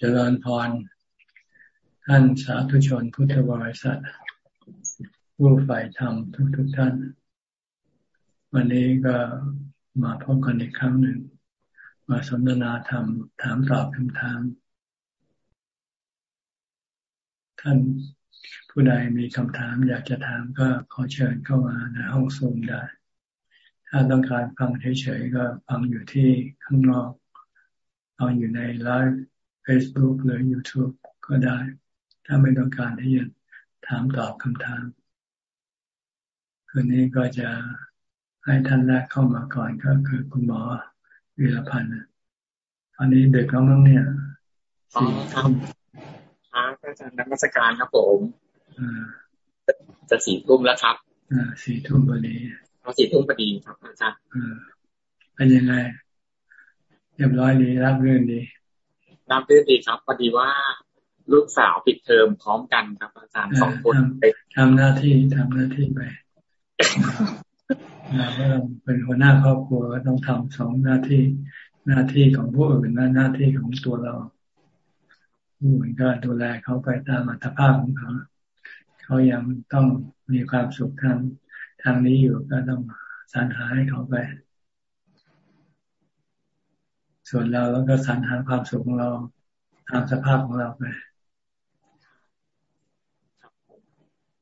เจริญพร ท่านสาธุชนพุทธบริษัทผู้ฝ่ายธรรมทุกทุกท่าน วันนี้ก็มาพบกันอีกครั้งหนึ่ง มาสนทนาธรรม ถามตอบคำถาม ท่านผู้ใดมีคำถามอยากจะถามก็ขอเชิญเข้ามาในห้องซูมได้ถ้าต้องการฟังเฉยๆก็ฟังอยู่ที่ข้างนอกฟังอยู่ในไลฟ์ Facebook หรือ YouTube ก็ได้ ถ้าไม่ต้องการที่จะถามตอบคำถาม คืนนี้ก็จะให้ท่านแรกเข้ามาก่อนก็คือคุณหมอวีรพันธ์อันนี้เด็กแล้วมั้งเนี่ยสี่ทุ่มครับอาจารย์นักวิชาการครับผมจะสี่ทุ่มแล้วครับอ่าสี่ทุ่มพอดีเราสี่ทุ่มพอดีครับอาจารย์เป็นยังไงเรียบร้อยดีรับเรื่องดี รับเรื่องดีครับพอดีว่าลูกสาวปิดเทอมพร้อมกันครับ อาจารย์สองคนทำหน้าที่ทำหน้าที่ไปเราก็เป็นหัวหน้าครอบครัวก็ต้องทำสองหน้าที่หน้าที่ของผู้อื่นหน้าหน้าที่ของตัวเราผู้อื่นก็ดูแลเขาไปตามอัตภาพของเขาเขายังต้องมีความสุขทางทางนี้อยู่ก็ต้องสรรหาให้เขาไป ส่วนเราแล้วก็สรรหาความสุขของเราตามสภาพของเราไป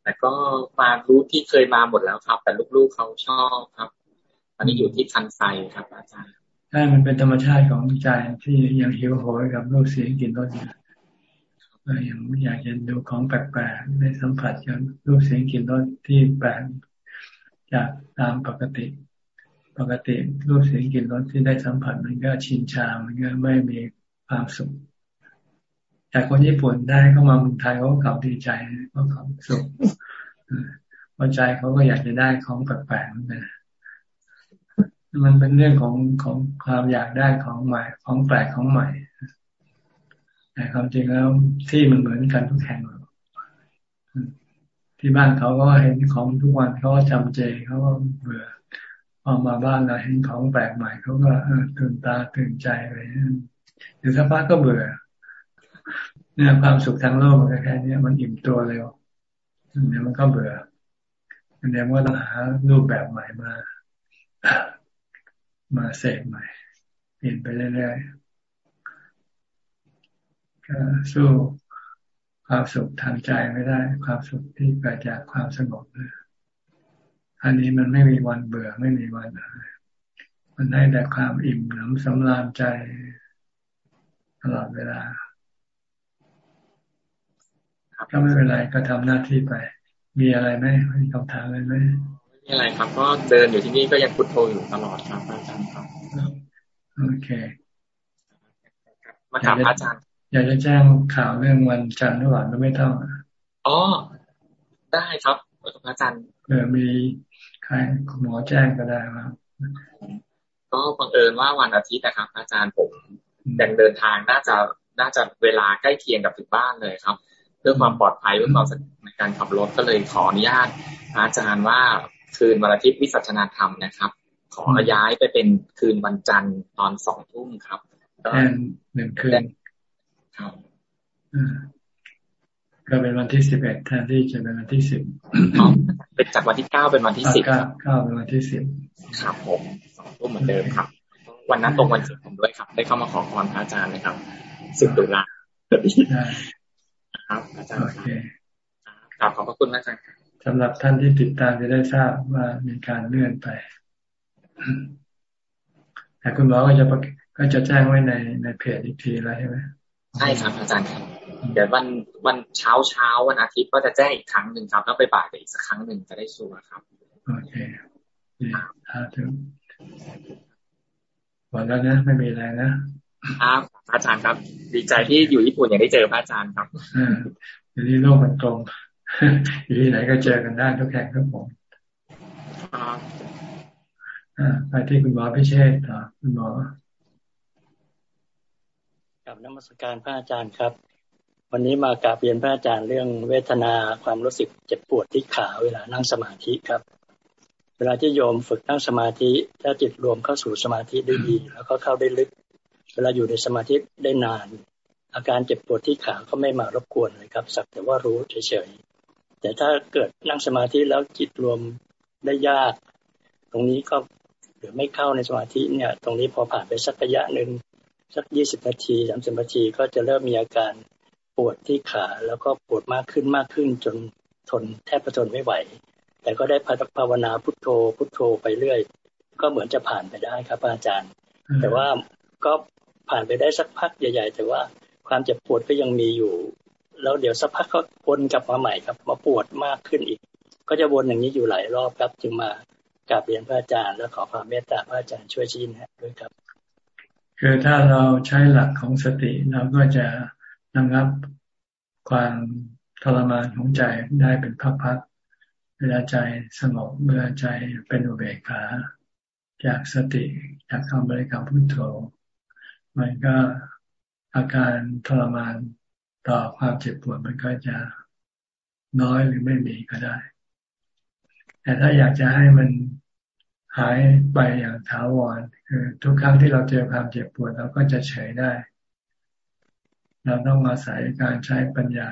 แต่ก็มารู้ที่เคยมาหมดแล้วครับ แต่ลูกๆเขาชอบครับอันนี้อยู่ที่คันไซครับ อาจารย์ใช่มันเป็นธรรมชาติของใจที่ยังหิวโหยกับรูปเสียงกลิ่นรสอยู่ยังอยากจะดูของแปลกๆได้สัมผัสกับรูปเสียงกลิ่นรสที่แปลกจากตามปกติ ปกติรูปเสียงกลิ่นรสที่ได้สัมผัสมันก็ชินชา มันก็ไม่มีความสุข แต่คนญี่ปุ่นได้เข้ามาเมืองไทยเขาเขาดีใจเขาเขาสุขพอใจเขาก็อยากจะได้ของแปลกๆนะมันเป็นเรื่องของของความอยากได้ของใหม่ ของแปลกของใหม่ แต่ความจริงแล้วที่มันเหมือนกันทุกแห่งที่บ้านเขาก็เห็นของทุกวันเขาก็จำเจเขาก็เบื่อ พอมาบ้านเราเห็นของแปลกใหม่เขาก็ตื่นตาตื่นใจอะไรเดี๋ยวสักพักก็เบื่อเนี่ยความสุขทางโลกมันแค่นี้มันอิ่มตัวเร็วเดี๋ยวมันก็เบื่อเดี๋ยวมันก็ต้องหารูปแบบใหม่มา มาเสกใหม่ เปลี่ยนไปเรื่อยๆก็สู้ความสุขทางใจไม่ได้ ความสุขที่เกิดจากความสงบนะ อันนี้มันไม่มีวันเบื่อไม่มีวันมันได้แต่ความอิ่มหนำสำราญใจตลอดเวลาก็ไม่เป็นไรก็ทำหน้าที่ไป มีอะไรไหมมีคำถามอะไรไหมไม่มีอะไรครับ ก็เดินอยู่ที่นี่ก็ยังพุทโธอยู่ตลอดครับอาจารย์ครับโอเคมาถามอาจารย์ อยากจะแจ้งข่าวเรื่องวันจันทร์หรือเปล่าไม่ต้องอ๋อได้ครับอาจารย์เออมี ใครหมอแจ้งก็ได้ครับก็บังเอิญว่าวันอาทิตย์นะครับ อาจารย์ผมยังเดินทางน่าจะน่าจะเวลาใกล้เคียงกับถึงบ้านเลยครับ เพื่อความปลอดภัยเพื่อความสะดวกในการขับรถก็เลยขออนุญาต อาจารย์ว่าคืนวันอาทิตย์วิสัชนาธรรมนะครับ ขอย้ายไปเป็นคืนวันจันทร์ตอนสองทุ่มครับก็หนึ่งคืนครับ ก็เป็นวันที่สิบเอ็ดแทนที่จะเป็นวันที่สิบเป็นจากวันที่เก้าเป็นวันที่สิบเก้าเป็นวันที่สิบครับผมสองทุ่มเหมือนเดิมครับ วันนั้นตรงวันศุกร์ผมด้วยครับ ได้เข้ามาขอพรพระอาจารย์นะครับสิบตุลาครับ อาจารย์โอเคกราบขอบพระคุณอาจารย์สำหรับท่านที่ติดตามจะได้ทราบว่ามีการเลื่อนไปแต่คุณหมอก็จะก็จะแจ้งไว้ในในเพจอีกทีแล้วใช่ไหมใช่ครับอาจารย์ครับ เดี๋ยววันวันเช้าเช้าวันอาทิตย์ก็จะแจ้งอีกครั้งหนึ่งครับ แล้วไปบ่ายอีกสักครั้งหนึ่งจะได้ชัวร์ครับ โอเคครับถึงวันแล้วนะ ไม่มีอะไรนะครับอาจารย์ครับ ดีใจที่อยู่ญี่ปุ่นอย่างได้เจอพระอาจารย์ครับอ่าที่โลกมันกลมอยู่ที่ไหนก็เจอกันได้ทุกแห่งทุกผมครับไปที่คุณหมอพิเชษต่อคุณหมอกับนมัสการพระอาจารย์ครับ วันนี้มากราบเรียนพระอาจารย์เรื่องเวทนาความรู้สึกเจ็บปวดที่ขาเวลานั่งสมาธิครับ เวลาที่โยมฝึกนั่งสมาธิถ้าจิตรวมเข้าสู่สมาธิได้ดีแล้วก็เข้าได้ลึก เวลาอยู่ในสมาธิได้นาน อาการเจ็บปวดที่ขาก็ไม่มารบกวนเลยครับสักแต่ว่ารู้เฉยๆแต่ถ้าเกิดนั่งสมาธิแล้วจิตรวมได้ยาก ตรงนี้ก็หรือไม่เข้าในสมาธิเนี่ย ตรงนี้พอผ่านไปสักระยะหนึ่งสักยี่สิบนาทีสามสิบนาทีก็จะเริ่มมีอาการ ปวดที่ขาแล้วก็ปวดมากขึ้นมากขึ้นจนทนแทบประทนไม่ไหว แต่ก็ได้ภาวนาพุทโธ พุทโธไปเรื่อย ก็เหมือนจะผ่านไปได้ครับอาจารย์ แต่ว่าก็ผ่านไปได้สักพักใหญ่ ๆ แต่ว่าความเจ็บปวดก็ยังมีอยู่ แล้วเดี๋ยวสักพักก็วนกลับมาใหม่ครับ มาปวดมากขึ้นอีก ก็จะวนอย่างนี้อยู่หลายรอบครับ จึงมากราบเรียนพระอาจารย์และขอความเมตตาพระอาจารย์ช่วยชี้แนะด้วยครับ คือถ้าเราใช้หลักของสติเราก็จะ ระงับความทรมานของใจได้เป็นพักๆเวลาใจสงบเมื่อใจเป็นอุเบกขา จากสติจากคำบริกรรมพุทโธมันก็อาการทรมานต่อความเจ็บปวดมันก็จะน้อยหรือไม่มีก็ได้ แต่ถ้าอยากจะให้มันหายไปอย่างถาวรคือทุกครั้งที่เราเจอความเจ็บปวดเราก็จะเฉยได้ เราต้องมาใส่การใช้ปัญญา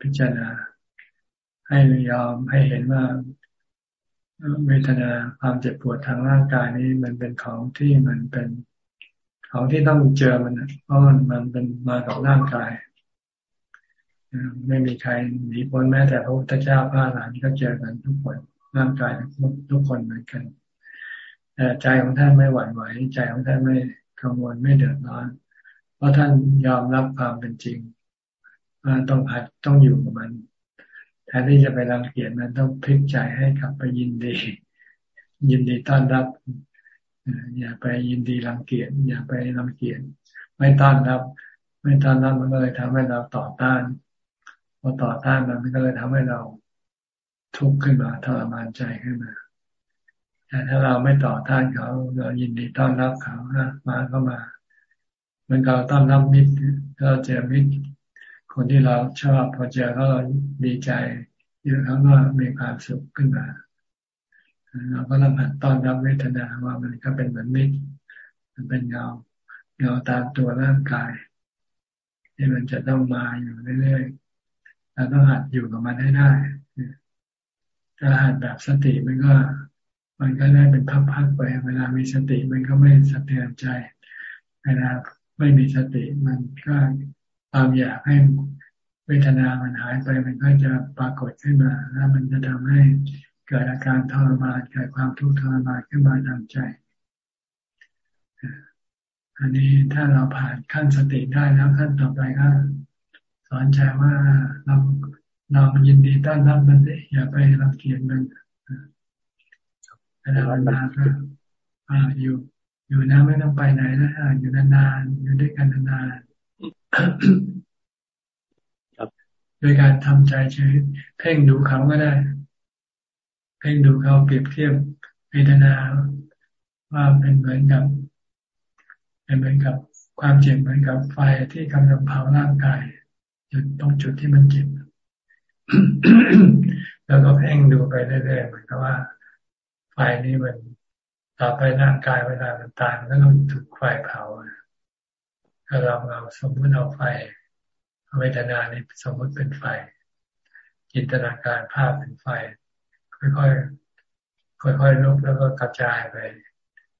พิจารณา ให้ยอมให้เห็นว่าเวทนาความเจ็บปวดทางร่างกายนี้มันเป็นของที่มันเป็นของที่ต้องเจอมันเพราะมันมันเป็นมากับร่างกายไม่มีใครหนีพ้นแม้แต่พระพุทธเจ้าพระหลานก็เจอกันทุกคนร่างกายทุกคนเหมือนกันแต่ใจของท่านไม่หวั่นไหว ใจของท่านไม่กังวลไม่เดือดร้อน ราะท่านยอมรับความเป็นจริงว่าต้องผัดต้องอยู่กับมันแทนที่จะไปรังเกียจมันต้องพลิกใจให้กลับไปยินดี ยินดีต้อนรับอย่าไปยินดีรังเกียจอย่าไปรังเกียจไม่ต้อนรับ ไม่ต้อนรับมันก็เลยทำให้เราต่อต้านพอต่อต้านมันก็เลยทำให้เราทุกข์ขึ้นมาทรมานใจขึ้นมาแต่ถ้าเราไม่ต่อต้านเขา เรายินดีต้อนรับเขามาก็มา เหมือนเราต้อนรับมิตรถ้าเราเจอมิตรคนที่เราชอบพอเจอเขาเราดีใจเยอะเขาก็มีความสุขขึ้นมาเราก็ต้องหัดต้อนรับเวทนาว่ามันก็เป็นเหมือนมิตรมันเป็นเงาเงาตามตัวร่างกายที่มันจะต้องมาอยู่เรื่อยๆเราต้องหัดอยู่กับมันให้ได้ถ้าหัดแบบสติมันก็ มันก็ได้เป็นพักๆไป เวลามีสติมันก็ไม่สะเทือนใจ เวลา ไม่มีสติมันก็ความอยากให้เวทนามันหายไปมันก็จะปรากฏขึ้นมาแล้วมันจะทำให้เกิดอาการทรมานเกิดความทุกข์ทรมานขึ้นมาทางใจ อันนี้ถ้าเราผ่านขั้นสติได้แล้วขั้นต่อไปก็สอนใจว่าเราเรายินดีต้อนรับมันเลยอย่าไปรังเกียจมันแล้ววันมาก็อยู่ อยู่นะไม่ต้องไปไหนนะอยู่นานๆอยู่ด้วยกันนานๆโดยการทำใจเฉยเพ่งดูเขาก็ได้พ่งดูเขาเปรียบเทียบเวทนาว่าเป็นเหมือนกับเป็นเหมือนกับความเจ็บเหมือนกับไฟที่กำลังเผาร่างกายจุดตรงจุดที่มันเจ็บแล้วก็เพ่งดูไปเรื่อยๆเหมือนกับว่าไฟนี้มัน ต่อไปร่างกายเวลามันตายมันก็ต้องถูกไฟเผาถ้าเราเอาสมมติเอาไฟเวทนานี้สมมติเป็นไฟ จินตนาการภาพเป็นไฟ ค่อยๆค่อยๆลุกแล้วก็กระจายไป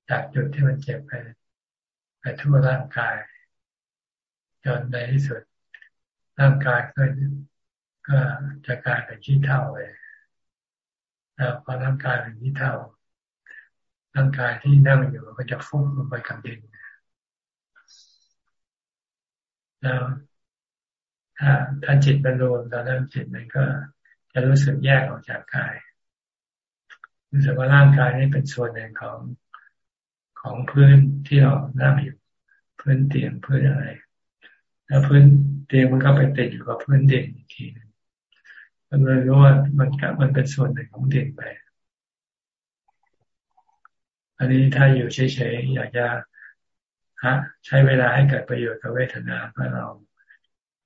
จากจุดที่มันเจ็บไป ไปทั่วร่างกายจนในที่สุดร่างกายก็ก็จะกลายเป็นขี้เท่าเลยแล้วพอร่างกายเป็นขี้เท่า ร่างกายที่นั่งอยู่ก็จะฟุ้งลงไปกับดินแล้วถ้าถ้าจิตมันรวมตอนนั้นจิตมันก็จะรู้สึกแยกออกจากกาย รู้สึกว่าร่างกายนี้เป็นส่วนหนึ่งของของพื้นที่เรานั่งอยู่พื้นเตียงพื้นอะไร แล้วพื้นเตียงมันก็ไปติดอยู่กับพื้นเดินอีกทีนึงมันเลยรู้ว่ามันกมันเป็นส่วนหนึ่งของเดินไป อันนี้ถ้าอยู่เฉยๆอยากจะฮะใช้เวลาให้เกิดประโยชน์กับเวทนาเพื่อเรา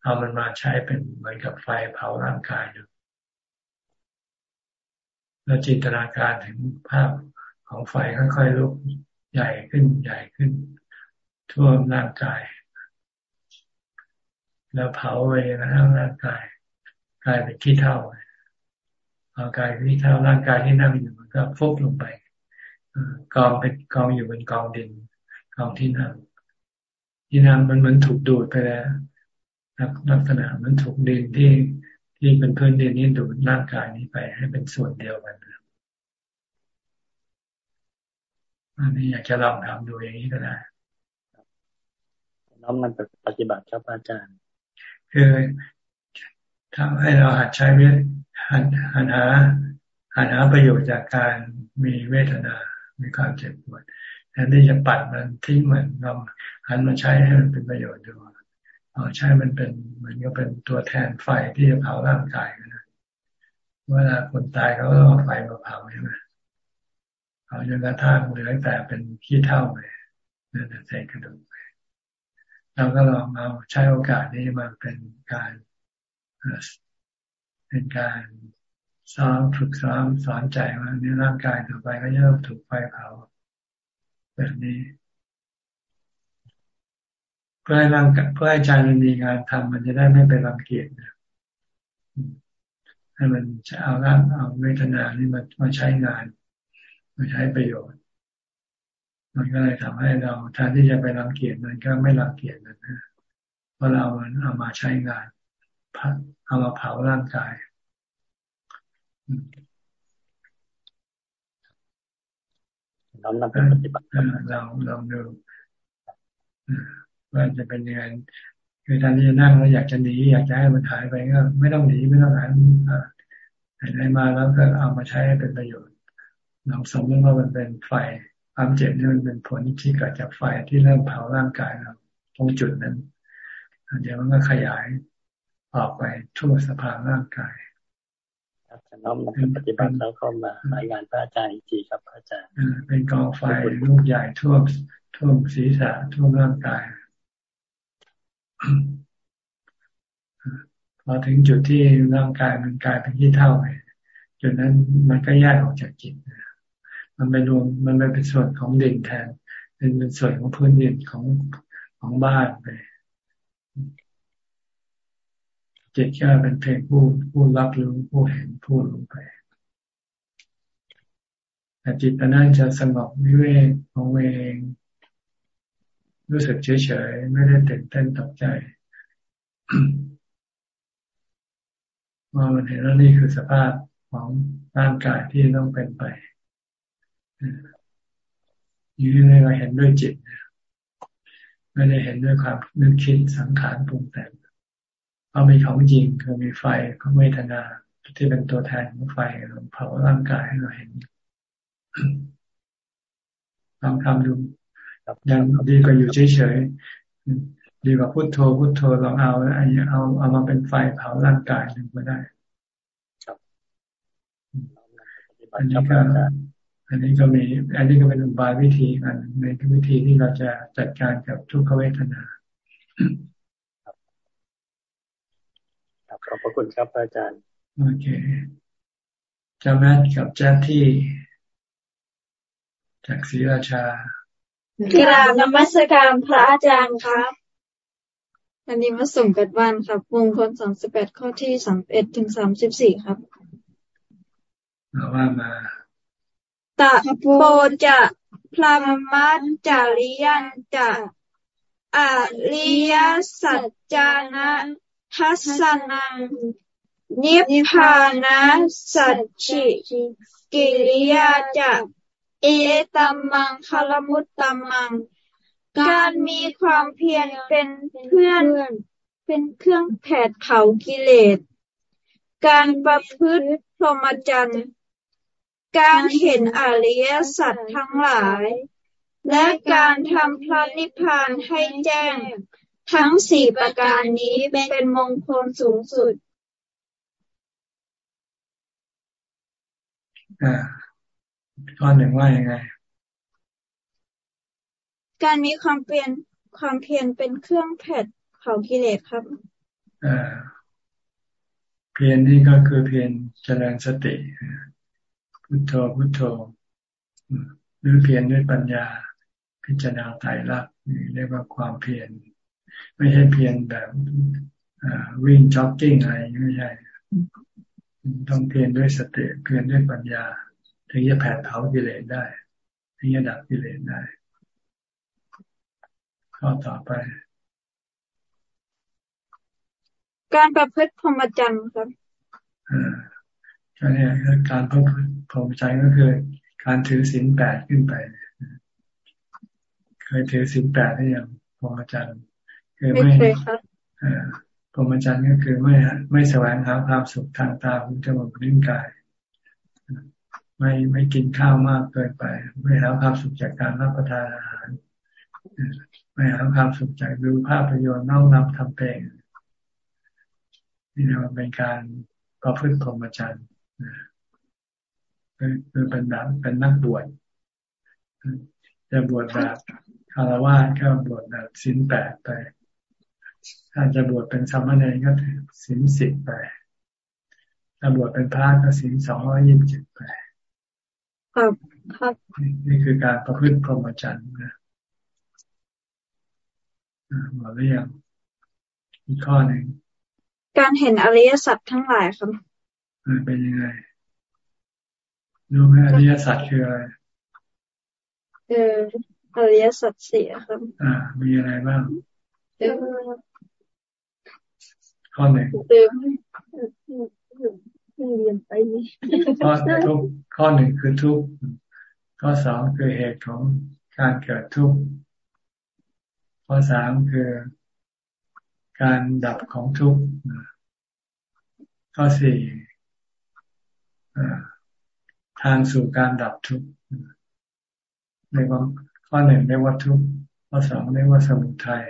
เอามันมาใช้เป็นเหมือนกับไฟเผาร่างกายดูแล้วจินตนาการถึงภาพของไฟค่อยๆลุกใหญ่ขึ้นใหญ่ขึ้น ทั่วร่างกาย แล้วเผาไปนะทั้งร่างกายกลายเป็นขี้เท่าพอากายขี้เท่าร่างกายที่นั่งอยู่มันก็ฟุบลงไป กองเป็นกองอยู่บนกองดินกองที่นั่งที่นั่งมันเหมือนถูกดูดไปแล้วลักษณะมันถูกดินที่ที่เป็นพื้นดินนี้ดูดร่างกายนี้ไปให้เป็นส่วนเดียวกันอันนี้อยากจะลองทำดูอย่างนี้ก็ได้น้อมมันปฏิบัติครับอาจารย์ คือทำให้เราหัดใช้เวทหัดหัดหาหัดหาประโยชน์จากการมีเวทนา มีความเจ็บปวดแทนที่จะปัดมันทิ้งมันเราหันมาใช้ให้มันเป็นประโยชน์ดูเอาใช้มันเป็นเหมือนกับเป็นตัวแทนไฟที่จะเผาร่างกายนะเวลาคนตายเขาก็เอาไฟมาเผาใช่ไหมเผาจนกระทั่งเหลือแต่เป็นขี้เท่าไปนั่นเศษกระดูกไปเราก็ลองเอาใช้โอกาสนี้มาเป็นการเป็นการ ซ้อมฝึกซ้อมสอนใจว่าในร่างกายต่อไปก็จะต้องถูกไฟเผาแบบนี้เพื่อให้ร่างกายเพื่อให้ใจมันมีงานทำมันจะได้ไม่ไปรังเกียจนะให้มันจะเอาร่างเอาเวทนานี่มามาใช้งานมาใช้ประโยชน์ มันก็เลยทำให้เราแทนที่จะไปรังเกียจมันก็ไม่รังเกียจนะเพราะเราเอามาใช้งานเอามาเผาร่างกาย น้อมนำไปปฏิบัติเราลองดูว่าจะเป็นยังไงคือท่านที่จะนั่งแล้วอยากจะหนีอยากจะให้มันหายไปก็ไม่ต้องหนีไม่ต้องหายไหนมาแล้วก็เอามาใช้ให้เป็นประโยชน์ลองสมมติว่ามันเป็นไฟความเจ็บนี่มันเป็นผลที่เกิดจากไฟที่เริ่มเผาร่างกายเราตรงจุดนั้นเดี๋ยวมันก็ขยายออกไปทั่วสภาพร่างกาย จะน้อมนปฏิบัติแล้วก็มารายงานพระอาจารย์อีกทีครับพระอาจารย์เป็นกองไฟลูกใหญ่ทั่วทั่วศีรษะทั่วร่างกายพอถึงจุดที่ร่างกายมันกลายเป็นที่เท่าไปจุดนั้นมันก็แยกออกจากจิตมันไปรวมมันไปเป็นส่วนของดินแทนเป็นเป็นส่วนของพื้นดินของของบ้านไป จิตก็เป็นเพียงผู้ผู้รับรู้ผู้เห็นผู้รู้ไปแต่จิตนั้นจะสงบวิเวกของเองรู้สึกเฉยๆไม่ได้ตื่นเต้นตกใจว่ามันเห็นว่านี่คือสภาพของร่างกายที่ต้องเป็นไปยืนเลยเราเห็นด้วยจิตไม่ได้เห็นด้วยความนึกคิดสังขารปรุงแต่ง เอามีของจริงคือมีไฟของเวทนาที่เป็นตัวแทนของไฟเผาร่างกายให้เราเห็นลองทำดูยังดีกว่าอยู่เฉยๆดีกว่าพุโทโธพุโทโธลองเอาเอาเอามาเป็นไฟเผาร่างกายหนึ่งก็ได้อันนี้ก็อันนี้ก็มีอันนี้ก็เป็นอุบายวิธีอันในวิธีที่เราจะจัดการกับทุกขเวทนา ขอบพระคุณครับอาจารย์โอเคจาแมทกับแจ๊ที่ จากศรีราชากราบนมัสการพระอาจารย์ครับอันนี้มาส่งกัดวันครับมงคลสามสิบแปดข้อที่สามเอ็ดถึงสามสิบสี่ครับว่ามาตะโปจะพรหมจาริยันจะอริยสัจจานะ ทัศนังนิพพานะสัจฉิกิริยาจะเอตัมมังคลมุตตัมมัง การมีความเพียรเป็นเพื่อน เป็นเครื่องแผดเผากิเลส การประพฤติพรหมจรรย์การเห็นอริยสัจทั้งหลาย และการทำพระนิพพานให้แจ้ง ทั้งสี่ประการนี้เป็นมงคลสูงสุดอ่าข้อหนึ่งว่ายังไง การมีความเปลี่ยนความเพียรเป็นเครื่องแผดเผากิเลสครับอ่าเพียรนี่ก็คือเพียรเจริญสติพุทโธพุทโธหรือเพียรด้วยปัญญา พิจารณาไตรลักษณ์เรียกว่าความเพียร ไม่ใช่เพียรแบบวิ่งจ็อกกิ้งอะไรไม่ใช่ ต้องเพียรด้วยสติเพียรด้วยปัญญา ถึงจะแผดเผากิเลสได้ ถึงจะดับกิเลสได้ ข้อต่อไป การประพฤติพรหมจรรย์ครับอ่าก็เนี่ยการประพฤติพรหมจรรย์ก็คือการถือศีลแปดขึ้นไป เคยถือศีลแปดได้ยังพรหมจรรย์ คือไม่ครับพรหมจรรย์ก็คือไม่ไม่แสวงหาความสุขทางตาหูจมูกลิ้นกาย ไม่ไม่กินข้าวมากเกินไป ไม่หาความสุขจากการรับประทานอาหาร ไม่หาความสุขจากดูภาพยนตร์น้องนำทำเพลงนี่เรียกว่าเป็นการประพฤติพรหมจรรย์คือเป็นแบบเป็นนักบวชจะบวชแบบคารวะก็บวชแบบสินแปดไป ถ้าจะบวชเป็นสามเณรก็สินสิบไปถ้าบวชเป็นพระก็สินสองร้อยยี่สิบเจ็ดไปครับครับนี่คือการประพฤติพรหมจรรย์นะหมดหรือยังอีกข้อหนึ่งการเห็นอริยสัจทั้งหลายครับเป็นยังไงรู้ไหมอริยสัจคืออะไรเอออริยสัจสี่ครับ อ่า มีอะไรบ้าง ข้อหนึ่งเติมเรียนไปนี่ข้อทุกข้อหนึ่งคือทุกข้อสองคือเหตุของการเกิดทุกข์ข้อสามคือการดับของทุกข์ข้อสี่ทางสู่การดับทุกข์ในว่าข้อหนึ่งเรียกว่าทุกข์ข้อสองเรียกว่าสมุทัย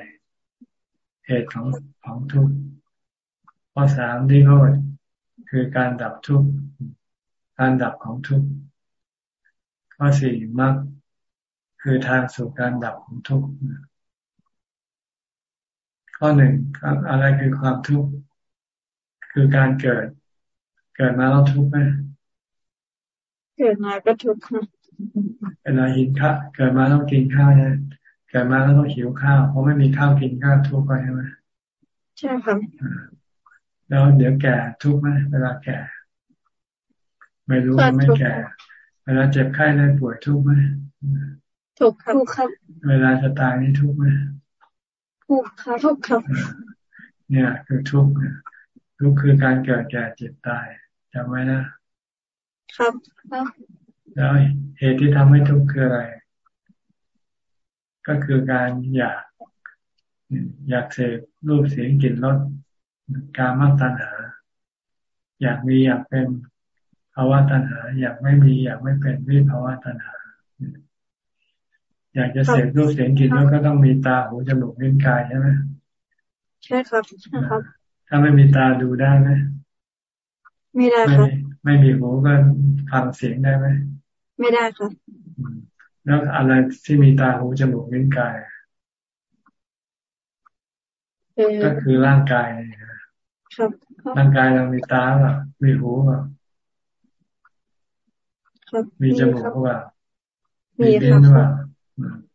เหตุของของทุกข์ ข้อสามนี่ก็คือการดับทุกข์การดับของทุกข์ข้อสี่มรรคคือทางสู่การดับของทุกข์ข้อหนึ่งอะไรคือความทุกข์คือการเกิด เกิดมาแล้วทุกข์ไหมเกิดมาก็ทุกข์เวลาหินข้าเกิดมาต้องกินข้าวเนี่ยเกิดมาแล้วต้องหิวข้าวเพราะไม่มีข้าวกินข้าวทุกข์ไปใช่ไหมใช่ครับ แล้วเดี๋ยวแก่ทุกข์ไหมเวลาแก่ ไม่รู้ไม่แก่ เวลาเจ็บไข้ได้ป่วยทุกข์ไหมทุกข์ครับ เวลาจะตายนี่ทุกข์ไหมทุกข์ครับทุกข์ครับ เนี่ยคือทุกข์ทุกข์คือการเกิดแก่เจ็บตายจำไว้นะ ครับครับแล้วเหตุที่ทำให้ทุกข์คืออะไร ก็คือการอยากอยากเสพรูปเสียงกลิ่นรส การมาตัณหา อยากมีอยากเป็นภาวะตัณหา อยากไม่มีอยากไม่เป็นวิภาวะตัณหา อยากจะเสพรูปเสียงกลิ่นรสก็ต้องมีตาหูจมูกลิ้นกายใช่ไหมใช่ครับใช่ครับ ถ้าไม่มีตาดูได้ไหมไม่ได้ครับ ไม่มีหูก็ฟังเสียงได้ไหมไม่ได้ครับแล้วอะไรที่มีตาหูจมูกลิ้นกาย ก็คือร่างกาย ครับร่างกายเรามีตาหรอมีหูหรอมีจมูกหรอมีลิ้นหรอ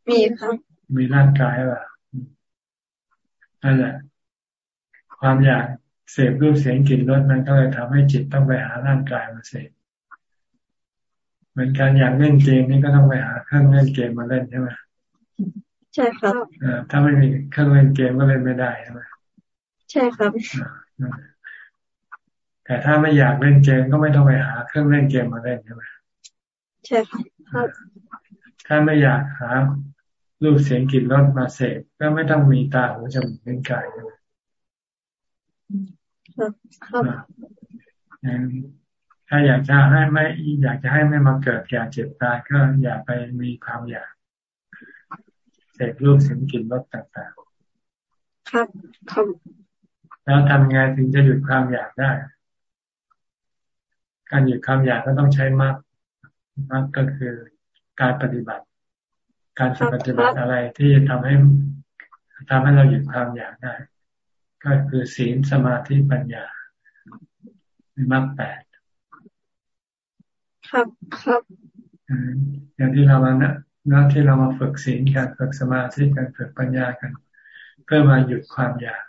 มีครับ มีร่างกายหรอนั่นแหละความอยากเสพรูปเสียงกลิ่นรสมันก็เลยทำให้จิตต้องไปหาร่างกายมาเสพเหมือนการอยากเล่นเกมนี่ก็ต้องไปหาเครื่องเล่นเกมมาเล่นใช่ไหมใช่ครับถ้าไม่มีเครื่องเล่นเกมก็เล่นไม่ได้ใช่ไหมใช่ครับ แต่ถ้าไม่อยากเล่นเกมก็ไม่ต้องไปหาเครื่องเล่นเกมมาเล่นใช่ไหมใช่ครับถ้าไม่อยากหารูปเสียงกลิ่นรสมาเสพก็ไม่ต้องมีตาหูจมูกลิ้นกายใช่ไหมครับถ้าอยากจะให้ไม่อยากจะให้ไม่มาเกิดแก่เจ็บตายก็อย่าไปมีความอยากเสพรูปเสียงกลิ่นรสต่างๆ ครับครับ แล้วทำไงถึงจะหยุดความอยากได้ การหยุดความอยากก็ต้องใช้มากมากก็คือการปฏิบัติ การปฏิบัติอะไรที่ทำให้ทำให้เราหยุดความอยากได้ ก็คือศีลสมาธิปัญญามีมากแปดครับครับอย่างที่เรามานะนักที่เรามาฝึกศีลกันฝึกสมาธิกันฝึกปัญญากัน เพื่อมาหยุดความอยาก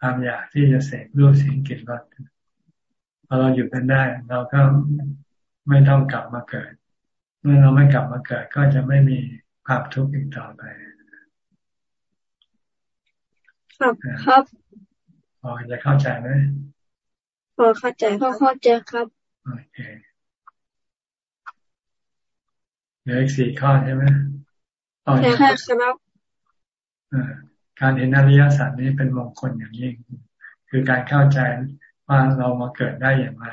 ความอยากที่จะเสพรูปเสียงกลิ่นรสพอเราหยุดมันได้ เราก็ไม่ต้องกลับมาเกิด เมื่อเราไม่กลับมาเกิดก็จะไม่มีความทุกข์อีกต่อไป ครับครับพอจะเข้าใจไหมพอเข้าใจพอเข้าใจครับโอเคเหลืออีกสี่ข้อใช่ไหมใช่ครับ การเห็นอริยสัจนี้เป็นมงคลอย่างยิ่ง คือการเข้าใจว่าเรามาเกิดได้อย่างไร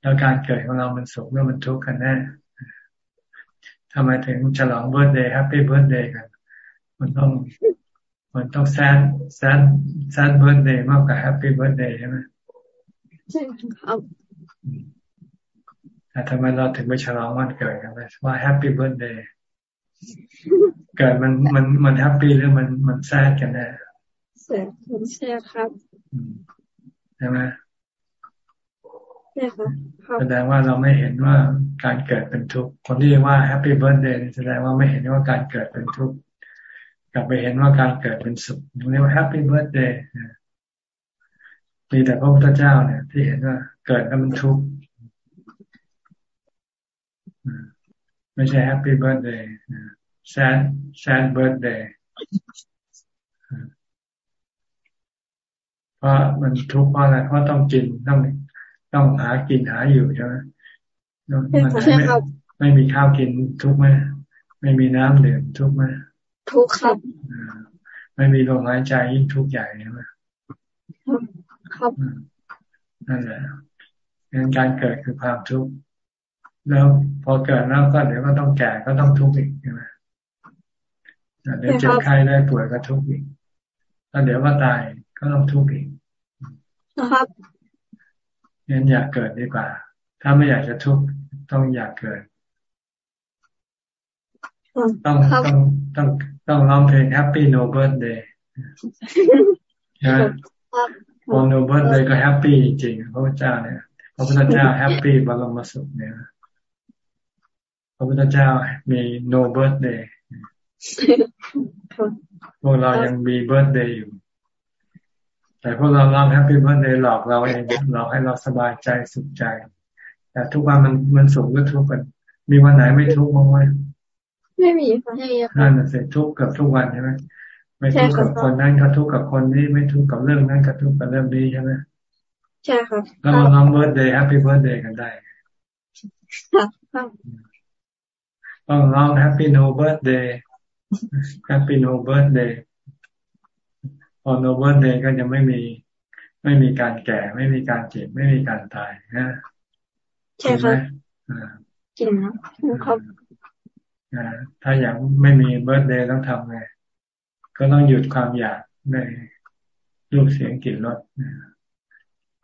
แล้วการเกิดของเรามันสุขหรือมันทุกข์กันแน่ทำไมถึงฉลอง birthday happy birthday กัน มันต้อง มันต้อง sad sad sad birthday มากกว่า happy birthday ใช่ไหมใช่ครับแต่ทำไมเราถึงไปฉลองวันเกิดกันว่า happy birthday เกิดมันมันมัน happy หรือมันมัน sad กันแน่ sad มัน sad ครับใช่ไหมใช่ครับแสดงว่าเราไม่เห็นว่าการเกิดเป็นทุกข์คนที่ว่า happy birthday แสดงว่าไม่เห็นว่าการเกิดเป็นทุกข์กลับไปเห็นว่าการเกิดเป็นสุขเรียกว่า happy birthday มีแต่พระพุทธเจ้าเนี่ย ที่เห็นว่าเกิดแล้วมันทุกข์ ไม่ใช่ happy birthday sad sad birthday เพราะมันทุกข์เพราะอะไรเพราะต้องกินต้องต้องหากินหาอยู่ใช่ไหมมันไม่ไม่มีข้าวกินทุกไหมไม่มีน้ำดื่มทุกไหมทุกครับไม่มีลมหายใจยิ่งทุกข์ใหญ่ใช่ไหมครับนั่นแหละงั้นการเกิดคือความทุกข์ แล้วพอเกิดแล้วก็เดี๋ยวก็ต้องแก่ก็ต้องทุกข์อีกใช่ไหมเดี๋ยวเจ็บไข้ได้ป่วยก็ทุกข์อีกแล้วเดี๋ยวว่าตายก็ต้องทุกข์อีกครับงั้นอย่าเกิดดีกว่า ถ้าไม่อยากจะทุกข์ต้องอย่าเกิด ต้องต้องต้องต้องร้องเพลง Happy No Birthday นะพอ No Birthday ก็ happy จริงๆพระพุทธเจ้าเนี่ยพระพุทธเจ้า happy บรมสุขเนี่ย พระพุทธเจ้ามี No Birthday พวกเรายังมี birthday อยู่ แต่พวกเราร้อง happy birthday หลอกเราเองหลอกให้เราสบายใจสุขใจ แต่ทุกวันมันมันสุขก็ทุกข์กัน มีวันไหนไม่ทุกข์บ้างไหมไม่มีค่ะไม่มีค่ะนั่นเสร็จทุกข์กับทุกวันใช่ไหมไม่ทุกข์กับคนนั้นก็ทุกข์กับคนนี้ไม่ทุกข์กับเรื่องนั้นก็ทุกข์กับเรื่องนี้ใช่ไหมใช่ครับแล้วมาร้อง birthday happy birthday กันได้ ต้องร้อง happy no birthday Happy No Birthday พอ No Birthday ก็จะไม่มีไม่มีการแก่ ไม่มีการเจ็บ ไม่มีการตายนะใช่ครับจริงนะครับถ้าอยากไม่มีเบิร์ตเดย์ต้องทำไง ก็ต้องหยุดความอยากในรูปเสียงกลิ่นรส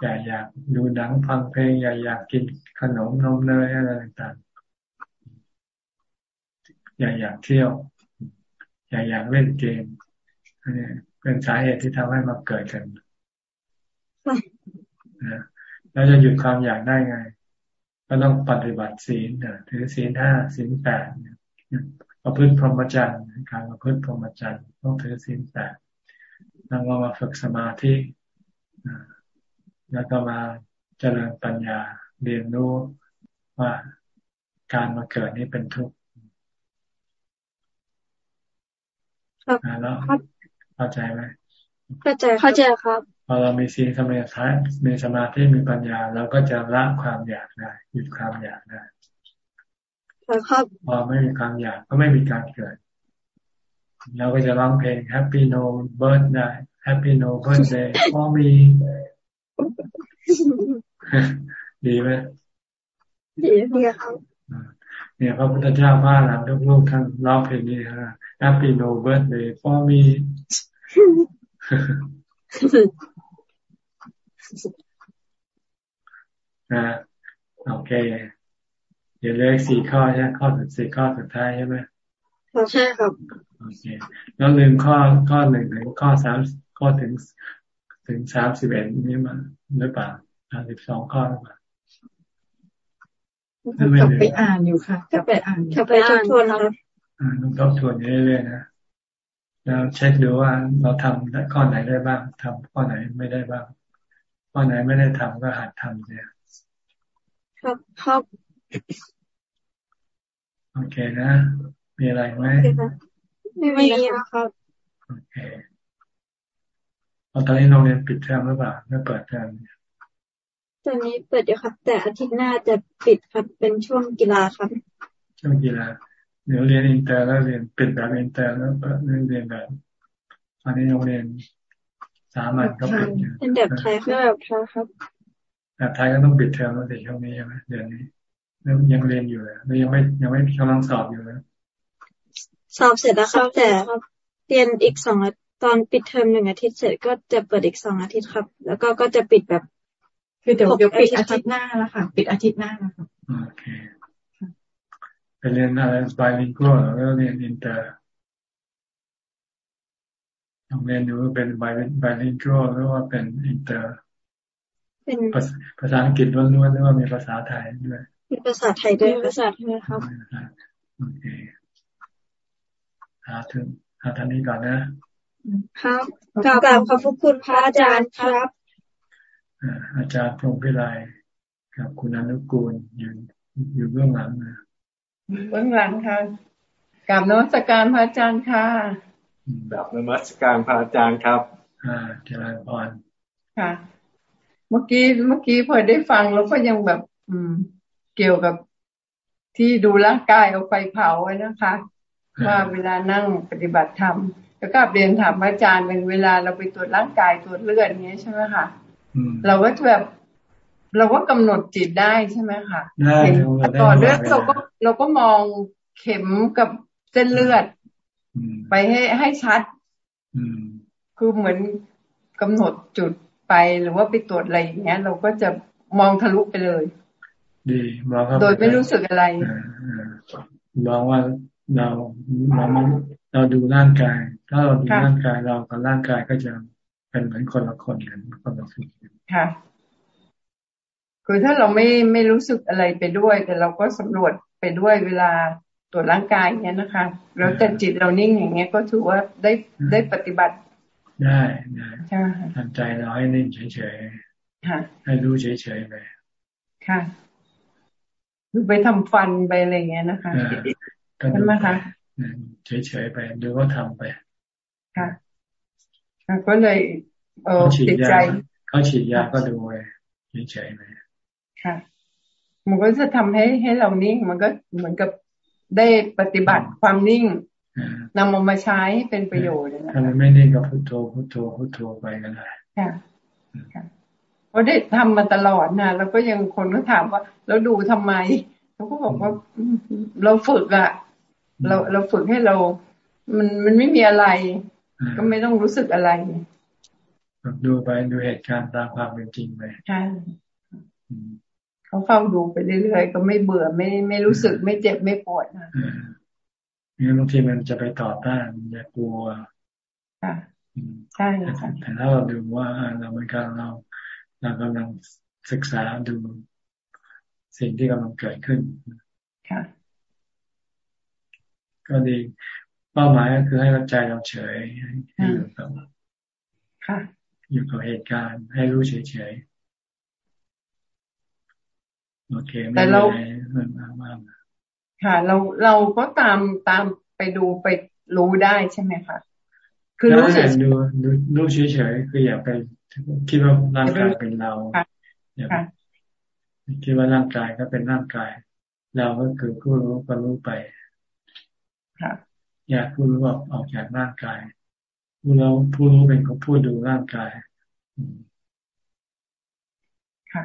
อย่าอยากดูหนังฟังเพลง อย่าอยากกินขนมนมเนยอะไรต่างๆ อย่าอยากเที่ยว อย่าอยากเล่นเกมอันนี้เป็นสาเหตุที่ทำให้มาเกิดกันนะแล้วจะหยุดความอยากได้ไง ก็ต้องปฏิบัติศีลถือศีลห้าศีลแปดประพฤติพรหมจรรย์การประพฤติพรหมจรรย์ต้องถือศีลแปดแล้วก็มาฝึกสมาธิแล้วก็มาเจริญปัญญาเรียนรู้ว่าการมาเกิดนี้เป็นทุกข์ ครับแล้วเข้าใจไหมเข้าใจเข้าใจครับ พอเรามีสีสมาธิมีสมาธิมีปัญญาเราก็จะละความอยากได้หยุดความอยากได้ครับพอไม่มีความอยากก็ไม่มีการเกิด เราก็จะร้องเพลง Happy No Birthday Happy No Birthday พอมีดีไหมดีครับเนี่ยพระพุทธเจ้าว่าหลังลูกๆท่านร้องเพลงนี้นะ Happy No Birthday for me นะโอเคเดี๋ยวเลขสี่ข้อใช่ข้อสุดสี่ข้อสุดท้ายใช่ไหมใช่ครับโอเคแล้วลืมข้อข้อหนึ่งถึงข้อสามข้อถึงถึงสามสิบเอ็ดนี้มาหรือเปล่าสามสิบสองข้อหรือเปล่ากลับไปอ่านอยู่ค่ะกลับไปอ่านกลับไปทบทวนแล้วอ่า ต้องทบทวนเรื่อยๆนะแล้วเช็คดูว่าเราทำข้อไหนได้บ้างทำข้อไหนไม่ได้บ้าง ข้อไหนไม่ได้ทำก็หัดทำเนี่ยครับครับโอเคนะ มีอะไรไหมไม่มีครับโอเคตอนนี้โรงเรียนปิดเทอมหรือเปล่าไม่เปิดเทอมตอนนี้เปิดอยู่ครับ แต่อาทิตย์หน้าจะปิดครับเป็นช่วงกีฬาครับ ช่วงกีฬา เดี๋ยวเรียนอินเตอร์แล้วเรียนปิดแบบอินเตอร์แล้วเรียนแบบตอนนี้โรงเรียนสามัญก็ปิดอยู่เป็นแบบไทยแบบไทยครับแบบไทยก็ต้องปิดเทอมแล้วในช่วงนี้ใช่ไหมเดือนนี้ยังเรียนอยู่เลยยังไม่ยังไม่กำลังสอบอยู่เลยสอบเสร็จแล้วครับแต่เรียนอีกสองตอนปิดเทอมหนึ่งอาทิตย์เสร็จก็จะเปิดอีกสองอาทิตย์ครับ แล้วก็ก็จะปิดแบบ คือเดี๋ยวเดี๋ยวปิดอาทิตย์หน้าแล้วค่ะ ปิดอาทิตย์หน้าแล้วค่ะโอเคไป เรียนอะไร bilingual แล้วเรียนอินเตอร์โรงเรียนอยู่เป็น biไบลิงกัวหรือว่าเป็นอินเตอร์เป็นภาษาอังกฤษล้วนๆหรือว่ามีภาษาไทยด้วยมีภาษาไทยด้วยภาษาไทยครับโอเคหาถึงหาท่านนี้ก่อนนะครับกราบขอบพระคุณพระอาจารย์ครับอาจารย์พรหมพิไลกับคุณอนุกูลอยู่อยู่เบื้องหลังนะ เบื้องหลังค่ะกราบนมัสการพระอาจารย์ค่ะกราบนมัสการพระอาจารย์ครับ อ่าเจริญพรค่ะ เมื่อกี้เมื่อกี้พอได้ฟังแล้วก็ยังแบบ อืม เกี่ยวกับที่ดูร่างกายเอาไฟเผาไว้นะคะ ว่าเวลานั่งปฏิบัติธรรมแล้วก็เรียนถามอาจารย์เป็นเวลาเราไปตรวจร่างกายตรวจเลือดอย่างเงี้ยใช่ไหมคะเราก็แบบ เราก็กำหนดจิตได้ใช่ไหมคะเห็นต่อเลือดเราก็เราก็มองเข็มกับเส้นเลือด ไปให้ให้ชัดคือเหมือนกำหนดจุดไปหรือว่าไปตรวจอะไรอย่างเงี้ย เราก็จะมองทะลุไปเลย ดีมองโดยไม่รู้สึกอะไรมองว่าเราเราเราดูร่างกาย ถ้าเราดูร่างกายเรากับร่างกายก็จะเป็นเหมือนคนละคนกันคนละคนค่ะ คือถ้าเราไม่ไม่รู้สึกอะไรไปด้วย แต่เราก็สำรวจไปด้วยเวลาตรวจร่างกายเนี้ยนะคะแล้วแต่จิตเรานิ่งอย่างเงี้ยก็ถือว่าได้ได้ปฏิบัติ ได้ได้ทำใจเราให้นิ่งเฉยๆให้รู้เฉยๆไปค่ะคือไปทำฟันไปอะไรเงี้ยนะคะใช่ไหมคะเฉยๆไปดูว่าทำไป ค่ะก็เลยเออติดใจเขาฉีดยาก็ดูไปเฉยๆไป ค่ะมันก็จะทำให้ให้เรานิ่ง มันก็เหมือนกับได้ปฏิบัติความนิ่งนำมามาใช้ให้เป็นประโยชน์นะถ้ามันไม่นิ่งก็พุทโธพุทโธพุทโธไปก็ได้ค่ะค่ะเพราะได้ทำมาตลอดนะแล้วก็ยังคนก็ถามว่า แล้วดูทำไมเขาก็บอกว่าเราฝึกอะเราเราฝึกให้เรา มันมันไม่มีอะไร ก็ไม่ต้องรู้สึกอะไรดูไปดูเหตุการณ์ตามความเป็นจริงไปใช่ เขาเฝ้าดูไปเรื่อยๆก็ไม่เบื่อไม่ไม่รู้สึกไม่เจ็บไม่ปวดนะนี่บางทีมันจะไปต่อต้านมันจะกลัวค่ะใช่ค่ะแต่ถ้าเราดูว่าเราเป็นการเราเรากำลังศึกษาดูสิ่งที่กำลังเกิดขึ้นค่ะก็ดีเป้าหมายก็คือให้ใจเราเฉยให้อยู่กับค่ะอยู่กับเหตุการณ์ ให้รู้เฉยๆ โอเคแต่เราค่ะ เราเราก็ตามตามไปดูไปรู้ได้ใช่ไหมคะคือรู้เฉยดูดูรู้เฉยๆคืออย่าไปคิดว่าร่างกายเป็นเราอย่าคิดว่าร่างกายก็เป็นร่างกาย เราก็คือผู้รู้ก็รู้ไปอยากผู้รู้ออกออกจากร่างกายผู้รู้ผู้รู้เป็นคนผู้ดูร่างกายค่ะ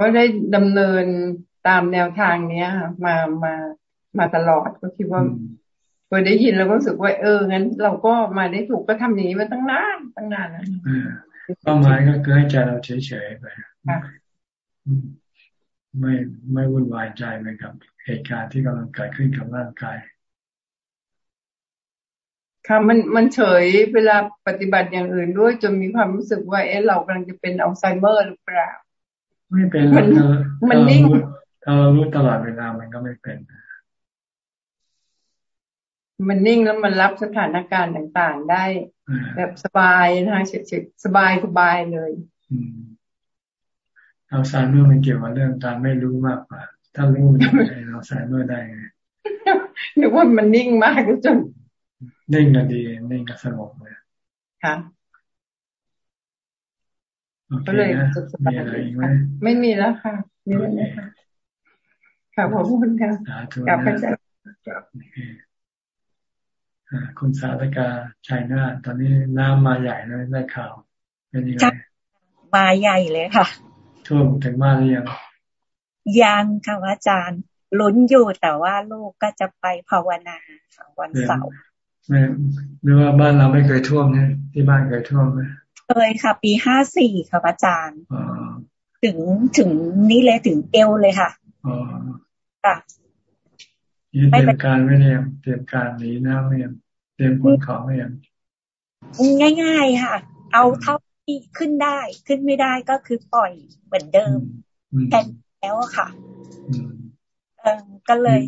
ก็ได้ดำเนินตามแนวทางเนี้ยมามามาตลอดก็คิดว่าพอได้ยินเราก็รู้สึกว่าเอองั้น เราก็มาได้ถูกก็ทำอย่างนี้มาตั้งนานตั้งนานแล้วเป้าหมายก็คือให้ใจเราเฉยๆไปไม่ไม่วุ่นวายใจไปกับเหตุการณ์ที่กำลังเกิดขึ้นกับร่างกายค่ะมันมันเฉยเวลาปฏิบัติอย่างอื่นด้วยจนมีความรู้สึกว่า เอ๊ะเรากำลังจะเป็นอัลไซเมอร์หรือเปล่า ไม่เป็นมันมันนิ่งถ้าเรารู้ตลอดเวลามันก็ไม่เป็น มันนิ่งแล้วมันรับสถานการณ์ต่างๆได้ แบบสบายนะคะเฉยๆสบายสบายเลยเอาสารเมื่อมันเกี่ยวกับเรื่องการไม่รู้มากกว่า ถ้ารู้มันจะไเราสารเมื่อได้ไงนึกว่ามันนิ่งมากจนนิ่งก็ดีนิ่งก็สงบเลยค่ะ ก็เลยมีอะไรอีกไหมไม่มีแล้วค่ะมีแล้วนะคะค่ะขอบคุณค่ะกับพระเจ้าคุณสาธกาชัยนาตอนนี้น้ำมาใหญ่เลยได้ข่าวเป็นยังไงมาใหญ่เลยค่ะท่วมถึงบ้านหรือยังยังค่ะอาจารย์ลุ้นอยู่แต่ว่าลูกก็จะไปภาวนาวันเสาร์ไม่หรือว่าบ้านเราไม่เคยท่วมเนี่ยที่บ้านเคยท่วมไหม เคยค่ะ ปีห้าสี่ค่ะอาจารย์ถึงถึงนี่เลยถึงเอวเลยค่ะค่ะเตรียมการไม่เนี่ยเตรียมการหนีน้ำไม่ยังเตรียมขนของไม่ยังง่าย ๆ ค่ะ เอาเท่าที่ขึ้นได้ขึ้นไม่ได้ก็คือปล่อยเหมือนเดิมแทนแล้วค่ะเออก็เลย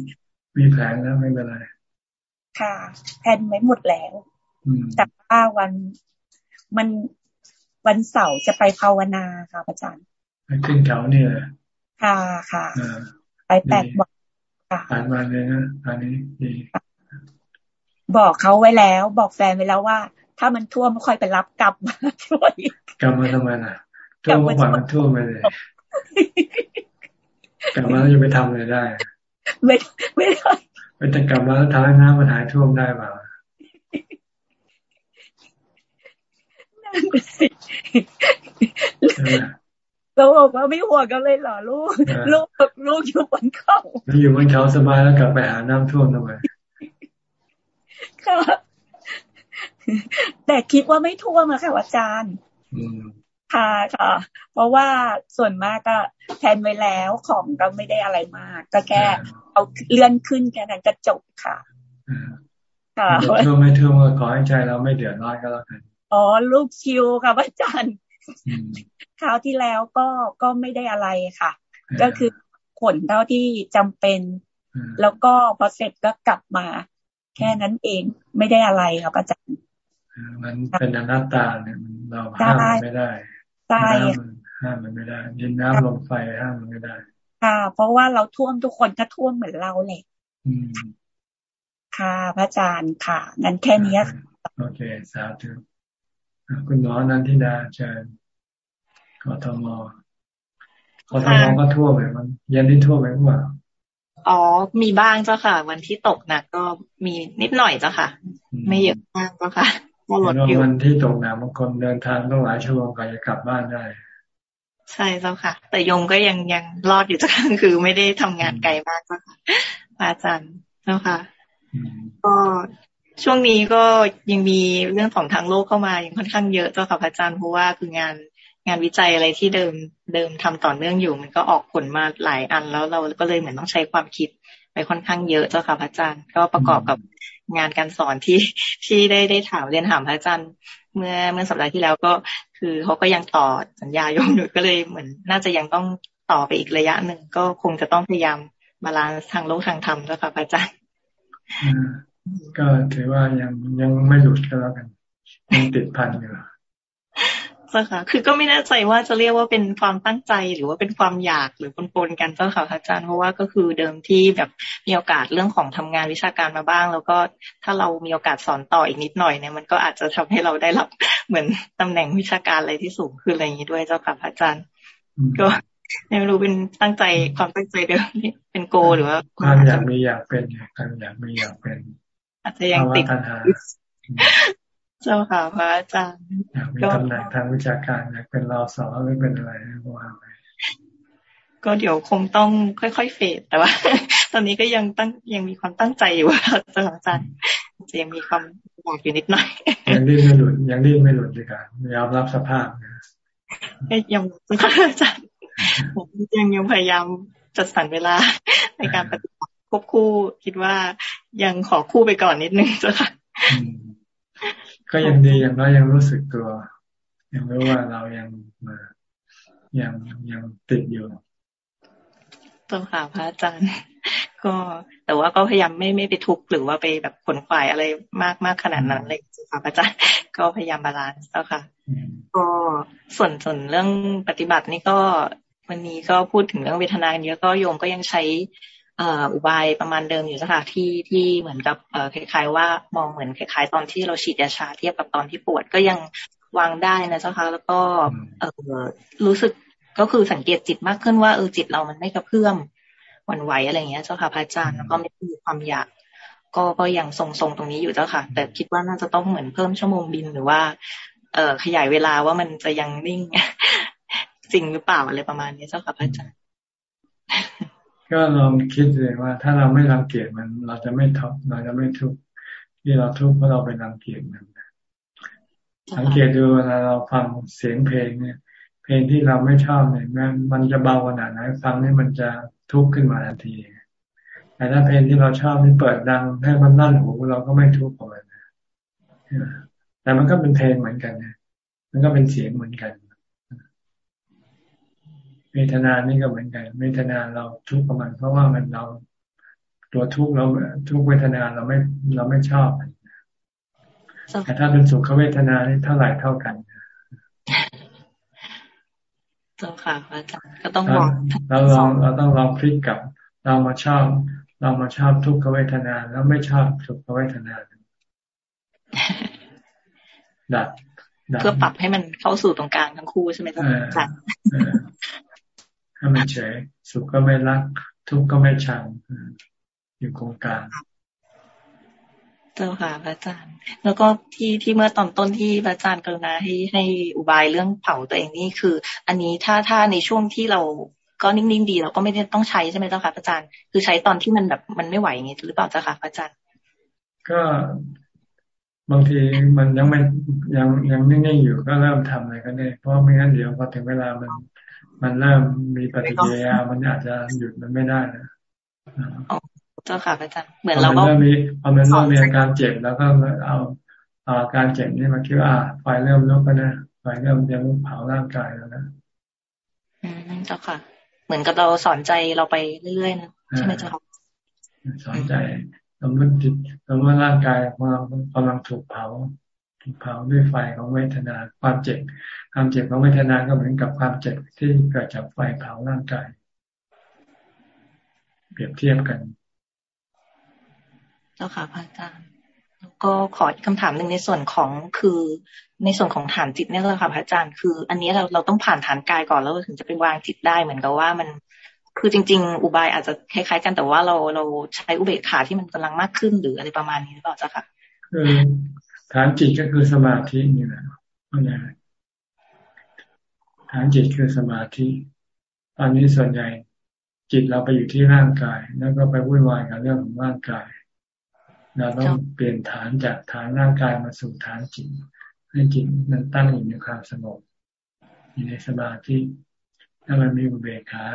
มีแผนแล้วไม่เป็นไรค่ะแผนไว้หมดแล้วแต่ว่าวันมัน วันเสาร์จะไปภาวนาค่ะอาจารย์ไปขึ้นเขาเนี่ยค่ะค่ะไปแปดบอกค่ะผ่านมาเลยนะอันนี้ดีบอกเขาไว้แล้ว บอกแฟนไว้แล้วว่า ถ้ามันท่วมไม่ค่อยไปรับกลับมาช่วยกลับมาทำไมล่ะท่วมก็ปล่อยมันท่วมไปเลยกลับมาแล้วจะไปทำอะไรได้ ไม่ไม่ได้ไปจะกลับมาแล้วทำให้น้ำมันหายท่วมได้เปล่า เราบอกว่าไม่ห่วงกันเลยเหรอลูก ลูกลูกอยู่บนเขาอยู่บนเขาสบายแล้วกลับไปหาน้ำท่วมทำไมค่ะแต่คิดว่าไม่ท่วมอะค่ะอาจารย์ค่ะค่ะ เพราะว่าส่วนมากก็แทนไว้แล้วของก็ไม่ได้อะไรมาก ก็แค่เอาเลื่อนขึ้นแค่นั้นก็จบค่ะค่ะท่วมไม่ท่วมก็ขอให้ใจเราไม่เดือดร้อนก็แล้วกัน อ๋อลูกชิวค่ะอาจารย์คราวที่แล้วก็ก็ไม่ได้อะไรค่ะ ก็คือผลเท่าที่จำเป็น แล้วก็พอเสร็จก็กลับมา แค่นั้นเองไม่ได้อะไรครับอาจารย์มันเป็นอนัตตาเนี่ยเราห้ามมันไม่ได้ใช่ห้ามมันไม่ได้ยินน้ำลมไฟห้ามมันไม่ได้ค่ะ เพราะว่าเราท่วมทุกคนก็ท่วมเหมือนเราเลยค่ะพระอาจารย์ค่ะงั้นแค่นี้โอเค สาธุ คุณหมอนันทิดาเชิญกทมกทมก็ทั่วไปมันเย็นที่ทั่วไปหรือเปล่าอ๋อ มีบ้างเจ้าค่ะ วันที่ตกหนักก็มีนิดหน่อยเจ้าค่ะ ไม่เยอะมากเจ้าค่ะก็ลดอยู่วันที่ตกหนักบางคนเดินทางต้องหลายชั่วโมงกว่าจะกลับบ้านได้ ใช่เจ้าค่ะ แต่ยงก็ยังยังรอดอยู่เจ้าค่ะคือไม่ได้ทำงานไกลมากเจ้าค่ะอาจารย์เจ้าค่ะ ก็ ช่วงนี้ก็ยังมีเรื่องของทางโลกเข้ามายังค่อนข้างเยอะเจ้าค่ะพระอาจารย์เพราะว่าคืองานงานวิจัยอะไรที่เดิมเดิมทำต่อเนื่องอยู่ มันก็ออกผลมาหลายอันแล้วเราก็เลยเหมือนต้องใช้ความคิดไปค่อนข้างเยอะเจ้าค่ะพระอาจารย์ ก็ประกอบกับงานการสอนที่ที่ได้ได้ถามเรียนถามพระอาจารย์ เมื่อเมื่อสัปดาห์ที่แล้วก็คือเขาก็ยังต่อสัญญายงอยู่ก็เลยเหมือน น่าจะยังต้องต่อไปอีกระยะหนึ่งก็คงจะต้องพยายามบาลานซ์ทางโลกทางธรรมเจ้าค่ะพระอาจารย์ ก็ถือว่ายังยังไม่หลุดก็แล้วกันยังติดพันอยู่เจ้าค่ะ คือก็ไม่แน่ใจว่าจะเรียกว่าเป็นความตั้งใจหรือว่าเป็นความอยากหรือปนๆกันเจ้าค่ะอาจารย์เพราะว่าก็คือเดิมที่แบบมีโอกาสเรื่องของทำงานวิชาการมาบ้าง แล้วก็ถ้าเรามีโอกาสสอนต่ออีกนิดหน่อยเนี่ยมันก็อาจจะทำให้เราได้รับเหมือนตำแหน่งวิชาการอะไรที่สูงขึ้นอะไรอย่างนี้ด้วยเจ้าค่ะอาจารย์ ก็ไม่รู้เป็นตั้งใจความตั้งใจเดิมเป็นโกหรือว่าความอยากมีอยากเป็นความอยากมีอยากเป็น อาจจะยังติดเจ้าค่ะพระอาจารย์อยากมีตำแหน่งทางวิชาการอยากเป็นรอสอหรือเป็นอะไรว่าไปก็เดี๋ยวคงต้องค่อยๆเฟดแต่ว่า ตอนนี้ก็ยังตั้งยังมีความตั้งใจอยู่ว่าเจ้าอาจารย์จะยังมีความอยากอยู่นิดหน่อยยังดิ้นไม่หลุดยังดิ้นไม่หลุดเลยค่ะยอมรับสภาพนะยังอาจารย์ผมยังยังพยายามจัดสรรเวลาในการปฏิบัติควบคู่คิดว่า ยังขอคู่ไปก่อนนิดนึงจ้ะค่ะก็ยังดีอย่างน้อยยังรู้สึกตัว ยังรู้ว่าเรายังมายังยังติดอยู่ต้องค่ะพระอาจารย์ ก็แต่ว่าก็พยายามไม่ไม่ไปทุกข์หรือว่าไปแบบขวนขวายอะไรมากมากขนาดนั้นเลยค่ะอาจารย์ก็พยายาม balance แล้วค่ะ ก็ส่วนส่วนเรื่องปฏิบัตินี่ก็วันนี้ก็พูดถึงเรื่องเวทนาเยอะก็โยมก็ยังใช้ อุบายประมาณเดิมอยู่นะคะที่ที่เหมือนกับคล้ายๆ ว่ามองเหมือนคล้ายๆ ตอนที่เราฉีดยาชาเทียบกับตอนที่ปวดก็ยังวางได้นะเจ้าค่ะแล้วก็เออรู้สึกก็คือสังเกตจิตมากขึ้นว่าเออจิตเรามันไม่กระเพื่อมหวั่นไหวอะไรเงี้ยเจ้าค่ะพระอาจารย์แล้วก็ไม่มีความอยาก ก็ก็ยังทรงๆตรงนี้อยู่เจ้าค่ะ แต่คิดว่าน่าจะต้องเหมือนเพิ่มชั่วโมงบินหรือว่า เออขยายเวลาว่ามันจะยังนิ่งจริงหรือเปล่าอะไรประมาณนี้เจ้าค่ะพระอาจารย์ ก็ลองคิดเลยว่า ถ้าเราไม่รังเกียจมัน เราจะไม่ทุกเราจะไม่ทุกข์ที่เราทุกข์เพราะเราไปรังเกียจมันสังเกตดูเวลาเราฟังเสียงเพลงเนี่ย เพลงที่เราไม่ชอบเนี่ยมันมันจะเบาขนาดไหนฟังนี่มันจะทุกข์ขึ้นมาทันที แต่ถ้าเพลงที่เราชอบนี่เปิดดังให้มันนั่นหูเราก็ไม่ทุกข์กับมันแต่มันก็เป็นเพลงเหมือนกันนะมันก็เป็นเสียงเหมือนกัน เวทนานี่ก็เหมือนกันเวทนาเราทุกข์กับมัน เพราะว่ามันเราตัวทุกข์เราทุกเวทนาเราไม่เราไม่ชอบแต่ถ้าเป็นสุขเวทนานี่เท่าไหร่เท่ากันเจ้าค่ะอาจารย์ก็ต้องลองเราลองเราต้องลองพลิกกับ เรามาชอบ เรามาชอบทุกขเวทนา แล้วไม่ชอบสุขเวทนาดัดเพื่อปรับให้มันเข้าสู่ตรงกลางทั้งคู่ใช่ไหมครับอาจารย์ ถ้ามันเฉยสุขก็ไม่รัก ทุกข์ก็ไม่ชังอยู่ตรงกลางเจ้าค่ะพระอาจารย์ แล้วก็ที่ที่เมื่อตอนต้นที่พระอาจารย์กรุณาให้ให้อุบายเรื่องเผาตัวเองนี่คือ อันนี้ถ้าถ้าในช่วงที่เราก็นิ่งๆดีเราก็ไม่ได้ต้องใช้ใช่ไหมเจ้าค่ะพระอาจารย์ คือใช้ตอนที่มันแบบมันไม่ไหวอย่างนี้หรือเปล่าเจ้าค่ะพระอาจารย์ ก็บางทีมันยังไม่ยังยังนิ่งๆอยู่ก็เริ่มทำอะไรก็ได้เพราะไม่งั้นเดี๋ยวพอถึงเวลามัน มันเริ่มมีปฏิกิริยา มันอาจจะหยุดมันไม่ได้นะเจ้าค่ะอาจารย์เหมือนเราก็มีพอมันเริ่มมีอาการเจ็บแล้วก็เอาอาการเจ็บนี่มาคิดว่าไฟเริ่มลุกแล้วนะไฟเริ่มจะลุกเผาร่างกายแล้วนะอืมเจ้าค่ะ เหมือนกับเราสอนใจเราไปเรื่อยๆนะใช่ไหมเจ้าค่ะสอนใจสมมติจิตสมมติร่างกายกำลังกำลังถูกเผาถูก เผาด้วยไฟของเวทนาความเจ็บ ความเจ็บของเวทนาก็เหมือนกับความเจ็บที่เกิดจากไฟเผาร่างกาย เปรียบเทียบกัน เจ้าค่ะพระอาจารย์แล้วก็ขอคำถามหนึ่งในส่วนของคือในส่วนของฐานจิตเนี่ยแหละค่ะพระอาจารย์คือ อันนี้เราเราต้องผ่านฐานกายก่อนแล้วถึงจะไปวางจิตได้เหมือนกับว่ามันคือจริง ๆ อุบายอาจจะคล้ายๆกันแต่ว่าเราเราใช้อุเบกขาที่มันกำลังมากขึ้นหรืออะไรประมาณนี้หรือเปล่าจ้ะค่ะคือ ฐานจิตก็คือสมาธินี่แหละเข้าใจฐานจิตคือสมาธิตอนนี้ส่วนใหญ่จิตเราไปอยู่ที่ร่างกาย แล้วก็ไปวุ่นวายกับเรื่องของร่างกายเราต้องเปลี่ยนฐานจากฐานร่างกายมาสู่ฐานจิต ให้จิตนั้นตั้งอยู่ในความสงบอยู่ในสมาธิถ้ามันมีอุเบกขา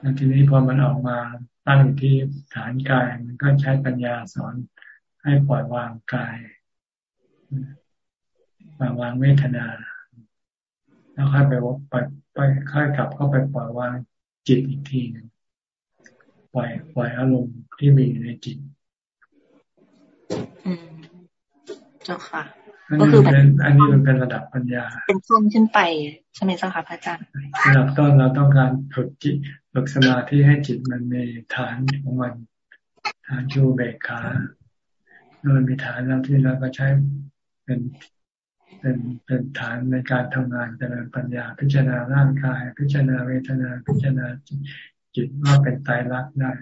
แล้วทีนี้พอมันออกมาตั้งอยู่ที่ฐานกายมันก็ใช้ปัญญาสอนให้ปล่อยวางกาย ปล่อยวางเวทนา แล้วค่อยไปไปไปค่อยกลับเข้าไปปล่อยวางจิตอีกทีหนึ่งปล่อยปล่อยอารมณ์ที่มีอยู่ในจิตเจ้าค่ะ ก็คือเป็นอันนี้มันเป็นระดับปัญญา เป็นขั้นขึ้นไปใช่ไหมเจ้าค่ะพระอาจารย์ระดับต้นเราต้องการฝึกจิตฝึกสมาธิให้จิตมันมีฐานของมัน ฐานชูเบกขาเมื่อมันมีฐานแล้วที่เราก็ใช้ เป็นเป็นเป็นฐานในการทำงานเจริญปัญญา พิจารณาร่างกาย พิจารณาเวทนา พิจารณาจิตว่าเป็นตายรักได้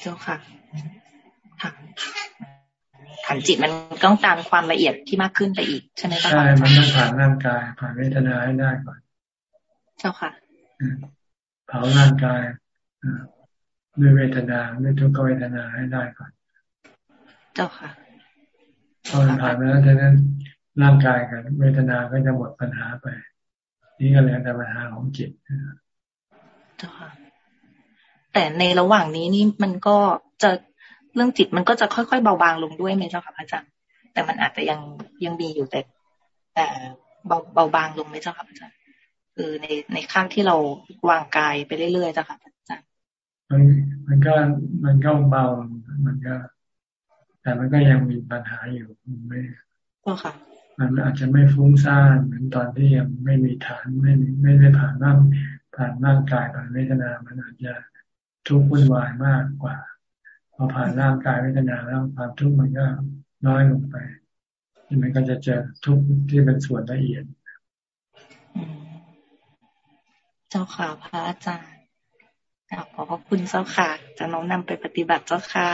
เจ้าค่ะขันจิตมันต้องตามความละเอียดที่มากขึ้นไปอีกใช่ไหมคะใช่ มันต้องผ่านร่างกาย ผ่านเวทนาให้ได้ก่อน เจ้าค่ะเผาร่างกายด้วยเวทนาด้วยทุกขเวทนาให้ได้ก่อน เจ้าค่ะ พอมันผ่านไปแล้วดังนั้นร่างกายกับเวทนาก็จะหมดปัญหาไป นี่ก็เลยแต่ปัญหาของจิตเจ้าค่ะแต่ในระหว่างนี้นี่มันก็จะเรื่องจิตมันก็จะค่อยๆเบาบางลงด้วยไหมเจ้าค่ะพระอาจารย์แต่มันอาจจะยังยังมีอยู่แต่ แต่เบาเบาบางลงไหมเจ้าค่ะพระอาจารย์คือในในขั้นที่เราวางกายไปเรื่อยๆเจ้าค่ะอาจารย์มันมันก็มันก็เบา มันก็ แต่มันก็ยังมีปัญหาอยู่ไม่ค่ะ มันอาจจะไม่ฟุ้งซ่านเหมือนตอนที่ยังไม่มีฐานไม่ไม่ได้ผ่านร่างผ่านร่างกายผ่านเวทนา มันอาจจะทุกข์วุ่นวายมากกว่า พอผ่านร่างกายเวทนาแล้วความทุกข์มันก็น้อยลงไปที่มันก็จะเจอทุกข์ที่เป็นส่วนละเอียด เจ้าค่ะพระอาจารย์ ขอบพระคุณเจ้าค่ะ จะน้อมนำไปปฏิบัติเจ้าค่ะ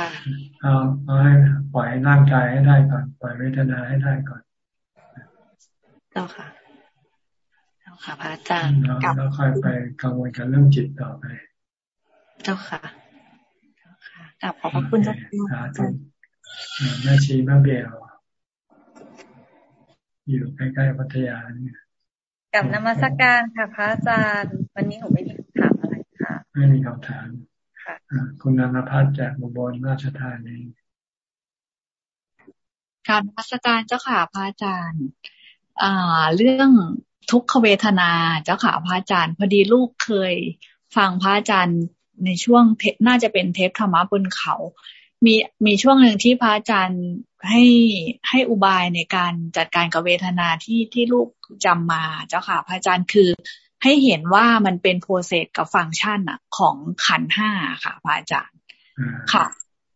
เอาเอาให้ปล่อยร่างกายให้ได้ก่อน ปล่อยเวทนาให้ได้ก่อน เจ้าค่ะ เจ้าค่ะพระอาจารย์แล้วค่อยไปกังวลกับเรื่องจิตต่อไป เจ้าค่ะเจ้าค่ะกลับขอบพระคุณเจ้าค่ะแม่ชีแม่เบลอยู่ใกล้ๆพัทยาเนี่ยกับนมัสการค่ะพระอาจารย์ วันนี้หนูไม่มีคำถามอะ ไรค่ะไม่มีคำถามค่ะคุณนันพัฒน์จากบุบลราชธานีการนมัสการเจ้าค่ะพระอาจารย์อ่าเรื่องทุกขเวทนาเจ้าค่ะพระอาจารย์ พอดีลูกเคยฟังพระอาจารย์ในช่วงน่าจะเป็นเทปธรรมะบนเขา มีมีช่วงหนึ่งที่พระอาจารย์ให้ให้อุบายในการจัดการกับเวทนาที่ที่ลูกจำมาเจ้าค่ะ พระอาจารย์คือ ให้เห็นว่ามันเป็นโปรเซสกับฟังก์ชันอะของขันห้าค่ะพระอาจารย์ค่ะ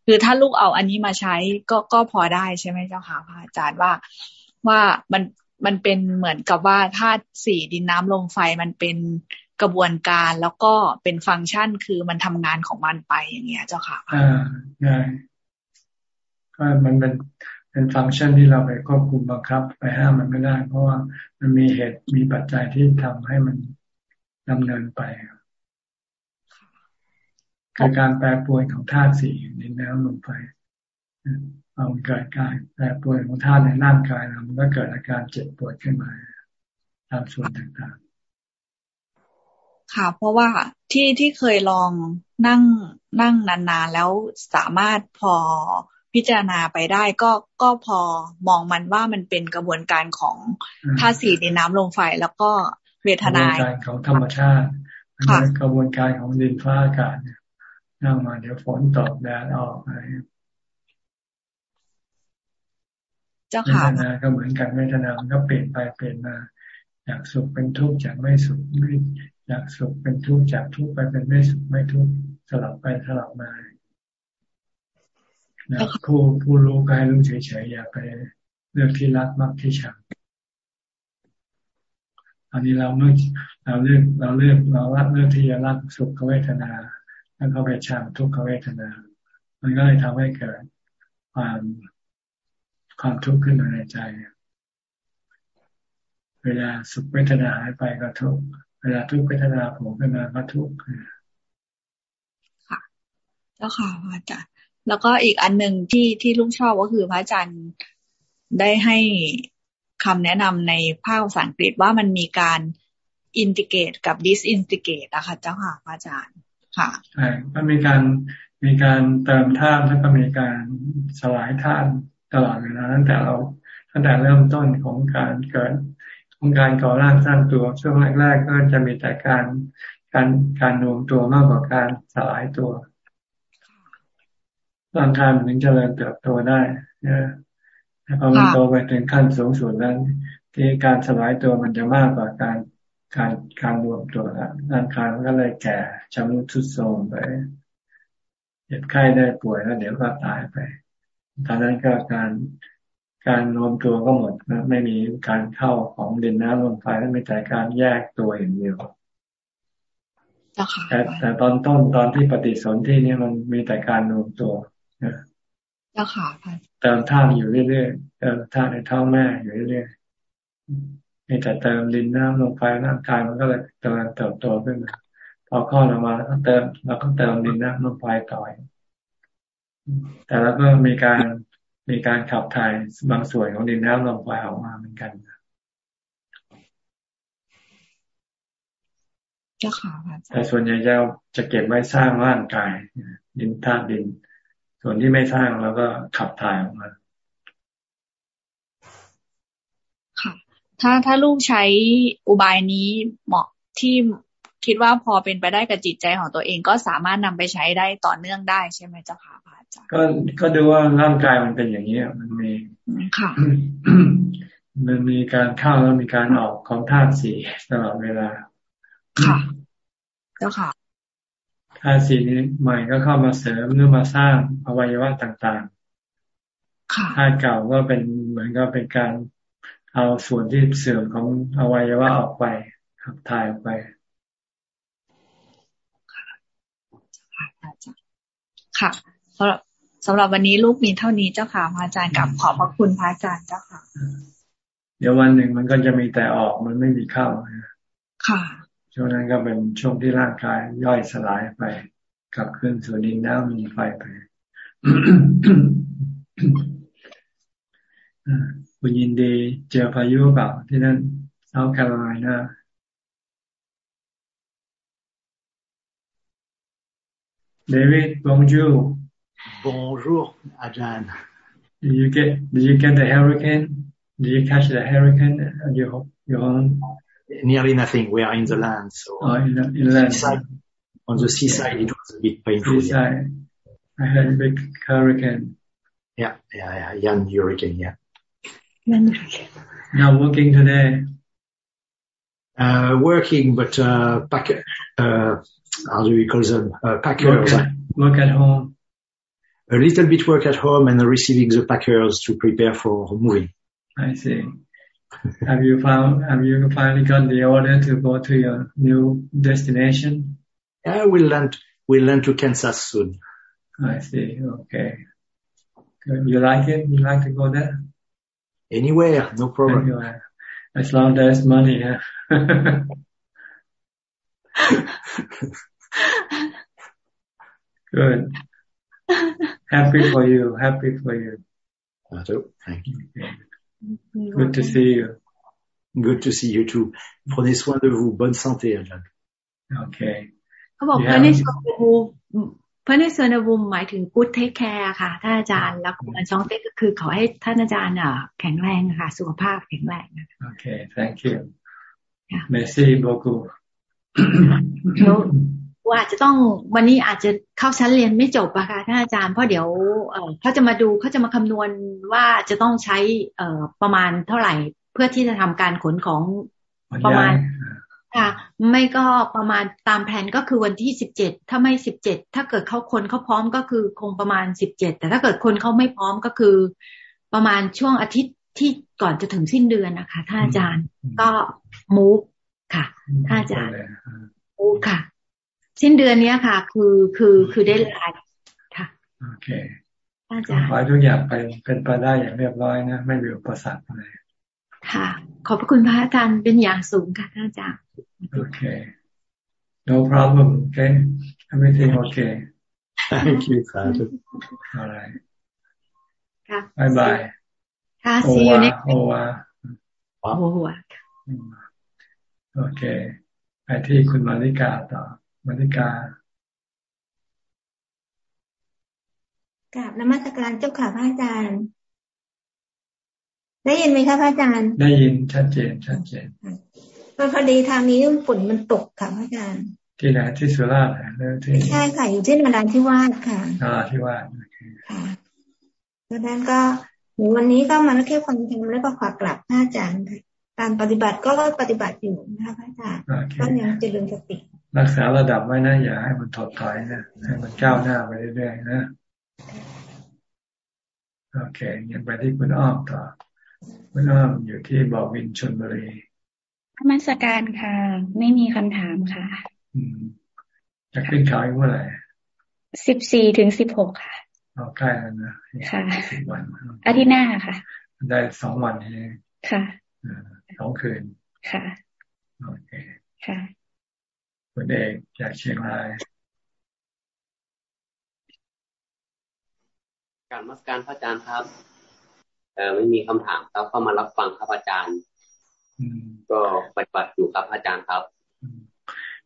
คือถ้าลูกเอาอันนี้มาใช้ก็ก็พอได้ใช่ไหมเจ้าค่ะพระอาจารย์ว่าว่ามันมันเป็นเหมือนกับว่าธาตุสี่ดินน้ำลมไฟมันเป็นกระบวนการแล้วก็เป็นฟังก์ชันคือมันทำงานของมันไปอย่างเงี้ย เจ้าค่ะอ่าได้ก็มันเป็น เป็นฟังก์ชันที่เราไปควบคุมบังคับ ไปห้ามมันไม่ได้ เพราะว่ามันมีเหตุมีปัจจัยที่ทำให้มันดำเนินไปคือการแปรปรวนของธาตุสี่ในน้ำลมไฟเอาเกิดการแปรปรวนของธาตุในร่างกายเรามันก็เกิดอาการเจ็บปวดขึ้นมาตามส่วนต่างๆ ค่ะ เพราะว่าที่ที่เคยลองนั่งนั่งนานๆแล้วสามารถพอ พิจารณาไปได้ก็ก็พอมองมันว่ามันเป็นกระบวนการของธาตุสี่ในน้ำลมไฟแล้วก็เวทนากระบวนการของธรรมชาติกระบวนการของดินฟ้าอากาศเนี่ยนั่งมาเดี๋ยวฝนตกแดดออกอะไรเจ้าค่ะเวทนาก็เหมือนกันเวทนามันก็เปลี่ยนไปเปลี่ยนมาจากสุขเป็นทุกข์จากไม่สุขไม่จากสุขเป็นทุกข์จากทุกข์ไปเป็นไม่สุขไม่ทุกข์สลับไปสลับมา ผู้ผู้รู้ก็ให้รู้เฉยๆอย่าไปเลือกที่รักมักที่ชังอันนี้เราเมื่อเราเลือกเราเลือกเรารักเลือกที่จะรักสุขเวทนา แล้วก็ไปชังทุกขเวทนา มันก็เลยทำให้เกิดความความทุกข์ขึ้นในใจ เวลาสุขเวทนาหายไปก็ทุกข์เวลาทุกขเวทนาผมขึ้นมาก็ทุกข์ค่ะเจ้าค่ะอาจารย์ แล้วก็อีกอันหนึ่งที่ที่ลุงชอบก็คือพระอาจารย์ได้ให้คำแนะนำในภาคภาษาอังกฤษว่ามันมีการอินทิเกตกับดิสอินทิเกตนะคะเจ้าค่ะพระอาจารย์ค่ะใช่ก็มีการมีการเติมธาตุแล้วก็มีการสลายธาตุตลอดเวลาตั้งแต่เราตั้งแต่เริ่มต้นของการเกิดของการก่อร่างสร้างตัวช่วงแรก ๆ ก็จะมีแต่การการการรวมตัวมากกว่าการสลายตัว ร่างกายมันถึงจเจริญเติบโตได้นะพอมันโตไปถึงขั้นสูงสุดนั้น ที่การสลายตัวมันจะมากกว่าการการการรวมตัวแล้วร่างกายมันก็เลยแก่ชำรุดทรุดโทรมไปเจ็บไข้ได้ป่วยแล้วเดี๋ยวก็ตายไปตอนนั้นก็การการรวมตัวก็หมดนะไม่มีการเข้าของดินน้ำลมไฟแล้วมีแต่การแยกตัวอย่างเดียวแต่แต่ตอนต้นตอนที่ปฏิสนธินี่มันมีแต่การรวมตัว เจ้าค่ะเติมธาตุอยู่เรื่อยๆเติมธาตุในท้องแม่อยู่เรื่อยๆมีแต่เติมดินน้ำลงไปร่างกายมันก็เลยเติมเติบโตขึ้นมาพอข้อออกมาแล้วก็เติมเราก็เติมดินน้ำลงไปต่อยแต่แล้วก็มีการมีการขับถ่ายบางส่วนของดินน้ำลงไปออกมาเหมือนกันแต่ส่วนใหญ่จะจะเก็บไว้สร้างร่างกายดินธาตุดิน ส่วนที่ไม่สร้างแล้วก็ขับถ่ายออกมาค่ะ ถ้าถ้าลูกใช้อุบายนี้เหมาะที่คิดว่าพอเป็นไปได้กับจิตใจของตัวเองก็สามารถนำไปใช้ได้ต่อเนื่องได้ใช่ไหมเจ้าค่ะพระอาจารย์ก็ก็ดูว่าร่างกายมันเป็นอย่างนี้มันมีค่ะมันมีการเข้าแล้วมีการออกของธาตุสีตลอดเวลา ค่ะ เจ้าค่ะ ธาตุสีนี้ใหม่ก็เข้ามาเสริมหรือมาสร้างอวัยวะต่างๆธาตุเก่าก็เป็นเหมือนก็เป็นการเอาส่วนที่เสื่อมของอวัยวะออกไปขับถ่ายออกไปค่ะสำหรับสำหรับวันนี้ลูกมีเท่านี้เจ้าค่ะพระอาจารย์กับขอบพระคุณพระอาจารย์เจ้าค่ะ เดี๋ยววันหนึ่งมันก็จะมีแต่ออกมันไม่มีเข้าค่ะ ช่วงนั้นก็เป็นช่วงที่ร่างกายย่อยสลายไปกลับขึ้นสู่ดินน้ำมีไฟไปคุณยินดีเจอพายุเปล่าที่นั่นเซาท์แคโรไลนา David bonjour bonjour Ajahn did you get did you get the hurricane did you catch the hurricane at your your home nearly nothing we are in the land so oh, in the, in the land. Seaside, on the seaside it was a bit painful seaside. I had a big hurricane yeah yeah yeah young hurricane yeah now working today? Uh, working, but uh, pack, uh, how do we call them? Uh, packers. Work at, work at home. A little bit work at home and receiving the packers to prepare for moving. I see. Have you found? Have you finally got the order to go to your new destination? Yeah, we'll land. We'll land to Kansas soon. I see. Okay. Good. You like it? You like to go there? Anywhere, no problem. Anywhere. As long as money, yeah. Good. Happy for you. Happy for you. I do. Thank you. Good to see you. Good to see you too. Prenez soin de vous. Bonne santé, Ajahn. Okay. เขาบอกพระนิสพระนิสนวุมหมายถึงกู๊ดเทคแคร์ค่ะ ท่านอาจารย์ แล้วอันสองเต็ก็คือขอให้ท่านอาจารย์แข็งแรงค่ะ สุขภาพแข็งแรงโอเค thank you merci beaucoup ว่าจะต้องวันนี้อาจจะเข้าชั้นเรียนไม่จบอะค่ะท่านอาจารย์เพราะเดี๋ยวเขาจะมาดูเขาจะมาคำนวณว่าจะต้องใช้เอประมาณเท่าไหร่ เพื่อที่จะทำการขนของประมาณค่ะ ไม่ก็ประมาณตามแผนก็คือวันที่สิบเจ็ดถ้าไม่สิบเจ็ดถ้าเกิดเขาคนเขาพร้อมก็คือคงประมาณสิบเจ็ดแต่ถ้าเกิดคนเขาไม่พร้อมก็คือ ประมาณช่วงอาทิตย์ที่ก่อนจะถึงสิ้นเดือนนะคะท่านอาจารย์ก็มูฟค่ะท่านอาจารย์มูฟค่ะ สิ้นเดือนนี้ค่ะ คือคือคือได้ลายค่ะโอเคอาจารย์ขอให้ทุกอย่างไปเป็นไปได้อย่างเรียบร้อยนะ ไม่มีอุปสรรคอะไรค่ะ ขอบพระคุณพระอาจารย์เป็นอย่างสูงค่ะท่านอาจารย์ Okay. No problem. Okay. Everything okay. Thank you, Father. All right. ค่ะ Bye bye. ค่ะ see you next โอวาโอวาโอเคไปที่คุณมาริกาต่อ มาริกากราบนมัสการเจ้าค่ะพระอาจารย์ ได้ยินไหมคะพระอาจารย์ ได้ยินชัดเจนชัดเจนก็พอดีทางนี้ฝนมันตกค่ะพระอาจารย์ ที่ไหนที่สุราษฎร์หรือที่ใช่ค่ะอยู่ที่นาดานที่วาดค่ะนาดานที่วาดค่ะดังนั้นก็วันนี้ก็มาแค่ฟังธรรมแล้วก็ขอกลับพระอาจารย์ค่ะการปฏิบัติก็ปฏิบัติอยู่นะคะพระอาจารย์ก็ยังเจริญสติ รักษาระดับไว้นะอย่าให้มันถดถอยนะให้มันก้าวหน้าไปเรื่อยๆนะโอเคยังไปที่คุณอ้อมต่อคุณอ้อมอยู่ที่บ่อวินชนบุรีธรรมสการค่ะ ไม่มีคำถามค่ะจะขึ้นเขาอีกเมื่อไหร่สิบสี่ถึงสิบหกค่ะเอาใกล้แล้วนะค่ะสิบวันอาทิตย์หน้าค่ะ ได้สองวันเองค่ะสองคืนค่ะโอเคค่ะ คุณเอกจากเชียงรายการมัสการพระอาจารย์ครับเออไม่มีคำถามครับเข้ามารับฟังครับอาจารย์ก็ปฏิบัติอยู่ครับอาจารย์ครับ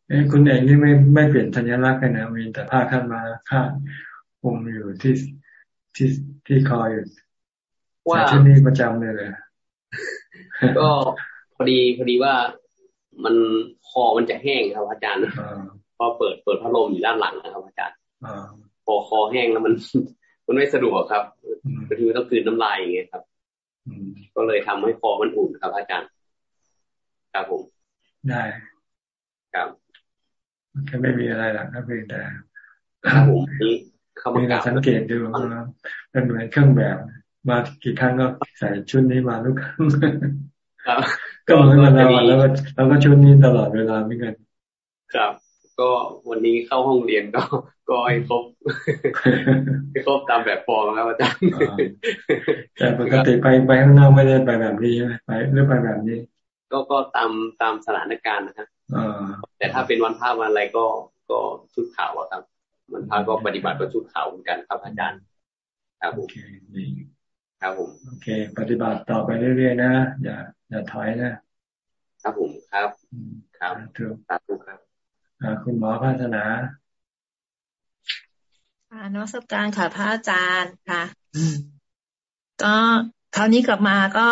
เอ้คุณเอกนี่ไม่ไม่เปลี่ยนสัญลักษณ์กันนะมีแต่ผ้าขั้นมาข้าปุ่มอยู่ที่ที่ที่คออยู่ว่าที่นี่ประจำเลยเลยก็พอดีพอดีว่า มันคอมันจะแห้งครับอาจารย์พอเปิดเปิดพัดลมอยู่ด้านหลังนะครับ อาจารย์พอคอแห้งแล้วมัน มันไม่สะดวกครับบางทีต้องคืนน้ำลายอย่างเงี้ยครับก็เลยทำให้คอมันอุ่นครับ อาจารย์ครับผมได้ครับก็ไม่มีอะไรหรอกก็เพียงแต่ครับผมนี่เขามาสังเกตดูเป็นเหมือนเครื่องแบบ มากี่ครั้งก็ใส่ชุดนี้มาทุกครั้ง ก็เหมือนกันเราแล้วก็เราก็ชุดนี้ตลอดเวลาไม่เงินครับ ก็วันนี้เข้าห้องเรียนก็ก็ให้ครบให้ครบตามแบบฟอร์มครับอาจารย์แต่ปกติไปไปข้างนอกไม่ได้ไปแบบนี้ใช่ไหมไปหรือไปแบบนี้ ก็ก็ตามตามสถานการณ์นะครับแต่ถ้าเป็นวันพระวันอะไรก็ก็ชุดขาวครับมันพระก็ปฏิบัติก็ชุดขาวเหมือนกันครับอาจารย์ครับผมครับผมโอเค ปฏิบัติต่อไปเรื่อยๆนะ อย่า อย่าถอยนะครับผมครับครับถูกถูกครับคุณหมอพัฒนาค่ะนวัตการค่ะพระอาจารย์ค่ะก็คราวนี้กลับมาก็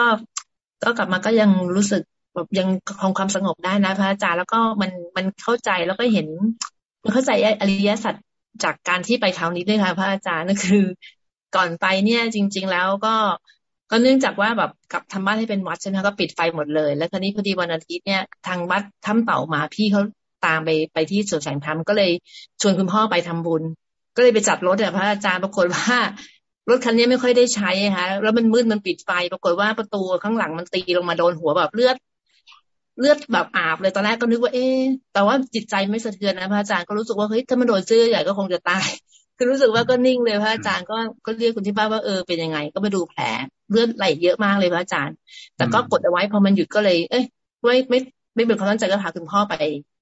ก็กลับมาก็ยังรู้สึกแบบยังคงความสงบได้นะ พระอาจารย์แล้วก็มันมันเข้าใจแล้วก็เห็น มันเข้าใจอริยสัจจากการที่ไปคราวนี้ด้วยค่ะ พระอาจารย์นั่นคือ ก่อนไปเนี่ย จริง ๆ แล้วก็ ก็เนื่องจากว่าแบบกับทำบ้านให้เป็นวัดใช่ไหมก็ปิดไฟหมดเลย แล้วคราวนี้พอดีวันอาทิตย์เนี่ยทางวัดถ้ำเต่ามาพี่เขาตามไปไปที่สวนแสงธรรมก็เลยชวนคุณพ่อไปทำบุญ ก็เลยไปจัดรถอะพระอาจารย์ปรากฏว่ารถคันนี้ไม่ค่อยได้ใช้ค่ะแล้วมันมืดมันปิดไฟ ปรากฏว่าประตูข้างหลังมันตีลงมาโดนหัวแบบเลือด เลือดแบบอาบเลยตอนแรกก็นึกว่าเอ๊แต่ว่าจิตใจไม่สะเทือนนะพระอาจารย์ก็รู้สึกว่าเฮ้ยถ้ามันโดนเสื้อใหญ่ก็คงจะตาย คือรู้สึกว่าก็นิ่งเลยพระอาจารย์ก็ก็เรียกคุณที่บ้านว่าเออเป็นยังไง ก็มาดูแผลเลือดไหลเยอะมากเลยพระอาจารย์ แต่ก็กดเอาไว้พอมันหยุดก็เลย เอ้ยไม่ไม่ไม่เป็นความตั้งใจก็พาคุณพ่อไป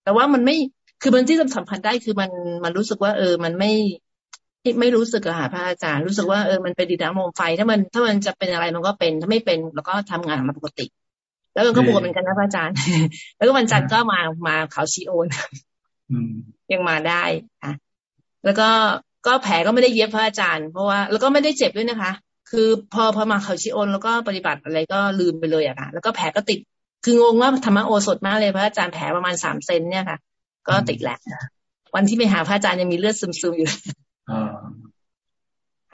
แต่ว่ามันไม่คือมันที่สัมพันธ์ได้คือมันมันรู้สึกว่า เออ มันไม่ไม่รู้สึกอะค่ะพระอาจารย์รู้สึกว่าเออมันเป็นดินน้ำลมไฟ ถ้ามันถ้ามันจะเป็นอะไรมันก็เป็นถ้าไม่เป็นแล้วก็ทำงานมาปกติ แล้วมันก็บวมเหมือนกันนะพระอาจารย์ แล้วก็วันจันทร์ก็มามาเขาชีโอนยังมาได้ค่ะแล้วก็ ก็แผลก็ไม่ได้เย็บพระอาจารย์ เพราะว่าแล้วก็ไม่ได้เจ็บด้วยนะคะ คือพอพอมาเขาชิโอนแล้วก็ปฏิบัติอะไรก็ลืมไปเลยอะค่ะ แล้วก็แผลก็ติด คืองงว่าธรรมโอสถมากเลยพระอาจารย์แผลประมาณสามเซนเนี่ยค่ะ ก็ติดแหละวันที่ไปหาพระอาจารย์ยังมีเลือดซึมๆอยู่อ๋อ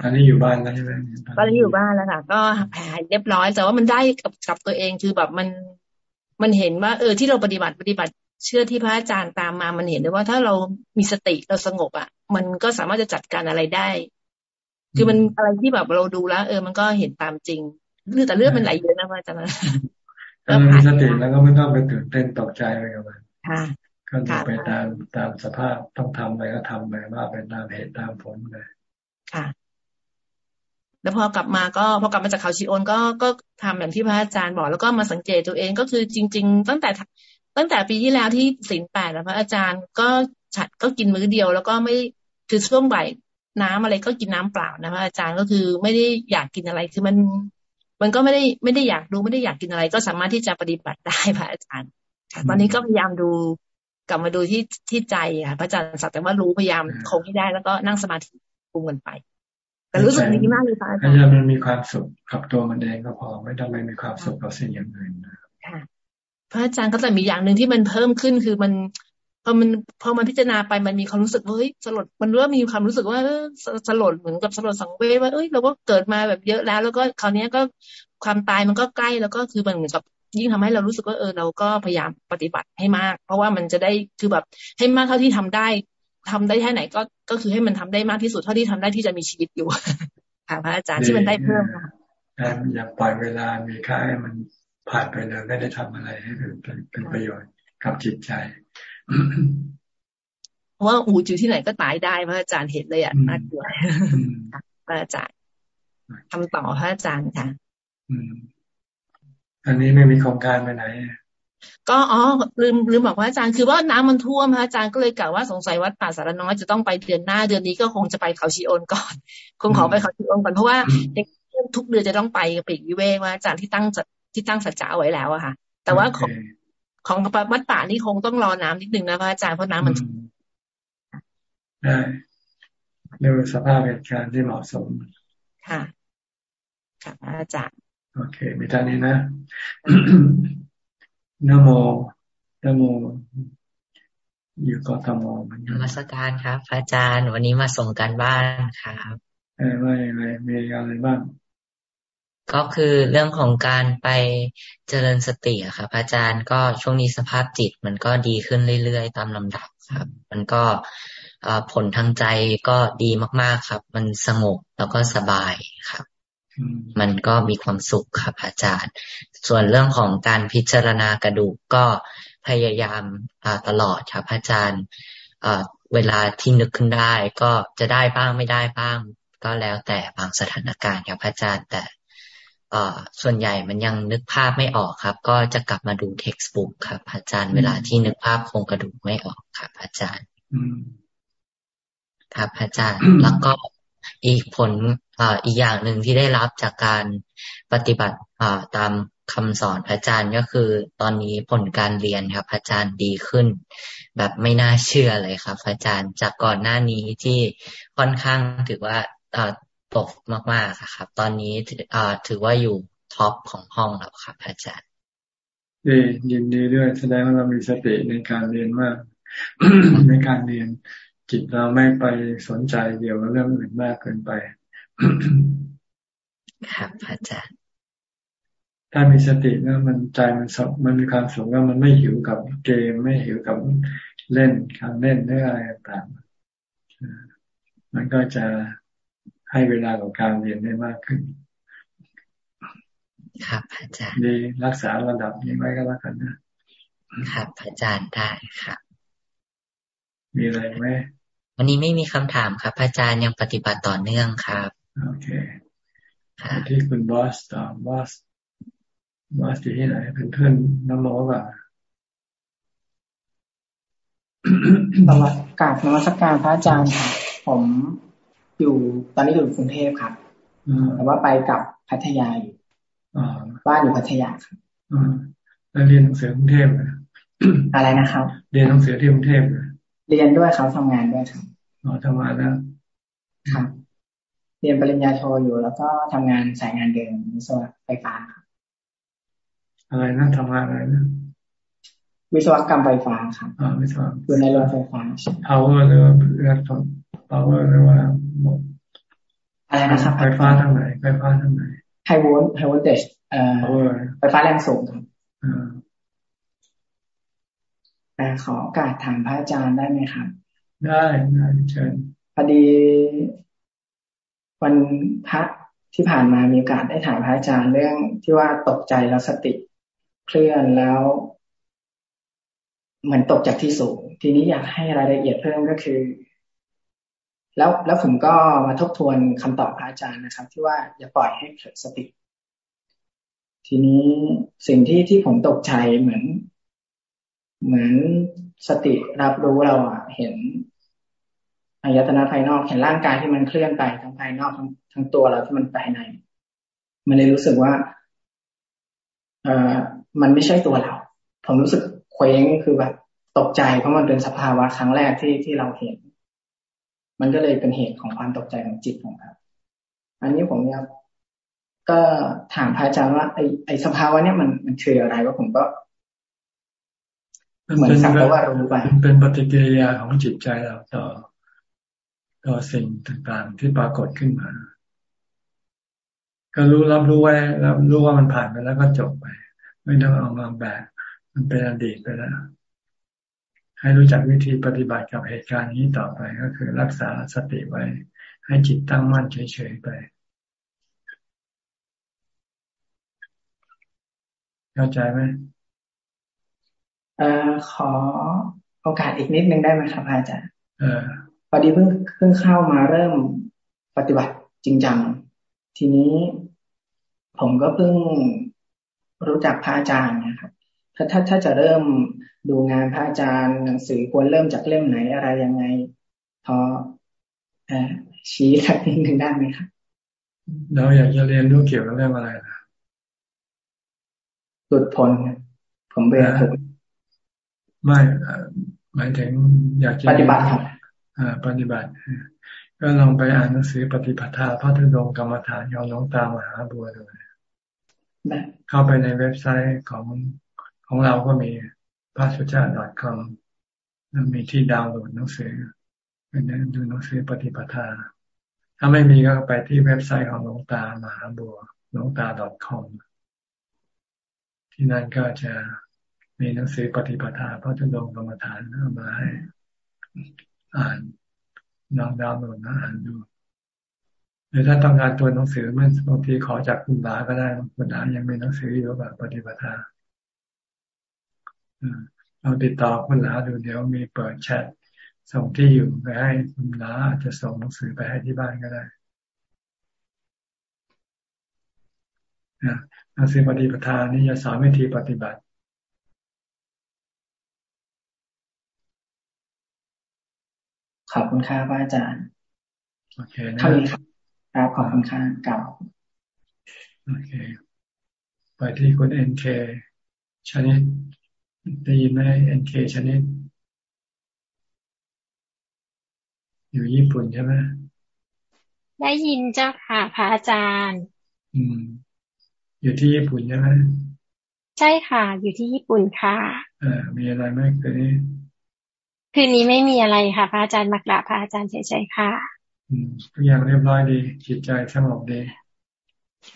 ตอนนี้อยู่บ้านแล้วใช่ไหมตอนนี้อยู่บ้านแล้วค่ะ ก็แผลเรียบร้อยแต่ว่ามันได้กับกับตัวเองคือแบบมันมันเห็นว่า เออที่เราปฏิบัติปฏิบัติ เชื่อที่พระอาจารย์ตามมามันเห็นได้ว่าถ้าเรามีสติเราสงบอะ มันก็สามารถจะจัดการอะไรได้ คือมันอะไรที่แบบเราดูแล้วเออมันก็เห็นตามจริงเลือดแต่เลือดมันไหลเยอะนะพระอาจารย์ถ้ามีสติแล้วก็ไม่ต้องไปตื่นเต้นตกใจไปกับมันก็ดูไปตามตามสภาพต้องทำอะไรก็ทำไปว่าไปตามเหตุตามผลเลยค่ะ แล้วพอกลับมาก็พอกลับมาจากเขาชีโอนก็ก็ทำอย่างที่พระอาจารย์บอก แล้วก็มาสังเกตตัวเองก็คือจริง ๆ ตั้งแต่ ตั้งแต่ปีที่แล้วที่สินแปดพระอาจารย์ก็ฉัดก็กินมื้อเดียว แล้วก็ไม่คือช่วงบ่ายน้ำอะไรก็กินน้ำเปล่านะพระอาจารย์ก็คือไม่ได้อยากกินอะไรคือมัน มันก็ไม่ได้ไม่ได้อยากดูไม่ได้อยากกินอะไร ก็สามารถที่จะปฏิบัติได้พระอาจารย์ตอนนี้ก็พยายามดูกลับมาดูที่ที่ใจค่ะพระอาจารย์สักแต่ว่ารู้พยายามคงให้ได้แล้วก็นั่งสมาธิปรุงกันไป แต่รู้สึกดีมากเลยพระอาจารย์พยายามมันมีความสุขกับตัวมันเองก็พอไม่ต้องไม่มีความสุขกับสิ่งอย่างอื่นนะค่ะ พระอาจารย์ก็แต่มีอย่างหนึ่งที่มันเพิ่มขึ้นคือมันพอมันพอมันพิจารณาไปมันมีความรู้สึกว่าเฮ้ยสลดมันเริ่มมีความรู้สึกว่าสลดเหมือนกับสลดสังเวชว่าเอ้ยเราก็เกิดมาแบบเยอะแล้ว แล้วก็คราวนี้ก็ความตายมันก็ใกล้แล้วก็คือมันเหมือนกับยิ่งทำให้เรารู้สึกว่าเออเราก็พยายามปฏิบัติให้มาก เพราะว่ามันจะได้คือแบบให้มากเท่าที่ทำได้ทำได้แค่ไหนก็ก็คือให้มันทำได้มากที่สุดเท่าที่ทำได้ที่จะมีชีวิตอยู่ค่ะพระอาจารย์ที่มันได้เพิ่มนะอย่าปล่อยเวลามีค่าให้มัน ผ่านไปเลยไม่ได้ทำอะไรให้เป็นเป็นประโยชน์กับจิตใจว่าอูอยู่ที่ไหนก็ตายได้พระอาจารย์เห็นเลยอะน่ากลัวพระอาจารย์ทำต่อพระอาจารย์ค่ะอันนี้ไม่มีโครงการไปไหน ก็อ๋อลืมลืมบอกว่าอาจารย์คือว่าน้ำมันท่วมพระอาจารย์ก็เลยกล่าวว่าสงสัยวัดป่าสารน้อยจะต้องไปเดือนหน้าเดือนนี้ก็คงจะไปเขาชีโอนก่อน คงขอไปเขาชีโอนก่อนเพราะว่าทุกเดือนจะต้องไปปีกวิเวกว่าอาจารย์ที่ตั้ง ที่ตั้งสัจจะเอาไว้แล้วอะค่ะ แต่ว่าของของวัดป่านี่คงต้องรอน้ำนิดนึงนะพระอาจารย์เพราะน้ำมันได้เรื่องสภาพเหตุการณ์ที่เหมาะสม ค่ะค่ะพระอาจารย์โอเคมีท่านี้นะนโมตโมอยู่กทมเหมือนกันมาสการครับ พระอาจารย์ วันนี้มาส่งการบ้านครับเออว่าอะไรมีอะไรบ้าง ก็คือเรื่องของการไปเจริญสติอะครับอาจารย์ก็ช่วงนี้สภาพจิตมันก็ดีขึ้นเรื่อยๆ ตามลำดับครับ มันก็ผลทางใจก็ดีมากๆครับ มันสงบแล้วก็สบายครับ มันก็มีความสุขครับอาจารย์ ส่วนเรื่องของการพิจารณากระดูกก็พยายามตลอดครับอาจารย์เวลาที่นึกขึ้นได้ก็จะได้บ้างไม่ได้บ้าง ก็แล้วแต่บางสถานการณ์ครับอาจารย์แต่ ส่วนใหญ่มันยังนึกภาพไม่ออกครับ ก็จะกลับมาดู textbook ครับ อาจารย์เวลาที่นึกภาพโครงกระดูกไม่ออกครับ อาจารย์ครับอาจารย์แล้วก็อีกผลอีกอย่างหนึ่งที่ได้รับจากการปฏิบัติตามคำสอนพระอาจารย์ก็คือ ตอนนี้ผลการเรียนครับพระอาจารย์ดีขึ้น แบบไม่น่าเชื่อเลยครับพระอาจารย์จากก่อนหน้านี้ที่ค่อนข้างถือว่า ตกมากๆครับ ตอนนี้ถือว่าอยู่ท็อปของห้องแล้วครับอาจารย์ดียินดีด้วยแสดงว่าเรามีสติในการเรียนมาก ในการเรียนจิตเราไม่ไปสนใจเกี่ยวกับเรื่องอื่นมากเกินไป ครับอาจารย์ ถ้ามีสติแล้วมันใจมันสมันมีความสุขว่ามันไม่หิวกับเกม ไม่หิวกับเล่นการเล่นได้อะไรต่างมันก็จะ ให้เวลากับการเรียนได้มากขึ้น ครับอาจารย์ดีรักษาระดับนี้ไว้ก็แล้วกันนะ ครับอาจารย์ได้ครับ มีอะไรไหมวันนี้ไม่มีคำถามครับ อาจารย์ยังปฏิบัติต่อเนื่องครับ โอเคที่คุณบอสต่อบอสบอสอยู่ที่ไหนเป็นเพื่อนน้ำโมป่ะสวัสดีกราบนมัสการพระอาจารย์ค่ะผม อยู่ตอนนี้อยู่กรุงเทพครับแต่ว่าไปกับพัทยาอยู่บ้านอยู่พัทยาครับแล้วเรียนหนังสือกรุงเทพอะไรนะครับ เรียนหนังสือที่กรุงเทพเรียนด้วยเขาทำงานด้วยครับอ๋อทำงานแล้วครับเรียนปริญญาโทอยู่แล้วก็ทำงานสายงานเดิมวิศวะไฟฟ้าครับอะไรนะทำงานอะไรนะวิศวกรรมไฟฟ้าครับอ่าวิศวะอยู่ในโรงไฟฟ้า power หรือ ว่าเรื่อง power หรือว่าอะไรนะครับไฟฟ้าทางไหนไฟฟ้าทางไหน high volt high voltage เอ่อไฟฟ้าแรงสูงครับแต่ขอโอกาสถามพระอาจารย์ได้ไหมครับ ได้ได้เชิญพอดีวันพระที่ผ่านมามีโอกาสได้ถามพระอาจารย์เรื่องที่ว่าตกใจแล้วสติเคลื่อนแล้ว เหมือนตกจากที่สูง ทีนี้อยากให้รายละเอียดเพิ่มก็คือ แล้วแล้วผมก็มาทบทวนคำตอบพระอาจารย์นะครับ ที่ว่าอย่าปล่อยให้เผลอสติ ทีนี้สิ่งที่ที่ผมตกใจเหมือน เหมือนสติรับรู้เราอะเห็นอายตนะภายนอกเห็นร่างกายที่มันเคลื่อนไปทั้งภายนอกทั้งทั้งตัวเราที่มันภายใน มันเลยรู้สึกว่า เออมันไม่ใช่ตัวเรา ผมรู้สึกเคว้งคือแบบตกใจเพราะมันเป็นสภาวะครั้งแรกที่ที่เราเห็น มันก็เลยเป็นเหตุของความตกใจของจิตของเราอันนี้ผมอยากก็ถามพระอาจารย์ว่าไอไอสภาวะเนี้ยมันมันคืออะไรว่าผมก็เหมือนสักว่ารู้ไปเป็นปฏิกิริยาของจิตใจเราต่อต่อสิ่งต่างๆที่ปรากฏขึ้นมา ก็รู้รับรู้ไว้รับรู้ว่ามันผ่านไปแล้วก็จบไป ไม่ต้องเอามาแบกมันเป็นอดีตไปแล้ว ให้รู้จักวิธีปฏิบัติกับเหตุการณ์นี้ต่อไปก็คือรักษาสติไว้ ให้จิตตั้งมั่นเฉยๆไปเข้าใจไหมเอ่อขอโอกาสอีกนิดนึงได้ไหมครับอาจารย์พอดีเพิ่งเพิ่งเข้ามาเริ่มปฏิบัติจริงจังทีนี้ผมก็เพิ่งรู้จักพระอาจารย์นะครับ ถ้าถ้าถ้าจะเริ่มดูงานพระอาจารย์หนังสือควรเริ่มจากเล่มไหนอะไรยังไง พอชี้สักนิดนึงได้ไหมครับเราอยากจะเรียนรู้เกี่ยวกับเรื่องอะไรนะหลุดพ้นผมเบื่อถูกไม่หมายถึงอยากจะปฏิบัติครับปฏิบัติ ก็ลองไปอ่านหนังสือปฏิปทาพระธุดงกรรมฐานยอมน้องตามหาบัวดูเข้าไปในเว็บไซต์ของ ของเราก็มีพระสุชาติ .com แล้วมีที่ดาวน์โหลดหนังสือเป็นดูหนังสือปฏิปทา ถ้าไม่มีก็ไปที่เว็บไซต์ของหลวงตามหาบัวหลวงตา .com ที่นั่นก็จะมีหนังสือปฏิปทาพระจุลงกรรมฐานเอามาให้อ่านลองดาวน์โหลดนะอ่านดูหรือถ้าต้องการตัวหนังสือมันบางทีขอจากคุณหลาก็ได้คุณหลายังมีหนังสืออยู่แบบปฏิปทา เราติดต่อคุณหลาดูเดี๋ยวมีเปิดแชทส่งที่อยู่ไปให้คุณหลาอาจจะส่งหนังสือไปให้ที่บ้านก็ได้หนังสือปฏิปทานี่จะสอนวิธีปฏิบัติขอบคุณค่ะพระอาจารย์โอเคนะเท่านี้ครับครับขอบคุณค่ะเก่าโอเค ไปที่คุณเอ็นเคชนิด ได้ยินไหมเอ็นเคชนิด อยู่ญี่ปุ่นใช่ไหมได้ยินเจ้าค่ะพระอาจารย์ อืม อยู่ที่ญี่ปุ่นใช่ไหมใช่ค่ะ อยู่ที่ญี่ปุ่นค่ะเออมีอะไรไหมคืนนี้ คืนนี้ไม่มีอะไรค่ะ พระอาจารย์มากราบพระอาจารย์เฉยๆค่ะทุกอย่างเรียบร้อยดีจิตใจสงบดี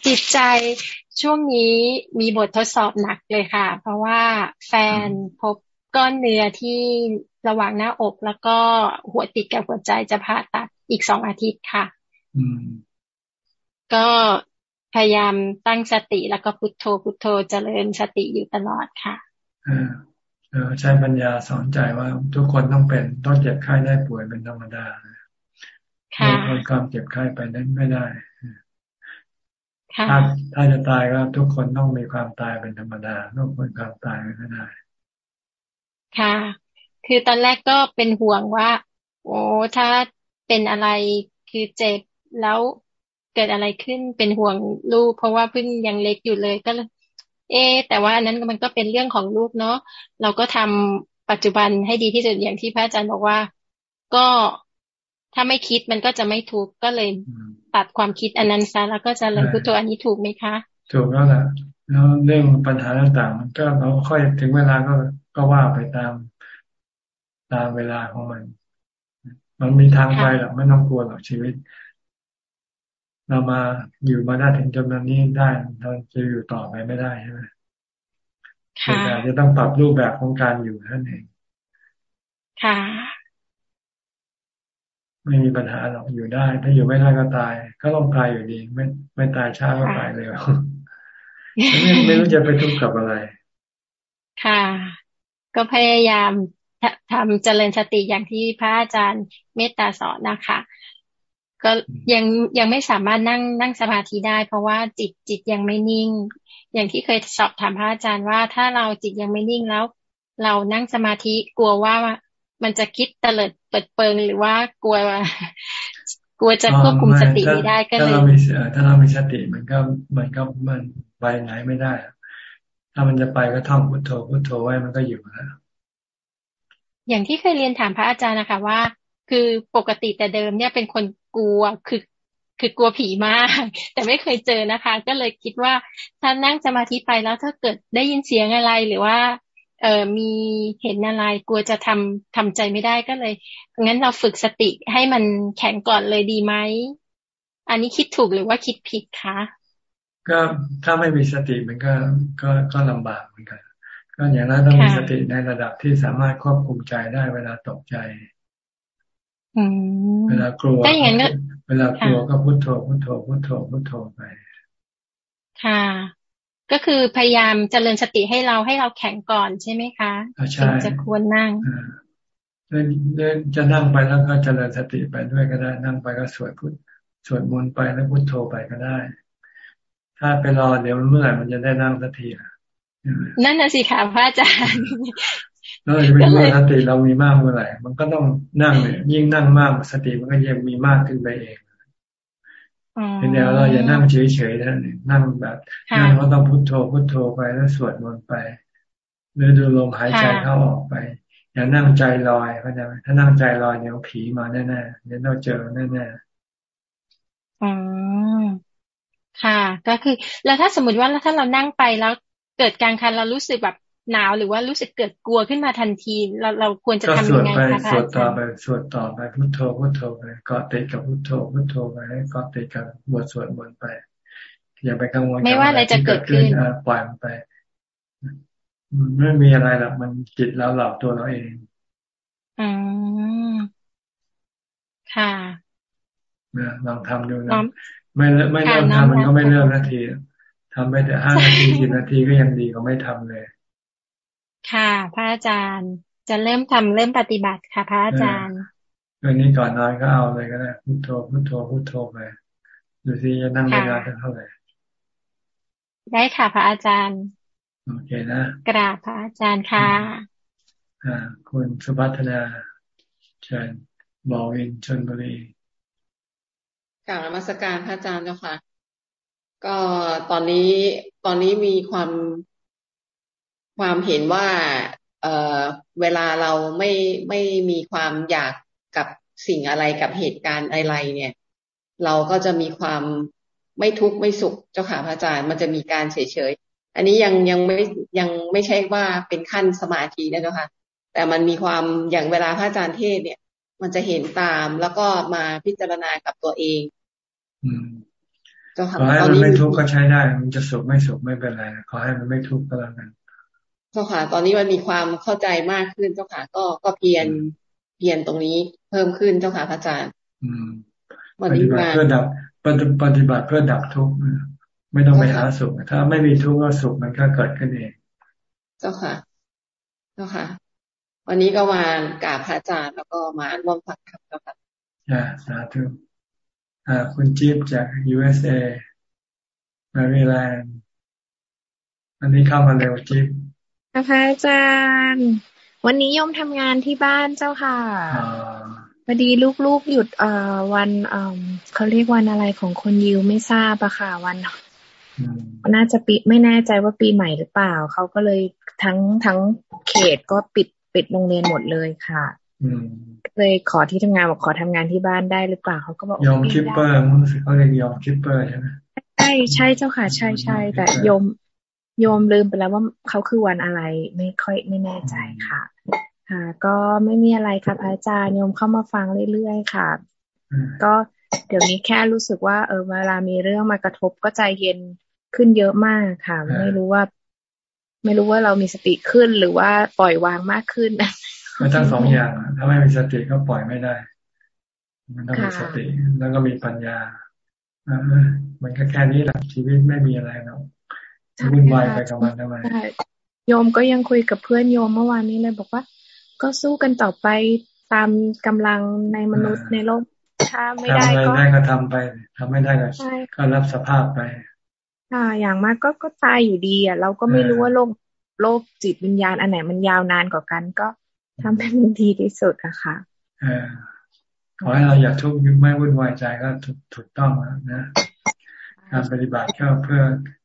จิตใจช่วงนี้มีบททดสอบหนักเลยค่ะ เพราะว่าแฟนพบก้อนเนื้อที่ระหว่างหน้าอกแล้วก็หัวติดกับหัวใจจะผ่าตัดอีกสองอาทิตย์ค่ะก็พยายามตั้งสติแล้วก็พุทโธพุทโธเจริญสติอยู่ตลอดค่ะใช้ปัญญาสอนใจว่าทุกคนต้องเป็นต้องเจ็บไข้ได้ป่วยเป็นธรรมดาค่ะความเจ็บไข้ไปนั้นไม่ได้ ถ้าถ้าจะตายก็ทุกคนต้องมีความตายเป็นธรรมดาต้องคนความตายไม่ได้ ค่ะ คือตอนแรกก็เป็นห่วงว่า โอ้ถ้าเป็นอะไรคือเจ็บแล้วเกิดอะไรขึ้นเป็นห่วงลูก เพราะว่าเพิ่งยังเล็กอยู่เลยก็เอ แต่ว่าอันนั้นมันก็เป็นเรื่องของลูกเนาะเราก็ทำปัจจุบันให้ดีที่สุดอย่างที่พระอาจารย์บอกว่า ก็ถ้าไม่คิดมันก็จะไม่ถูกก็เลย ตัดความคิดอันนั้นซะแล้วก็จะเลยพุทโธอันนี้ถูกไหมคะ ถูกแล้วแหละแล้วเรื่องปัญหาต่างๆมันก็เราค่อยถึงเวลาก็ก็ว่าไปตามตามเวลาของมัน มันมีทางไปหรอกไม่ต้องกลัวหรอกชีวิต เรามาอยู่มาได้ถึงจำนวนนี้ได้เราจะอยู่ต่อไปไม่ได้ใช่ไหมค่ะจะต้องปรับรูปแบบของการอยู่นั่นเองค่ะ ไม่มีปัญหาหรอกอยู่ได้ ถ้าอยู่ไม่ได้ก็ตาย ก็ต้องตายอยู่ดี ไม่ไม่ตายช้าก็ตายเลยไม่ไม่รู้จะไปทุกข์กับอะไร ค่ะ ก็พยายามทำเจริญสติอย่างที่พระอาจารย์เมตตาสอนนะคะ ก็ยังยังไม่สามารถนั่งนั่งสมาธิได้ เพราะว่าจิตจิตยังไม่นิ่ง อย่างที่เคยสอบถามพระอาจารย์ว่า ถ้าเราจิตยังไม่นิ่งแล้ว เรานั่งสมาธิกลัวว่า มันจะคิดเตลิดเปิดเปิงหรือว่ากลัว กลัวจะควบคุมสติไม่ได้ก็เลยถ้าเรามีถ้าเรามีสติมันก็มันก็มันไปไหนไม่ได้ ถ้ามันจะไปก็ท่องพุทโธพุทโธไว้มันก็อยู่แล้วอย่างที่เคยเรียนถามพระอาจารย์นะคะว่า คือปกติแต่เดิมเนี่ยเป็นคนกลัวคือคือกลัวผีมาก แต่ไม่เคยเจอนะคะ ก็เลยคิดว่าถ้านั่งสมาธิไปแล้วถ้าเกิดได้ยินเสียงอะไรหรือว่า เออมีเห็นอะไรกลัวจะทำทำใจไม่ได้ก็เลยงั้นเราฝึกสติให้มันแข็งก่อนเลยดีไหมอันนี้คิดถูกหรือว่าคิดผิดคะก็ถ้าไม่มีสติมันก็ก็ก็ลำบากเหมือนกัน ก็อย่างนั้นต้องมีสติในระดับที่สามารถควบคุมใจได้เวลาตกใจเวลากลัวเวลากลัวก็พุโทโธพุโทโธพุโทโธพุโทโธไปค่ะ ก็คือพยายามเจริญสติให้เราให้เราแข็งก่อนใช่ไหมคะถึงจะควรนั่งเดินจะนั่งไปแล้วก็เจริญสติไปด้วยก็ได้ นั่งไปก็สวดพุทสวดมนต์ไปแล้วพุทโธไปก็ได้ ถ้าไปรอเดี๋ยวเมื่อไหร่มันจะได้นั่งสักทีนั่นน่ะสิค่ะพระอาจารย์เราจะเป็นว่าสติเรามีมากเมื่อไหร่ มันก็ต้องนั่งเลยยิ่งนั่งมากสติมันก็ยิ่งมีมากขึ้นไปเอง เป็นเดียวเราอย่านั่งเฉยๆนั่นนั่งแบบนั่งก็ต้องพุโทโธพุโทโธไปแล้วสวดมนต์ไปหรือดูลมหายใจเข้าออกไป อย่านั่งใจลอยเข้าใจไหมถ้านั่งใจลอยเดี๋ยวผีมาแน่ๆเดี๋ยวเราเจอแน่ๆอ๋อค่ะ ก็คือ แล้วถ้าสมมติว่าถ้าเรานั่งไปแล้วเกิดการคันเรารู้สึกแบบ หนาวหรือว่ารู้สึกเกิดกลัวขึ้นมาทันที เราเราควรจะทำยังไงคะสวดต่อไปสวดต่อไปพุทโธพุทโธไปเกาะติดกับพุทโธพุทโธไปเกาะติดกับบทสวดมนต์ไปอย่าไปกังวลไม่ว่าอะไรจะเกิดขึ้นปล่อยมันไปไม่มีอะไรหรอกมันจิตเราหลอกตัวเราเอง อืมค่ะลองทำดูนะไม่ไม่เริ่มทำมันก็ไม่เริ่มนาทีทำไปแต่ห้านาทีสิบนาทีก็ยังดีกว่าไม่ทำเลย ค่ะ พระอาจารย์จะเริ่มทำเริ่มปฏิบัติค่ะ พระอาจารย์วันนี้ก่อนนอนก็เอาเลยก็ได้พุทโธพุทโธพุทโธไปดูสิจะนั่งได้นานเท่าไหร่ได้ค่ะ พระอาจารย์โอเคนะกราบพระอาจารย์ค่ะอ่าคุณสุภัฒนาเชิญบอวินชนบุรีกล่าวนมัสการพระอาจารย์เจ้าค่ะ ก็ตอนนี้ตอนนี้มีความ ความเห็นว่าเอ่อเวลาเราไม่ไม่มีความอยากกับสิ่งอะไรกับเหตุการณ์อะไรเนี่ย เราก็จะมีความไม่ทุกข์ไม่สุขเจ้าค่ะพระอาจารย์มันจะมีการเฉยๆอันนี้ยังยังไม่ยังไม่ใช่ว่าเป็นขั้นสมาธินะเจ้าค่ะ แต่มันมีความอย่างเวลาพระอาจารย์เทศเนี่ย มันจะเห็นตามแล้วก็มาพิจารณากับตัวเองอืมขอให้มันไม่ทุกข์ก็ใช้ได้ มันจะสุขไม่สุขไม่เป็นไรขอให้มันไม่ทุกข์ก็แล้วกัน เจ้าค่ะ ตอนนี้มันมีความเข้าใจมากขึ้นเจ้าค่ะ ก็ก็เพียรเพียรตรงนี้เพิ่มขึ้นเจ้าค่ะพระอาจารย์อืมปฏิบัติเพื่อดับปฏิบัติเพื่อดับทุกข์ไม่ต้องไปหาสุข ถ้าไม่มีทุกข์ก็สุขมันก็เกิดขึ้นเอง เจ้าค่ะ เจ้าค่ะ วันนี้ก็มากราบพระอาจารย์แล้วก็มาร่วมฟังธรรมแล้วค่ะอ่าสาธุอ่าคุณจิ๊บจาก USA มาริแลนด์อันนี้เข้ามาเร็วจิ๊บ พระอาจารย์ วันนี้โยมทำงานที่บ้านเจ้าค่ะพอดีลูกๆหยุดเอ่อวันเอ่อเขาเรียกวันอะไรของคนยิวไม่ทราบอะค่ะวันน่าจะปีไม่แน่ใจว่าปีใหม่หรือเปล่า เขาก็เลยทั้งทั้งเขตก็ปิดปิดโรงเรียนหมดเลยค่ะเลยขอที่ทำงานบอกขอทำงานที่บ้านได้หรือเปล่าเขาก็บอก Yom Kippurมันเขาเรียก Yom Kippur ใช่ไหมใช่ใช่เจ้าค่ะ ใช่ใช่แต่โยม โยมลืมไปแล้วว่าเขาคือวันอะไรไม่ค่อยไม่แน่ใจค่ะ ค่ะ ก็ไม่มีอะไรค่ะอาจารย์โยมเข้ามาฟังเรื่อยๆค่ะ ก็เดี๋ยวนี้แค่รู้สึกว่าเออเวลามีเรื่องมากระทบก็ใจเย็นขึ้นเยอะมากค่ะ ไม่รู้ว่า ไม่รู้ว่าเรามีสติขึ้นหรือว่าปล่อยวางมากขึ้นมันทั้งสองอย่างถ้าไม่มีสติก็ปล่อยไม่ได้ มันต้องมีสติแล้วก็มีปัญญาอ่ามันก็แค่นี้แหละชีวิตไม่มีอะไรเนาะ วุ่นวายไปกับมันทำไมโยมก็ยังคุยกับเพื่อนโยมเมื่อวานนี้เลยบอกว่า ก็สู้กันต่อไปตามกำลังในมนุษย์ในโลกถ้าไม่ได้ก็ได้ก็ทำไปทำไม่ได้ก็ก็รับสภาพไปค่ะอย่างมากก็ก็ตายอยู่ดีอะ เราก็ไม่รู้ว่าโลกโลกจิตวิญญาณอันไหนมันยาวนานกว่ากัน ก็ทำให้มันดีที่สุดอะค่ะขอให้เราอย่าทุกข์ไม่วุ่นวายใจก็ถูกถูกต้องนะการปฏิบัติก็เพื่อ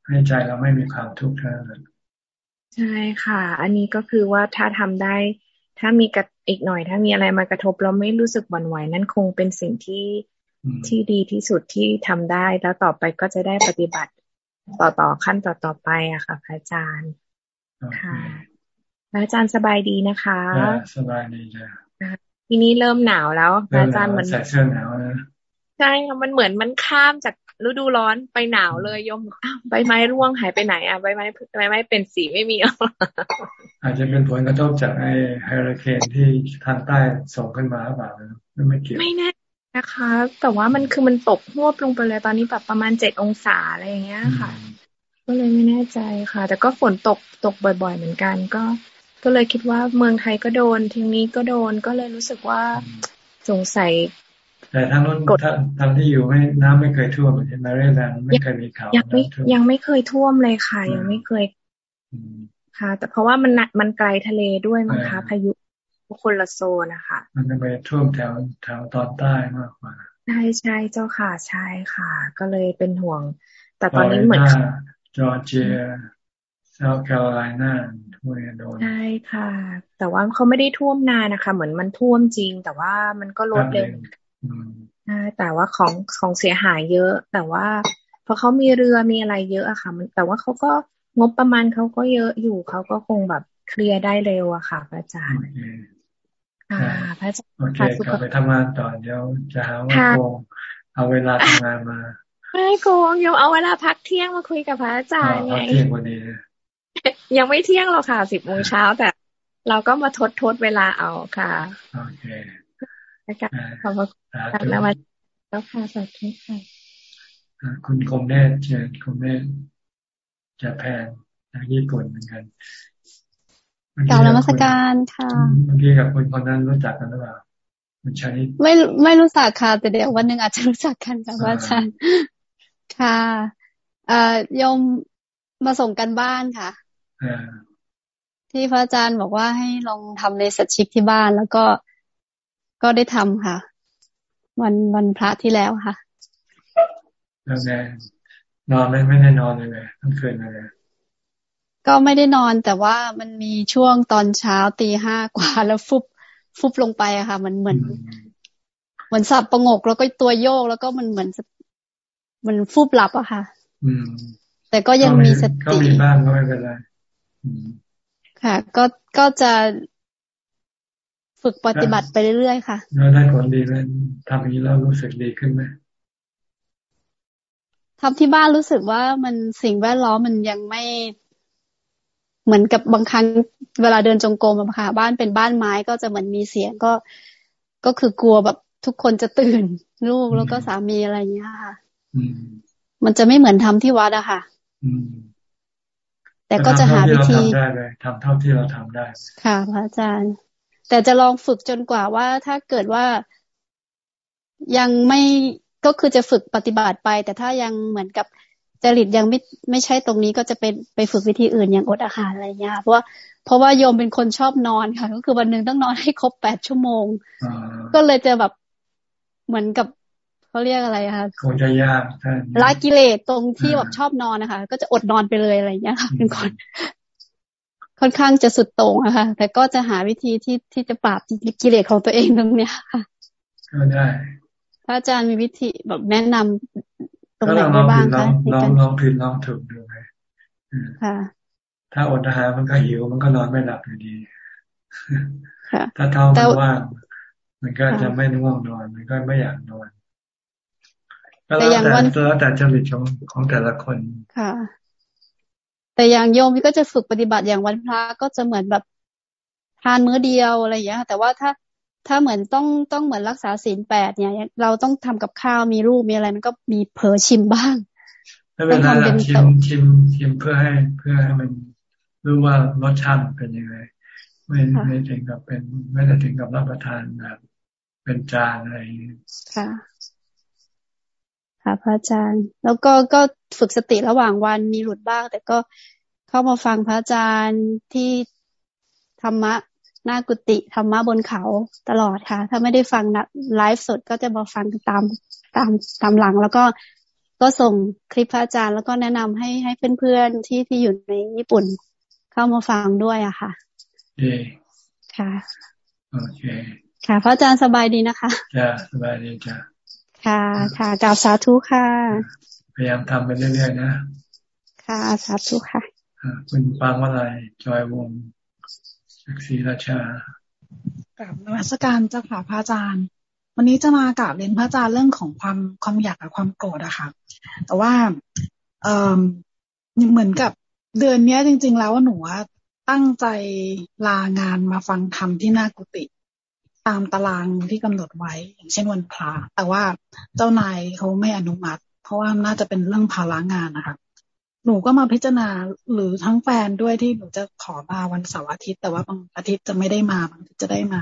ให้ใจเราไม่มีความทุกข์เท่านั้นใช่ค่ะ อันนี้ก็คือว่าถ้าทำได้ ถ้ามีกระอีกหน่อย ถ้ามีอะไรมากระทบเราไม่รู้สึกหวั่นไหวนั่นคงเป็นสิ่งที่ที่ดีที่สุดที่ทำได้ แล้วต่อไปก็จะได้ปฏิบัติต่อต่อขั้นต่อต่อไปอะค่ะพระอาจารย์ค่ะพระอาจารย์สบายดีนะคะสบายดีจ้ะทีนี้เริ่มหนาวแล้วพระอาจารย์มันใส่เสื้อหนาวนะใช่ค่ะมันเหมือนมันข้ามจาก ฤดูร้อนไปหนาวเลยยมใบไม้ร่วงหายไปไหนอะใบไม้ใบไม้เป็นสีไม่มีอาจจะเป็นผลกระทบจากไอ้ไฮริเคนที่ทางใต้ส่งขึ้นมาหรือเปล่าไม่เกี่ยวไม่แน่นะคะ แต่ว่ามันคือมันตกหวบลงไปเลยตอนนี้แบบประมาณเจ็ดองศาอะไรอย่างเงี้ยค่ะ ก็เลยไม่แน่ใจค่ะ แต่ก็ฝนตกตกบ่อย ๆ เหมือนกัน ก็ ก็เลยคิดว่าเมืองไทยก็โดนทีนี้ก็โดนก็เลยรู้สึกว่าสงสัย แต่ทางนู้นทางที่อยู่ไม่น้ำไม่เคยท่วมเห็นไหมเรื่องนั้นไม่เคยมีข่าวยังไม่ยังไม่เคยท่วมเลยค่ะ ยังไม่เคยค่ะ แต่เพราะว่ามันมันไกลทะเลด้วยมั้งคะพายุคนละโซนนะคะมันจะไปท่วมแถวแถวตอนใต้มากกว่าใช่ใช่เจ้าค่ะใช่ค่ะ ก็เลยเป็นห่วง แต่ตอนนี้เหมือนจอร์เจียเซาท์แคโรไลนาท่วมโดนใช่ค่ะ แต่ว่าเขาไม่ได้ท่วมนานนะคะ เหมือนมันท่วมจริง แต่ว่ามันก็ลดเร็วใช่ แต่ว่าของของเสียหายเยอะ แต่ว่าเพราะเขามีเรือมีอะไรเยอะอะค่ะ มันแต่ว่าเขาก็งบประมาณเขาก็เยอะอยู่เขาก็คงแบบเคลียร์ได้เร็วอะค่ะพระอาจารย์ค่ะพระอาจารย์โอเคกลับไปทำงานต่อเดี๋ยวจะหาว่าโกงเอาเวลาทำงานมาไม่โกงยมเอาเวลาพักเที่ยงมาคุยกับพระอาจารย์ไงเที่ยงวันนี้ยังไม่เที่ยงหรอกค่ะสิบโมงเช้าแต่ เราก็มาทดทดเวลาเอาค่ะโอเค ขอบคุณแล้วมาแล้วค่ะสวัสดีค่ะคุณคมเนตเชิญคมเนตจะแพนทางญี่ปุ่นเหมือนกันกล่าวนมัสการค่ะเมื่อกี้กับคนคนนั้นรู้จักกันหรือเปล่ามันชนิดไม่ไม่รู้จักค่ะ แต่เดี๋ยววันหนึ่งอาจจะรู้จักกันค่ะว่าอาจารย์ค่ะเอ่อยมมาส่งกันบ้านค่ะที่พระอาจารย์บอกว่าให้ลองทำในสัชิกที่บ้าน แล้วก็ ก็ได้ทำค่ะ วันวันพระที่แล้วค่ะแล้วไงนอนไม่ไม่ได้นอนเลยทั้งคืนเลยก็ไม่ได้นอนแต่ว่ามันมีช่วงตอนเช้าตีห้ากว่าแล้วฟุบฟุบลงไปอะค่ะ มันเหมือนเหมือนสับประงกแล้วก็ตัวโยกแล้วก็มันเหมือนมันฟุบหลับอะค่ะ อืม แต่ก็ยังมีสติก็มีบ้างก็ไม่เป็นไรค่ะ ก็ก็จะ ฝึกปฏิบัติไปเรื่อยๆค่ะแล้วได้ผลดีไหมทำอย่างนี้แล้วรู้สึกดีขึ้นไหมทำที่บ้านรู้สึกว่ามันสิ่งแวดล้อมมันยังไม่เหมือนกับบางครั้งเวลาเดินจงกรมอะค่ะ บ้านเป็นบ้านไม้ก็จะเหมือนมีเสียงก็ ก็คือกลัวแบบทุกคนจะตื่นลูกแล้วก็สามีอะไรอย่างเงี้ยค่ะมันจะไม่เหมือนทำที่วัดอะค่ะแต่ก็จะหาวิธีได้เลยทำเท่าที่เราทำได้ ค่ะพระอาจารย์ แต่จะลองฝึกจนกว่าว่าถ้าเกิดว่ายังไม่ก็คือจะฝึกปฏิบัติไป แต่ถ้ายังเหมือนกับจริตยังไม่ไม่ใช่ตรงนี้ก็จะเป็นไปฝึกวิธีอื่นอย่างอดอาหารอะไรเงี้ยเพราะว่าเพราะว่าโยมเป็นคนชอบนอนค่ะ ก็คือวันหนึ่งต้องนอนให้ครบแปดชั่วโมง ก็เลยจะแบบเหมือนกับเขาเรียกอะไรคะคงจะยากละกิเลสตรงที่แบบชอบนอนนะคะ ก็จะอดนอนไปเลยอะไรเงี้ยค่ะเป็นคน ค่อนข้างจะสุดโต่งอะค่ะ แต่ก็จะหาวิธีที่ที่จะปราบกิเลสของตัวเองตรงเนี้ยค่ะก็ได้พระอาจารย์มีวิธีแบบแนะนำตรงไหนได้บ้างคะลองลองผิดลองถูกดูไหมค่ะ ถ้าอดอาหารมันก็หิวมันก็นอนไม่หลับอยู่ดีถ้าเท้ามันว่างมันก็จะไม่ง่วงนอนมันก็ไม่อยากนอนก็แล้วแต่แล้วแต่จริตของของแต่ละคนค่ะ แต่อย่างโยมก็จะฝึกปฏิบัติอย่างวันพระก็จะเหมือนแบบทานมื้อเดียวอะไรอย่างเงี้ยแต่ว่าถ้าถ้าเหมือนต้องต้องเหมือนรักษาศีลแปดเนี่ย เราต้องทำกับข้าวมีรูปมีอะไร มันก็มีเผลอชิมบ้างไม่เป็นไรชิมชิมชิมเพื่อให้เพื่อให้มันรู้ว่ารสชาติเป็นยังไงไม่ไม่ถึงกับเป็น ไม่ได้ถึงกับรับประทานแบบเป็นจานอะไรค่ะ ค่ะพระอาจารย์ แล้วก็ก็ฝึกสติระหว่างวันมีหลุดบ้าง แต่ก็เข้ามาฟังพระอาจารย์ที่ธรรมะหน้ากุฏิธรรมะบนเขาตลอดค่ะ ถ้าไม่ได้ฟังไลฟ์สดก็จะมาฟังตามตามตามหลัง แล้วก็ก็ส่งคลิปพระอาจารย์ แล้วก็แนะนำให้ให้เพื่อนๆที่ที่อยู่ในญี่ปุ่น เข้ามาฟังด้วยอะค่ะเอค่ะโอเคค่ะ พระอาจารย์สบายดีนะคะจ้าสบายดีจ้า ค่ะ ค่ะกล่าวสาธุค่ะ พยายามทำไปเรื่อยๆนะ ค่ะ สาธุค่ะคุณปังว่าอะไรจอยวงจากศรีราชากับนวัตการเจ้าค่ะพระอาจารย์ วันนี้จะมากราบเรียนพระอาจารย์เรื่องของความความอยากกับความโกรธอะค่ะ แต่ว่าเออเหมือนกับเดือนนี้จริง ๆ แล้วว่าหนูตั้งใจลางานมาฟังธรรมที่หน้ากุฏิ ตามตารางที่กำหนดไว้ อย่างเช่นวันพระแต่ว่าเจ้านายเขาไม่อนุมัติ เพราะว่าน่าจะเป็นเรื่องภาระงานนะคะหนูก็มาพิจารณาหรือทั้งแฟนด้วยที่หนูจะขอมาวันเสาร์อาทิตย์ แต่ว่าบางอาทิตย์จะไม่ได้มาบางอาทิตย์จะได้มา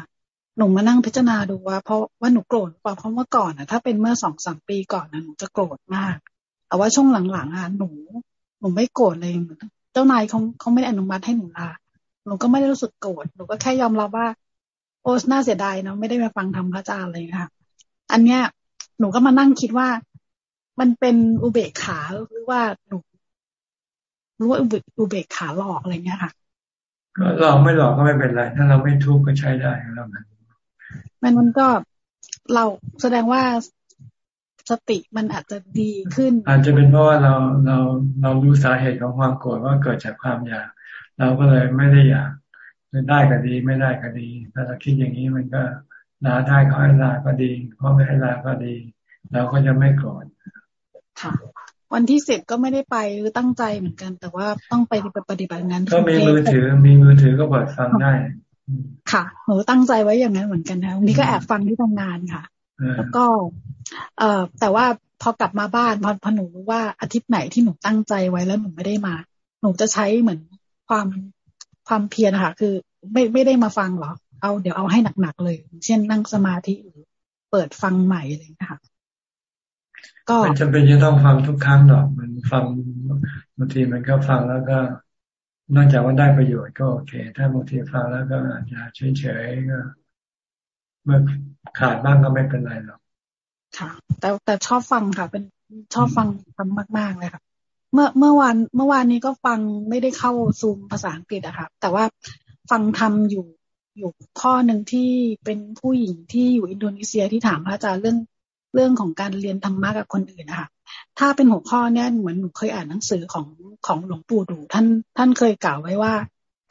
หนูมานั่งพิจารณาดูว่า เพราะว่าหนูโกรธเปล่าเพราะเมื่อก่อนอะถ้าเป็นเมื่อสองสามปีก่อนนะหนูจะโกรธมาก แต่ว่าช่วงหลังๆอะหนูหนูไม่โกรธเลยเจ้านายเขาเขาไม่ได้อนุมัติให้หนูลาหนูก็ไม่ได้รู้สึกโกรธหนูก็แค่ยอมรับว่า โอ้น่าเสียดายเนาะไม่ได้มาฟังธรรมพระอาจารย์เลยค่ะ อันเนี้ย หนูก็มานั่งคิดว่ามันเป็นอุเบกขาหรือว่าหนูรู้ว่าอุเบกขาหลอกอะไรเงี้ยค่ะก็หลอกไม่หลอกก็ไม่เป็นไร ถ้าเราไม่ทุกข์ก็ใช้ได้แล้วมันมันมันก็เราแสดงว่าสติมันอาจจะดีขึ้น อาจจะเป็นเพราะว่าเราเราเรารู้สาเหตุของความโกรธว่าเกิดจากความอยาก เราก็เลยไม่ได้อยาก ได้ก็ดีไม่ได้ก็ดี ถ้าเราคิดอย่างนี้มันก็ลาได้เขาให้ลาก็ดีเขาไม่ให้ลาก็ดี เราก็จะไม่โกรธค่ะ วันที่สิบก็ไม่ได้ไปหรือตั้งใจเหมือนกัน แต่ว่าต้องไปปฏิบัติงานก็มีมือถือมีมือถือก็เปิดฟังได้ ค่ะหนูตั้งใจไว้อย่างนั้นเหมือนกันนะวันนี้ก็แอบฟังที่ทำงานค่ะ แล้วก็ เอ่อแต่ว่าพอกลับมาบ้านพอพอหนูรู้ว่าอาทิตย์ไหนที่หนูตั้งใจไว้แล้วหนูไม่ได้มา หนูจะใช้เหมือนความ ความเพียรค่ะ คือไม่ไม่ได้มาฟังหรอ เอาเดี๋ยวเอาให้หนักๆเลย เช่นนั่งสมาธิหรือเปิดฟังใหม่อะไรนะคะก็ไม่จำเป็นจะต้องฟังทุกครั้งหรอกมันฟังบางทีมันก็ฟังแล้วก็นอกจากว่าได้ประโยชน์ก็โอเค ถ้าบางทีฟังแล้วก็อาจจะเฉยๆก็เมื่อขาดบ้างก็ไม่เป็นไรหรอกค่ะ แต่แต่ชอบฟังค่ะ เป็นชอบฟังทำมากๆเลยค่ะ เมื่อเมื่อวานเมื่อวานนี้ก็ฟังไม่ได้เข้าซูมภาษาอังกฤษอะค่ะแต่ว่าฟังทำอยู่อยู่ข้อหนึ่งที่เป็นผู้หญิงที่อยู่อินโดนีเซียที่ถามพระอาจารย์เรื่องเรื่องของการเรียนธรรมะกับคนอื่นนะคะถ้าเป็นหัวข้อเนี่ยเหมือนหนูเคยอ่านหนังสือของของหลวงปู่ดู ท่านท่านเคยกล่าวไว้ว่า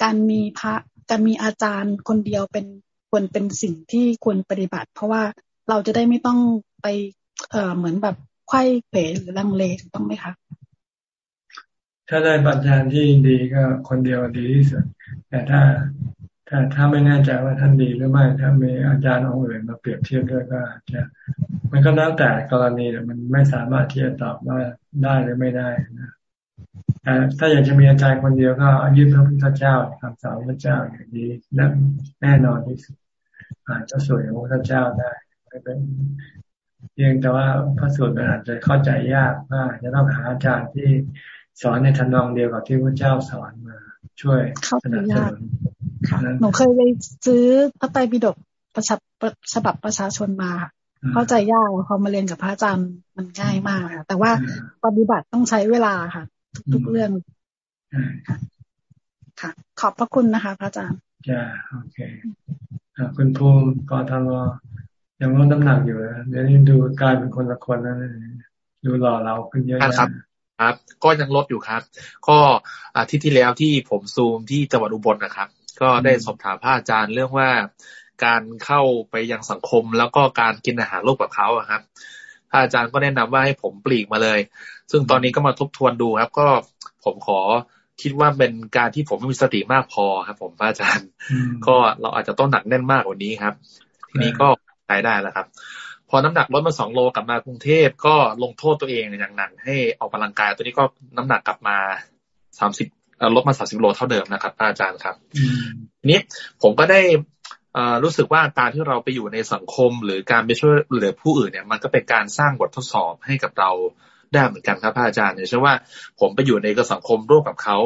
การมีพระการมีอาจารย์คนเดียวเป็นควรเป็นสิ่งที่ควรปฏิบัติ เพราะว่าเราจะได้ไม่ต้องไปเอ่อเหมือนแบบไข้เขวหรือลังเลถูกต้องไหมคะ ถ้าได้ปัจจัยที่ดีก็คนเดียวดีที่สุด แต่ถ้าถ้าถ้าไม่แน่ใจว่าท่านดีหรือไม่ ถ้ามีอาจารย์องค์อื่นมาเปรียบเทียบด้วยก็จะ มันก็แล้วแต่กรณีแต่มันไม่สามารถที่จะตอบว่าได้หรือไม่ได้นะแต่ถ้าอยากจะมีอาจารย์คนเดียวก็ยึดพระพุทธเจ้าคำสอนพระเจ้าอย่างนี้แน่นอนที่สุดอาจจะสวยของพระเจ้าได้ไม่เป็นเพียงแต่ว่าพระสูตรมันอาจจะเข้าใจยากว่าจะต้องหาอาจารย์ที่ สอนในทำนองเดียวกับที่พระเจ้าสอนมา ช่วยสนับสนุนค่ะหนูเคยไปซื้อพระไตรปิฎกประฉฉบับประชาชนมาเข้าใจยากพอมาเรียนกับพระอาจารย์มันง่ายมากค่ะแต่ว่าปฏิบัติต้องใช้เวลาค่ะ ทุกๆเรื่องค่ะขอบพระคุณนะคะ พระอาจารย์จ้าโอเคคุณภูมิกอทมยังลดน้ำหนักอยู่เดี๋ยวนี้ดูกลายเป็นคนละคนแล้วดูหล่อเราขึ้นเยอะครับ ครับก็ยังลดอยู่ครับ ก็อาทิตย์ที่แล้วที่ผมซูมที่จังหวัดอุบลนะครับ ก็ได้สอบถามพระอาจารย์เรื่องว่าการเข้าไปยังสังคมแล้วก็การกินอาหารร่วมกับเขาครับพระอาจารย์ก็แนะนำว่าให้ผมปลีกมาเลย ซึ่งตอนนี้ก็มาทบทวนดูครับ ก็ผมขอคิดว่าเป็นการที่ผมไม่มีสติมากพอครับผมพระอาจารย์ ก็เราอาจจะต้องหนักแน่นมากกว่านี้ครับ ทีนี้ก็ใช้ได้แล้วครับ พอน้ำหนักลดมาสองโลกลับมากรุงเทพก็ลงโทษตัวเองอย่างหนักให้ออกกำลังกายตัวนี้ก็น้ำหนักกลับมาสามสิบลดมาสามสิบโลเท่าเดิมนะครับ อาจารย์ครับนี้ผมก็ได้รู้สึกว่าการที่เราไปอยู่ในสังคมหรือการไปช่วยเหลือผู้อื่นเนี่ยมันก็เป็นการสร้างบททดสอบให้กับเราได้เหมือนกันครับอาจารย์เนี่ยเชื่อว่าผมไปอยู่ในกสังคมร่วมกับเขา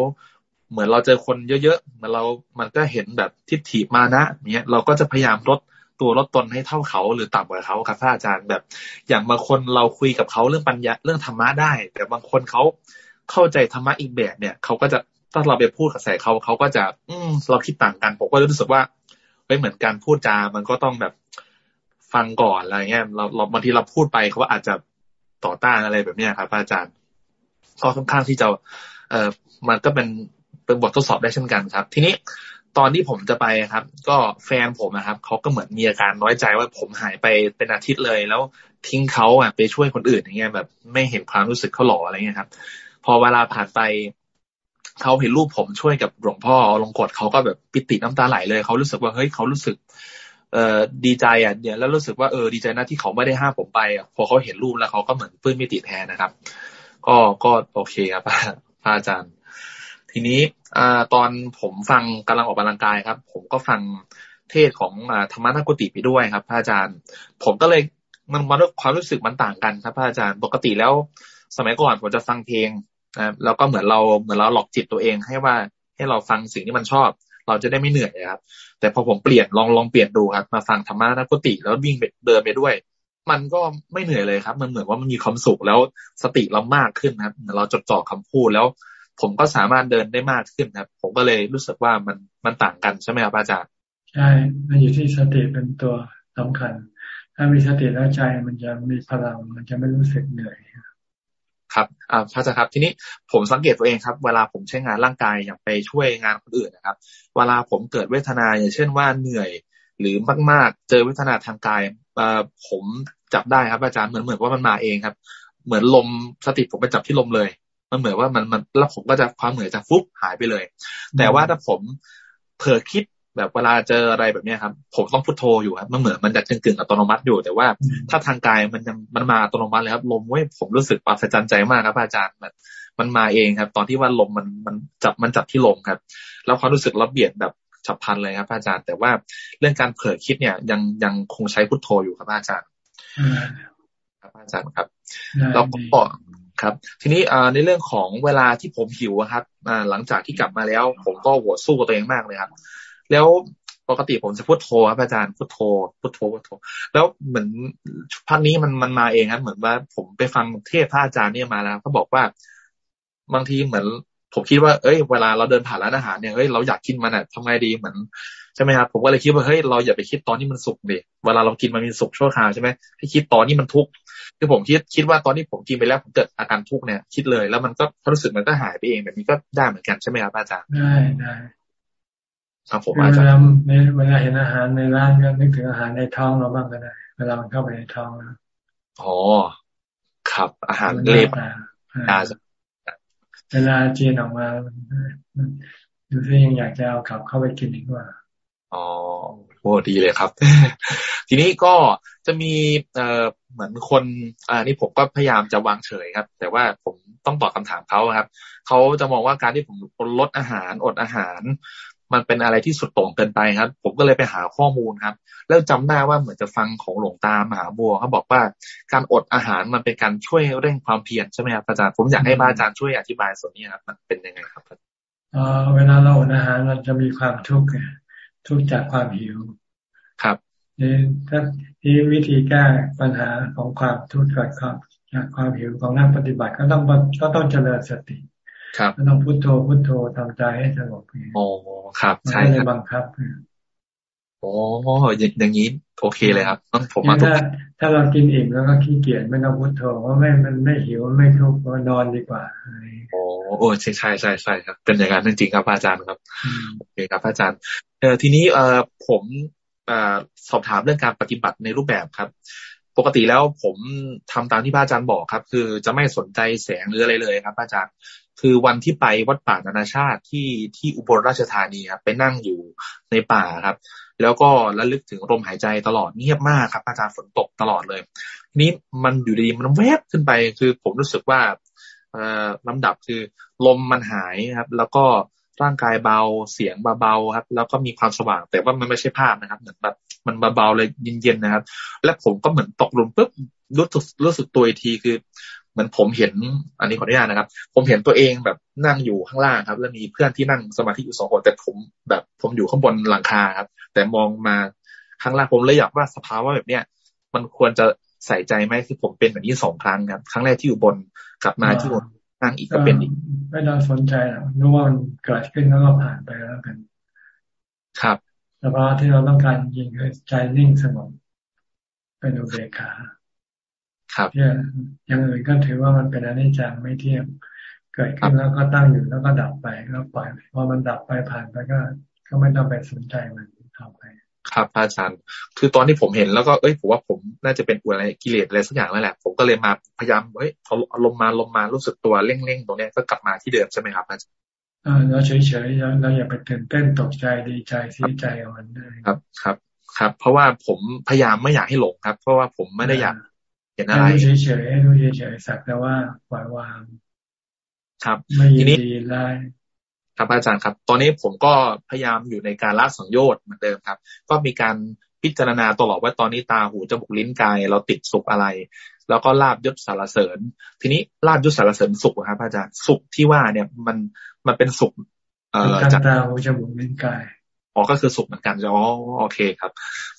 เหมือนเราเจอคนเยอะๆเหมือนเรา มันก็เห็นแบบทิฏฐิมานะเนี้ยเราก็จะพยายามลด ตัวลดตนให้เท่าเขาหรือต่ำกว่าเขาครับอาจารย์แบบ อย่างบางคนเราคุยกับเขาเรื่องปัญญาเรื่องธรรมะได้ แต่บางคนเขาเข้าใจธรรมะอีกแบบเนี่ยเขาก็จะถ้าเราไปพูดกับใส่เขาเขาก็จะ อืมเราคิดต่างกันผมก็รู้สึกว่าเฮ้ยเหมือนการพูดจามันก็ต้องแบบฟังก่อนอะไรเงี้ยเราเราบางทีเราพูดไปเขาอาจจะต่อต้านอะไรแบบเนี้ยครับอาจารย์ก็ค่อนข้างที่จะ เออมันก็เป็นเป็นบททดสอบได้เช่นกันครับ ทีนี้ ตอนที่ผมจะไปครับ ก็แฟนผมนะครับเขาก็เหมือนมีอาการน้อยใจว่าผมหายไปเป็นอาทิตย์เลย แล้วทิ้งเขาอะไปช่วยคนอื่นอย่างเงี้ยแบบ ไม่เห็นความรู้สึกเขาหล่ออะไรเงี้ยครับ พอเวลาผ่านไปเขาเห็นรูปผมช่วยกับหลวงพ่อลงกดเขาก็แบบปิติน้ำตาไหลเลยเขารู้สึกว่าเฮ้ยเขารู้สึก เอ่อดีใจอะเนี่ยแล้วรู้สึกว่าเออดีใจนะที่เขาไม่ได้ห้ามผมไปอะพอเขาเห็นรูปแล้วเขาก็เหมือนปื้นมิติแทนนะครับ ก็ก็โอเคครับพระอาจารย์ ทีนี้อ่าตอนผมฟังกำลังออกกำลังกายครับ ผมก็ฟังเทศของธรรมะนักกุติไปด้วยครับพระอาจารย์ ผมก็เลยมันมาด้วยความรู้สึกมันต่างกันครับพระอาจารย์ปกติแล้ว สมัยก่อนผมจะฟังเพลงนะแล้วก็เหมือนเราเหมือนเราหลอกจิตตัวเองให้ว่าให้เราฟังสิ่งที่มันชอบ เราจะได้ไม่เหนื่อยครับ แต่พอผมเปลี่ยนลองลองเปลี่ยนดูครับ มาฟังธรรมะนักกุฏิแล้ววิ่งเดินไปด้วย มันก็ไม่เหนื่อยเลยครับ มันเหมือนว่ามันมีความสุขแล้วสติเรามากขึ้นครับเราจดจ่อคำพูดแล้ว ผมก็สามารถเดินได้มากขึ้นครับ ผมก็เลยรู้สึกว่ามันมันต่างกันใช่ไหมครับอาจารย์ใช่มันอยู่ที่สติเป็นตัวสำคัญ ถ้ามีสติแล้วใจมันจะมีพลังมันจะไม่รู้สึกเหนื่อยครับอ่าพระอาจารย์ครับ ทีนี้ผมสังเกตตัวเองครับ เวลาผมใช้งานร่างกายอย่างไปช่วยงานคนอื่นนะครับ เวลาผมเกิดเวทนาอย่างเช่นว่าเหนื่อยหรือมาก ๆ เจอเวทนาทางกายเอ่อผมจับได้ครับ อาจารย์เหมือนเหมือนว่ามันมาเองครับ เหมือนลมสติผมไปจับที่ลมเลย มันเหมือนว่ามันมันแล้วผมก็จะความเหนื่อยจะฟุบหายไปเลย แต่ว่าถ้าผมเผลอคิดแบบเวลาเจออะไรแบบนี้ครับ ผมต้องพุทโธอยู่ครับมันเหมือนมันจะกึ่งๆอัตโนมัติอยู่ แต่ว่าถ้าทางกายมันยังมันมาอัตโนมัติเลยครับ ลมเว้ยผมรู้สึกปราศจันใจมากครับอาจารย์มันมันมาเองครับ ตอนที่ว่าลมมันมันจับมันจับที่ลมครับ แล้วความรู้สึกระเบียดแบบฉับพลันเลยครับอาจารย์ แต่ว่าเรื่องการเผลอคิดเนี่ยยังยังคงใช้พุทโธอยู่ครับอาจารย์ครับอาจารย์ครับแล้วก็ ครับ ทีนี้ในเรื่องของเวลาที่ผมหิวครับหลังจากที่กลับมาแล้ว ผมก็หัวสู้กับตัวเองมากเลยครับ แล้วปกติผมจะพูดโทรครับอาจารย์พูดโทรพูดโทรพูดโทรแล้วเหมือนพักนี้มันมันมาเองครับเหมือนว่าผมไปฟังเทศพระอาจารย์เนี่ยมาแล้วเขาบอกว่าบางทีเหมือน ผมคิดว่า เอ้ย เวลาเราเดินผ่านร้านอาหารเนี่ยเฮ้ยเราอยากกินมันอะทำไงดีเหมือนใช่ไหมครับผมก็เลยคิดว่าเฮ้ยเราอย่าไปคิดตอนที่มันสุกดิเวลาเรากินมันมีสุกชั่วคราวใช่ไหมให้คิดตอนนี้มันทุกข์ คือผมคิดคิดว่าตอนที่ผมกินไปแล้วผมเกิดอาการทุกข์เนี่ยคิดเลย แล้วมันก็รู้สึกมันก็หายไปเองแบบนี้ก็ได้เหมือนกันใช่ไหมครับอาจารย์ได้ได้ครับผมอาจารย์เวลาเห็นอาหารในร้านก็นึกถึงอาหารในท้องเราบ้างก็ได้เวลามันเข้าไปในท้องนะอ๋อครับอาหารเล็บอาเวลาจีนออกมาดูซิยังอยากจะเอากลับเข้าไปกินอีกว่าอ๋อโอ้ดีเลยครับ ทีนี้ก็จะมีเอ่อ เหมือนคนอ่านี่ผมก็พยายามจะวางเฉยครับ แต่ว่าผมต้องตอบคาถามเขาครับเขาจะมองว่าการที่ผมลดอาหารอดอาหาร มันเป็นอะไรที่สุดโต่งเกินไปครับ ผมก็เลยไปหาข้อมูลครับ แล้วจำได้ว่าเหมือนจะฟังของหลวงตามหาบัวเขาบอกว่าการอดอาหารมันเป็นการช่วยเร่งความเพียรใช่ไหมครับอาจารย์ผมอยากให้อาจารย์ช่วยอธิบายส่วนนี้ครับมันเป็นยังไงครับเออเวลาเราอดอาหารเราจะมีความทุกข์ทุกข์จากความหิวครับ นี่ถ้าที่วิธีแก้ปัญหาของความทุกข์เกิดความจากความหิวของนักปฏิบัติก็ต้องก็ต้องเจริญสติครับต้องพุโทโธพุโทโธทำใจให้สงบโอ้ครับ ใช่ครับบังคับโอ้อย่างนี้ โอเคเลยครับ ต้องผมมาถ้าถ้าเรากินอิ่มแล้วก็ขี้เกียจไม่ต้องพุโทโธว่าไม่มันไม่หิวไม่ทุกข์ก็นอนดีกว่าโอ้โอ้ใช่ใช่ใช่ใช่ครับ เป็นอย่างนั้นจริงๆครับอาจารย์ครับโอเคครับอาจารย์เออทีนี้เออผมอ สอบถามเรื่องการปฏิบัติในรูปแบบครับ ปกติแล้วผมทำตามที่พระอาจารย์บอกครับ คือจะไม่สนใจแสงหรืออะไรเลยครับอาจารย์คือวันที่ไปวัดป่านานาชาติที่ที่อุบลราชธานีครับไปนั่งอยู่ในป่าครับ แล้วก็ระลึกถึงลมหายใจตลอดเงียบมากครับ อาจารย์ฝนตกตลอดเลยนี้มันอยู่ดีมันแวบขึ้นไป คือผมรู้สึกว่าเอ่อลำดับคือลมมันหายครับ แล้วก็ ร่างกายเบาเสียงเบาๆครับ แล้วก็มีความสว่าง แต่ว่ามันไม่ใช่ภาพนะครับเหมือนแบบมันเบาๆเลยเย็นๆนะครับ แล้วผมก็เหมือนตกหลุมปุ๊บรู้สึกรู้สึกตัวทีคือ เหมือนผมเห็น อันนี้ขออนุญาตนะครับ ผมเห็นตัวเองแบบนั่งอยู่ข้างล่างครับ แล้วมีเพื่อนที่นั่งสมาธิอยู่สองคนแต่ผมแบบผมอยู่ข้างบนหลังคาครับ แต่มองมาข้างล่างผมเลยอยากว่าสภาวะแบบเนี้ยมันควรจะใส่ใจไหมที่ผมเป็นแบบนี้สองครั้งครับ ครั้งแรกที่อยู่บนกลับมาที่บน นั่งอีกก็เป็นอีก ไม่ต้องสนใจหรอกรู้ว่ามันเกิดขึ้นแล้วก็ผ่านไปแล้วกัน ครับสภาวะที่เราต้องการยิงคือใจนิ่งสงบเป็นอุเบกขาครับอย่างอื่นก็ถือว่ามันเป็นอนิจจังไม่เที่ยงเกิดขึ้นแล้วก็ตั้งอยู่แล้วก็ดับไปแล้วปล่อยพอมันดับไปผ่านไปก็ ก็ไม่ต้องไปสนใจมันต่อไป ครับอาจารย์ คือตอนที่ผมเห็นแล้วก็เอ้ยผมว่าผมน่าจะเป็นอะไรกิเลสอะไรสักอย่างแล้วแหละ ผมก็เลยมาพยายามเฮ้ยเอาลมมาลมมารู้สึกตัวเร่งๆตรงนี้ก็กลับมาที่เดิมใช่ไหมครับอาจารย์อ่าเราเฉยๆเราอย่าไปตื่นเต้นตกใจดีใจเสียใจกับมันได้ครับครับ ครับ เพราะว่าผมพยายามไม่อยากให้หลงครับ เพราะว่าผมไม่ได้อยากห็นอะไรเฉยเฉยดูเฉยๆสักแต่ว่าปล่อยวางครับไม่ยินดีไล่ ครับอาจารย์ครับ ตอนนี้ผมก็พยายามอยู่ในการละสังโยชน์เหมือนเดิมครับ ก็มีการพิจารณาตลอดว่าตอนนี้ตาหูจมูกลิ้นกาย เราติดสุขอะไร แล้วก็ลาบยศสารเสริญ ทีนี้ลาบยศสารเสริญสุขครับอาจารย์สุขที่ว่าเนี่ยมันมันเป็นสุข เอ่อจากตาหูจมูกลิ้นกายอ๋อก็คือสุขเหมือนกันอ๋อโอเคครับ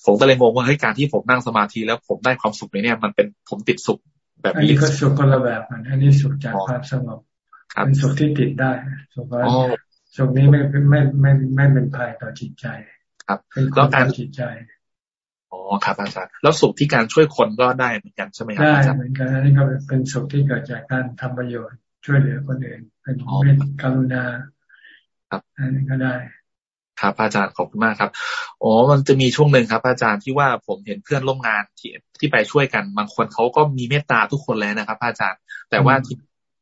ผมก็เลยงงว่าเฮ้ยการที่ผมนั่งสมาธิแล้วผมได้ความสุขเนี่ย มันเป็นผมติดสุขแบบนี้อันนี้ก็สุขคนละแบบกันอันนี้สุขจากความสงบเป็นสุขที่ติดได้สุข สุขนี้ไม่ไม่ไม่ไม่เป็นภัยต่อจิตใจ ครับเป็นความจิตใจอ๋อครับอาจารย์แล้วสุขที่การช่วยคนก็ได้เหมือนกันใช่ไหมครับได้เหมือนกันอันนี้ก็เป็นสุขที่เกิดจากการทำประโยชน์ช่วยเหลือคนอื่นเป็นเมตกรุณาครับอันนี้ก็ได้ครับอาจารย์ขอบคุณมากครับอ๋อมันจะมีช่วงหนึ่งครับ อาจารย์ที่ว่าผมเห็นเพื่อนร่วมงานที่ที่ไปช่วยกัน บางคนเขาก็มีเมตตาทุกคนเลยนะครับ อาจารย์ แต่ว่าที่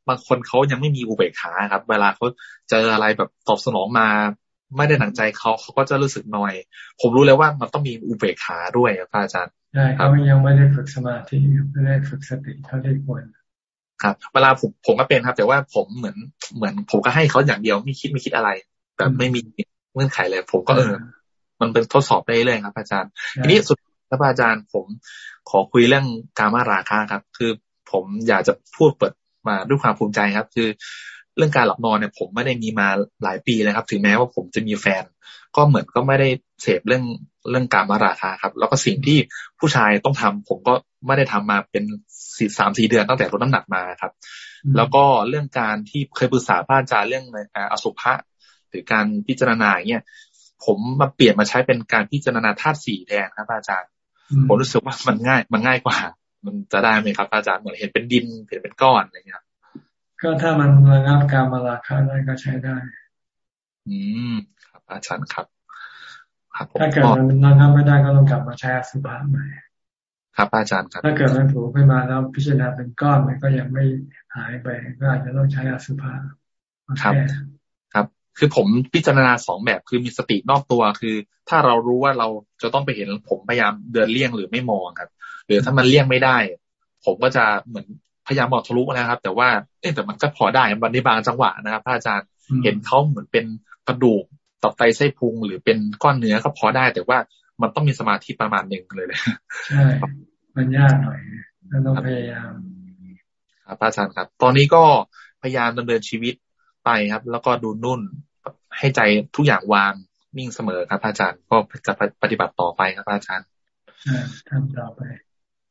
บางคนเขายังไม่มีอุเบกขาครับ เวลาเขาเจออะไรแบบตอบสนองมา ไม่ได้หนังใจเขาเขาก็จะรู้สึกน้อย ผมรู้แล้วว่ามันต้องมีอุเบกขาด้วยครับอาจารย์ใช่เขายังไม่ได้ฝึกสมาธิไม่ได้ฝึกสติเท่าที่ควรครับ เวลาผมผมก็เป็นครับ แต่ว่าผมเหมือนเหมือน ผมก็ให้เขาอย่างเดียวไม่คิดไม่คิดอะไร แบบไม่มีเงื่อนไขเลย ผมก็เออ มันเป็นทดสอบได้เลยครับ อาจารย์ทีนี้สุดแล้วอาจารย์ผมขอคุยเรื่องการมาราคาครับ คือผมอยากจะพูดเปิด มาด้วยความภูมิใจครับ คือ เรื่องการหลับนอนเนี่ย ผมไม่ได้มีมาหลายปีเลยครับ ถึงแม้ว่าผมจะมีแฟน ก็เหมือนก็ไม่ได้เสพเรื่องเรื่องการมาราคาครับ แล้วก็สิ่งที่ผู้ชายต้องทำผมก็ไม่ได้ทำมาเป็นสี่สามสี่เดือนตั้งแต่ลดน้ำหนักมาครับ แล้วก็เรื่องการที่เคยปรึกษาพระอาจารย์เรื่องอสุภะหรือการพิจารณาอย่างเงี้ยผมมาเปลี่ยนมาใช้เป็นการพิจารณาธาตุสี่แทนครับอาจารย์ ผมรู้สึกว่ามันง่าย มันง่ายกว่า มันจะได้ไหมครับอาจารย์เหมือนเห็นเป็นดินเห็นเป็นก้อนอะไรเงี้ยก็ถ้ามันระงับการมาราคาได้ก็ใช้ได้ อืมครับ อาจารย์ครับ ครับถ้าเกิดมันระงับไม่ได้ก็ต้องกลับมาใช้อสุภะใหม่ครับอาจารย์ครับ ถ้าเกิดมันผูกขึ้นมาแล้วพิจารณาเป็นก้อนมันก็ยังไม่หายไปก็อาจจะต้องใช้อสุภะครับครับ คือผมพิจารณาสองแบบคือมีสตินอกตัวคือ ถ้าเรารู้ว่าเราจะต้องไปเห็นผมพยายามเดินเลี่ยงหรือไม่มองครับ หรือถ้ามันเลี่ยงไม่ได้ ผมก็จะเหมือนพยายามมองทะลุนะครับ แต่ว่าเอ๊แต่มันก็พอได้บันในบางจังหวะนะครับพระอาจารย์เห็นเขาเหมือนเป็นกระดูกตับไตไส้พุง หรือเป็นก้อนเนื้อก็พอได้ แต่ว่ามันต้องมีสมาธิประมาณหนึ่งเลยเลยใช่มันยากหน่อยต้องพยายามครับอาจารย์ครับ ตอนนี้ก็พยายามดำเนินชีวิตไปครับ แล้วก็ดูนุ่นให้ใจทุกอย่างวางนิ่งเสมอครับอาจารย์ก็จะปฏิบัติต่อไปครับอาจารย์ทำต่อไป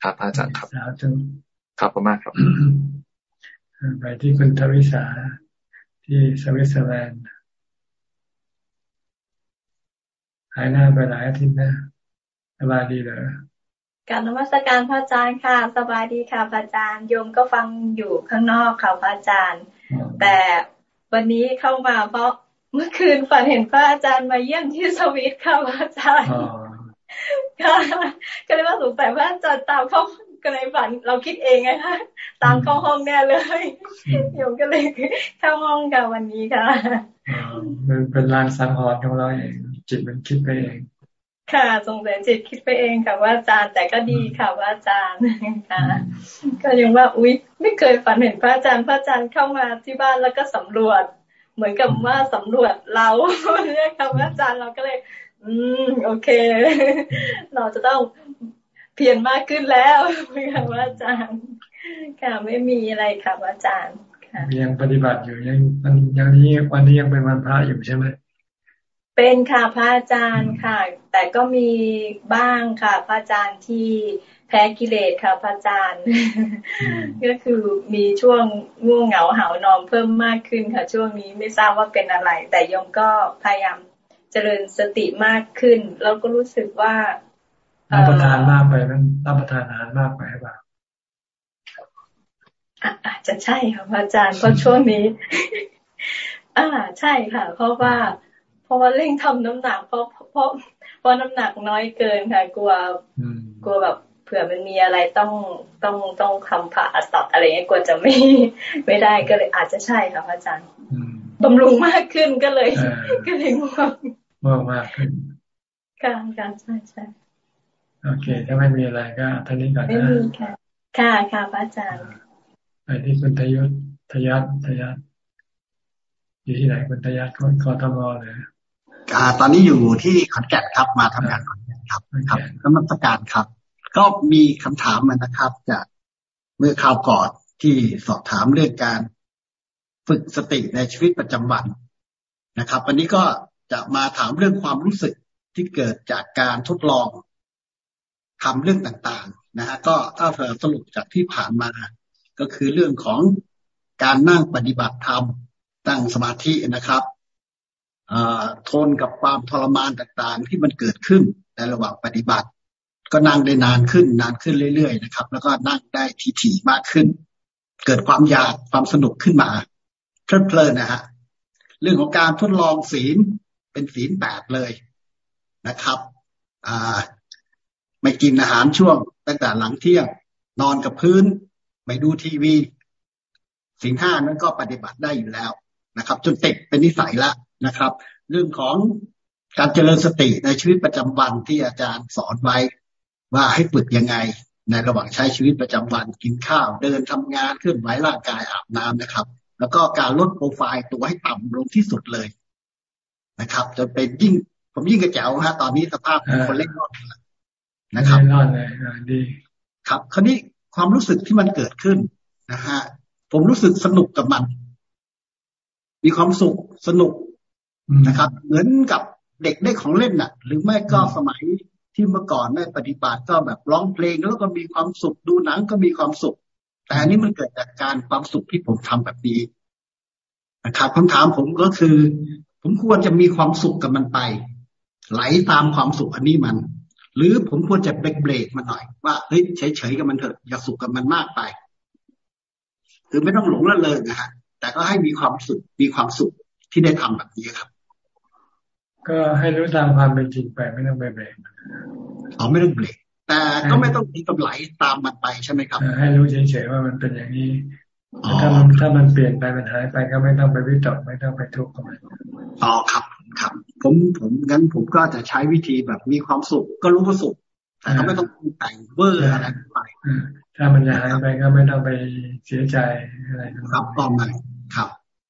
ครับอาจารย์ครับครับขอบมากครับไปที่คุณทวิสาที่สวิตเซอร์แลนด์หายหน้าไปหลายอาทิตย์นะสบายดีเหรอการนมัสการพระอาจารย์ค่ะ สบายดีค่ะพระอาจารย์โยมก็ฟังอยู่ข้างนอกค่ะพระอาจารย์ แต่วันนี้เข้ามาเพราะเมื่อคืนฝันเห็นพระอาจารย์มาเยี่ยมที่สวิตค่ะพระอาจารย์ค่ะ ก็เลยว่าสงสัยพระอาจารย์ตามเข้าก็เลยฝันเราคิดเองไงคะตามเข้าห้องแน่เลยโยมก็เลยเข้าห้องกับวันนี้ค่ะมันเป็นลางสังหรณ์ของเราเองจิตมันคิดไปเอง ค่ะสงสัยจิตคิดไปเองค่ะว่าอาจารย์แต่ก็ดีค่ะว่าอาจารย์ค่ะก็ยังว่าอุ๊ย ไม่เคยฝันเห็นพระอาจารย์พระอาจารย์เข้ามาที่บ้านแล้วก็สำรวจ เหมือนกับว่าสำรวจเราเนี่ยค่ะว่าอาจารย์เราก็เลย อืม โอเค เราจะต้องเพียรมากขึ้นแล้วค่ะว่าอาจารย์ ค่ะไม่มีอะไรค่ะว่าอาจารย์ค่ะยังปฏิบัติอยู่ยังยังนี้วันนี้ยังเป็นวันพระอยู่ใช่ไหมเป็นค่ะพระอาจารย์ค่ะ แต่ก็มีบ้างค่ะ พระอาจารย์ที่แพ้กิเลสค่ะพระอาจารย์ ก็คือมีช่วงง่วงเหงาหานอนเพิ่มมากขึ้นค่ะ ช่วงนี้ไม่ทราบว่าเป็นอะไร แต่ยมก็พยายาม เจริญสติมากขึ้นแล้วก็รู้สึกว่ารับประทานมากไปนั้นรับประทานอาหารมากไปหรือเปล่าอาจจะใช่ค่ะพระอาจารย์เพราะช่วงนี้ อ่าใช่ค่ะ เพราะว่า เพราะว่าเร่งทำน้ำหนักเพราะเพราะเพราะน้ำหนักน้อยเกินค่ะ กลัวกลัวแบบเผื่อมันมีอะไรต้องต้องต้องทำผ่าตัดอะไรเงี้ยกลัวจะไม่ไม่ได้ก็เลยอาจจะใช่ค่ะอาจารย์บำรุงมากขึ้นก็เลย ก็เลยง่วง ง่วงมากขึ้นการการใช่ใช่โอเค ถ้าไม่มีอะไรก็ท่านี้ก่อนนะไม่มีค่ะ ค่ะค่ะพระอาจารย์ไปที่คุณทยุทธยัตทยัตอยู่ที่ไหนคุณทยัตคนคอทมเลยอ่า ตอนนี้อยู่ที่ขอนแก่นครับมาทำงานขอนแก่นครับครับก็มาตรการครับ ก็มีคำถามมานะครับ จากเมื่อคราวก่อนที่สอบถามเรื่องการ ฝึกสติในชีวิตประจำวันนะครับ วันนี้ก็ จะมาถามเรื่องความรู้สึกที่เกิดจากการทดลองทำเรื่องต่างๆนะฮะก็ถ้าเธอสรุปจากที่ผ่านมา ก็คือเรื่องของการนั่งปฏิบัติธรรมตั้งสมาธินะครับทนกับความทรมานต่างๆ ที่มันเกิดขึ้นในระหว่างปฏิบัติ ก็นั่งได้นานขึ้นนานขึ้นเรื่อยๆนะครับ แล้วก็นั่งได้ถี่ๆมากขึ้น เกิดความอยากความสนุกขึ้นมาเพลิดเพลินนะฮะเรื่องของการทดลองศีล เป็นศีลแปดเลยนะครับไม่กินอาหารช่วงตั้งแต่หลังเที่ยง นอนกับพื้น ไม่ดูทีวีศีลห้านั้นก็ปฏิบัติได้อยู่แล้วนะครับ จนติดเป็นนิสัยแล้วนะครับ เรื่องของการเจริญสติในชีวิตประจำวันที่อาจารย์สอนไว้ ว่าให้ฝึกยังไง ในระหว่างใช้ชีวิตประจำวันกินข้าว เดินทำงานเคลื่อนไหวร่างกายอาบน้ำนะครับ แล้วก็การลดโปรไฟล์ตัวให้ต่ำลงที่สุดเลย นะครับจนเป็นยิ่ง ผมยิ่งกระเจ๋วฮะตอนนี้สภาพคนเล่นรอดนะครับรอดเลยดี ครับ คราวนี้ความรู้สึกที่มันเกิดขึ้นนะฮะผมรู้สึกสนุกกับมัน มีความสุขสนุกนะครับ เหมือนกับเด็กได้ของเล่นน่ะ หรือไม่ก็สมัยที่เมื่อก่อนได้ปฏิบัติก็แบบร้องเพลงแล้วก็มีความสุขดูหนังก็มีความสุข แต่อันนี้มันเกิดจากการความสุขที่ผมทำแบบนี้นะครับคำถามผมก็คือ ผมควรจะมีความสุขกับมันไป ไหลตามความสุขอันนี้มัน หรือผมควรจะเบรกเบรกมันหน่อยว่าเฮ้ยเฉยๆกับมันเถอะอย่าสุขกับมันมากไป คือไม่ต้องหลงละเลยนะฮะแต่ก็ให้มีความสุขมีความสุขที่ได้ทำแบบนี้ครับ ก็ให้รู้ตามความเป็นจริงไปไม่ต้องไปเบรกอ๋อไม่ต้องเบรกแต่ก็ไม่ต้องมีกำไรตามมันไปใช่ไหมครับ ให้รู้เฉยๆว่ามันเป็นอย่างนี้ ถ้ามันถ้ามันเปลี่ยนไปมันหายไปก็ไม่ต้องไปวิตกไม่ต้องไปทุกข์กับมันอ๋อครับครับ ผมผมงั้นผมก็จะใช้วิธีแบบมีความสุขก็รู้ว่าสุขแต่ก็ไม่ต้องแต่งเวอร์อะไรไปถ้ามันจะหายไปก็ไม่ต้องไปเสียใจอะไรครับต่อมาครับ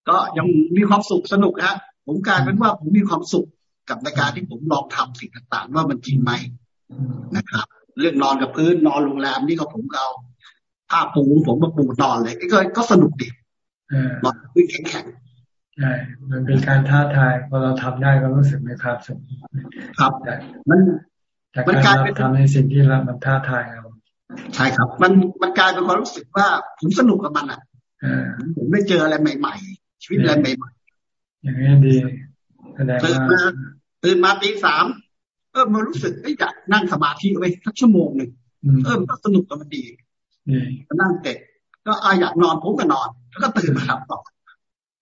ก็ยังมีความสุขสนุกฮะผมกลายเป็นว่าผมมีความสุขกับในการที่ผมลองทำสิ่งต่างๆ ว่ามันจริงไหมนะครับ เรื่องนอนกับพื้นนอนโรงแรมนี่ก็ผมเอา ผ้าปูผมมาปูนอนเลยก็ก็สนุกดีนอนพื้นแข็งๆใช่มันเป็นการท้าทายพอเราทำได้ก็รู้สึกมีความสุขครับมันมันกลายเป็นทำในสิ่งที่เรามันท้าทายเราใช่ครับ มันมันกลายเป็นความรู้สึกว่าผมสนุกกับมันอะผมไม่เจออะไรใหม่ ๆ ชีวิตอะไรใหม่ๆอย่างนี้ดีตื่นมาตื่นมาตีสามเออมารู้สึกไม่อยากนั่งสมาธิไว้สักชั่วโมงหนึ่งเออก็สนุกกับมันดี ก็นั่งเตะก็อาอยากนอนผมก็นอน แล้วก็ตื่นมาทำต่อ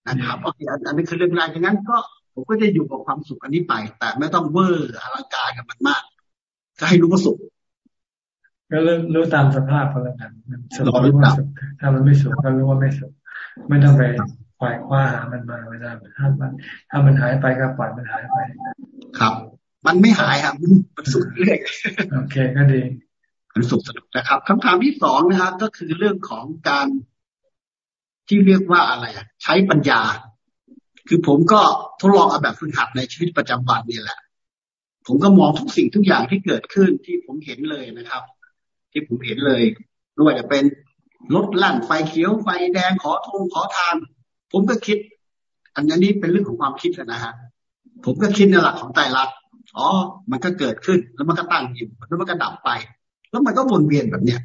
นะครับโอเคอันนี้คือเรื่องราวอย่างนั้นก็ผมก็จะอยู่กับความสุขอันนี้ไป แต่ไม่ต้องเวอร์อลังการกับมันมาก ก็ให้รู้ว่าสุขก็รู้รู้ตามสภาพพลังงานมันสุขรู้ว่าสุขถ้ามันไม่สุขก็รู้ว่าไม่สุขไม่ต้องไปปล่อยคว้าหามันมาเวลาถ้ามัน ถ้ามันหายไปก็ปล่อยมันหายไป ครับ มันไม่หายครับมันสุดเรื่อยโอเคก็ดี มันสุขสนุกนะครับคำถามที่สองนะครับก็คือเรื่องของการที่เรียกว่าอะไรใช้ปัญญา คือผมก็ทดลองเอาแบบฝึกหัดในชีวิตประจำวันนี่แหละ ผมก็มองทุกสิ่งทุกอย่างที่เกิดขึ้นที่ผมเห็นเลยนะครับ ที่ผมเห็นเลยไม่ว่าจะเป็นรถลั่นไฟเขียวไฟแดงขอทงขอทาน ผมก็คิด อันนี้เป็นเรื่องของความคิดนะฮะผมก็คิดในหลักของใจรักอ๋อ มันก็เกิดขึ้นแล้วมันก็ตั้งอยู่แล้วมันก็ดับไป แล้วมันก็วนเวียนแบบเนี้ย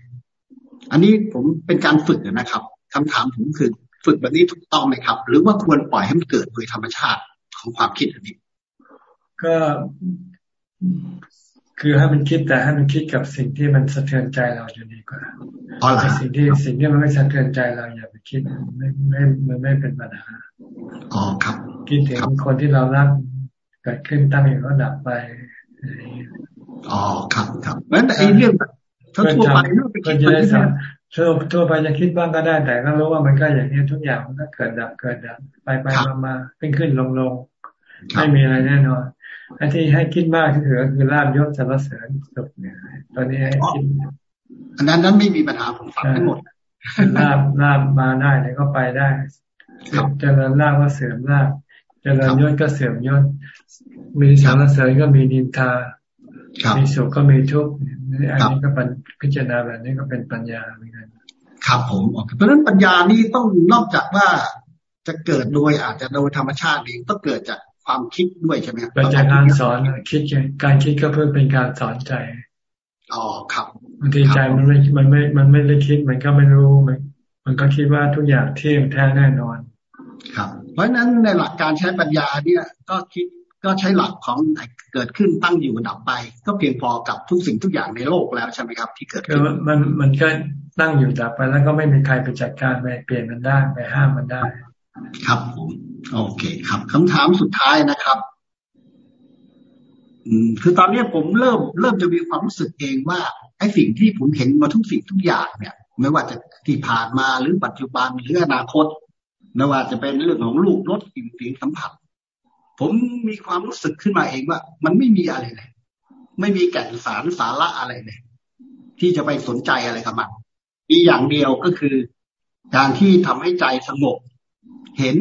อันนี้ผมเป็นการฝึกนะครับคำถามผมคือฝึกแบบนี้ถูกต้องไหมครับ หรือว่าควรปล่อยให้มันเกิดโดยธรรมชาติของความคิดอันนี้ ก็คือให้มันคิดแต่ให้มันคิดกับสิ่งที่มันสะเทือนใจเราอยู่ดีกว่าสิ่งที่สิ่งที่มันไม่สะเทือนใจเราอย่าไปคิดไม่ไม่มันไม่เป็นปัญหาอ๋อครับ คิดถึงคนที่เรารักเกิดขึ้นตั้งอยู่ก็ดับไป อ๋อครับครับแล้วแต่ไอ้เรื่องทั่วไปเรื่องไปคิดไปทั่วทั่วไปจะคิดบ้างก็ได้ แต่ก็รู้ว่ามันก็อย่างนี้ทุกอย่างมันก็เกิดดับเกิดดับไปไปมามาขึ้นขึ้นลงลงไม่มีอะไรแน่นอนอันที่ให้คิดมากที่สุดก็คือลาบยศสรรเสริญสุขเนี่ยตอนนี้ให้คิดอันนั้นนั้นไม่มีปัญหาผมฟังทั้งหมดลาบลาบมาได้เนี่ยก็ไปได้เจริญลาบก็เสื่อมลาบเจริญยศก็เสื่อมยศมีสารเสริญก็มีนินทา มีสุขก็มีทุกข์อันนี้ก็เป็นพิจารณาแบบนี้ก็เป็นปัญญาเหมือนกันครับผมเพราะฉะนั้นปัญญานี้ต้องนอกจากว่าจะเกิดโดยอาจจะโดยธรรมชาติเองต้องเกิดจากความคิดด้วยใช่ไหมครับเป็นจากการสอนคิดการคิดก็เพื่อเป็นการสอนใจอ๋อครับบางทีใจมันไม่มันไม่มันไม่ได้คิดมันก็ไม่รู้มันมันก็คิดว่าทุกอย่างเที่ยงแท้แน่นอน ครับ เพราะฉะนั้นในหลักการใช้ปัญญาเนี่ยก็คิด ก็ใช้หลักของเกิดขึ้นตั้งอยู่ดับไป ก็เพียงพอกับทุกสิ่งทุกอย่างในโลกแล้วใช่ไหมครับ ที่เกิดขึ้นมันมันก็ตั้งอยู่ดับไปแล้วก็ไม่มีใครไปจัดการไปเปลี่ยนมันได้ไปห้ามมันได้ ครับผมโอเคครับคำถามสุดท้ายนะครับ อืม คือตอนนี้ผมเริ่มเริ่มจะมีความรู้สึกเองว่าไอ้สิ่งที่ผมเห็นมาทุกสิ่งทุกอย่างเนี่ย ไม่ว่าจะที่ผ่านมาหรือปัจจุบันหรืออนาคตไม่ว่าจะเป็นเรื่องของลูกรถกลิ่นเสียงสัมผัส ผมมีความรู้สึกขึ้นมาเองว่า มันไม่มีอะไรเลย ไม่มีแก่นสารสาระอะไรเลย ที่จะไปสนใจอะไรกับมันมีอย่างเดียวก็คือ การที่ทำให้ใจสงบ เห็น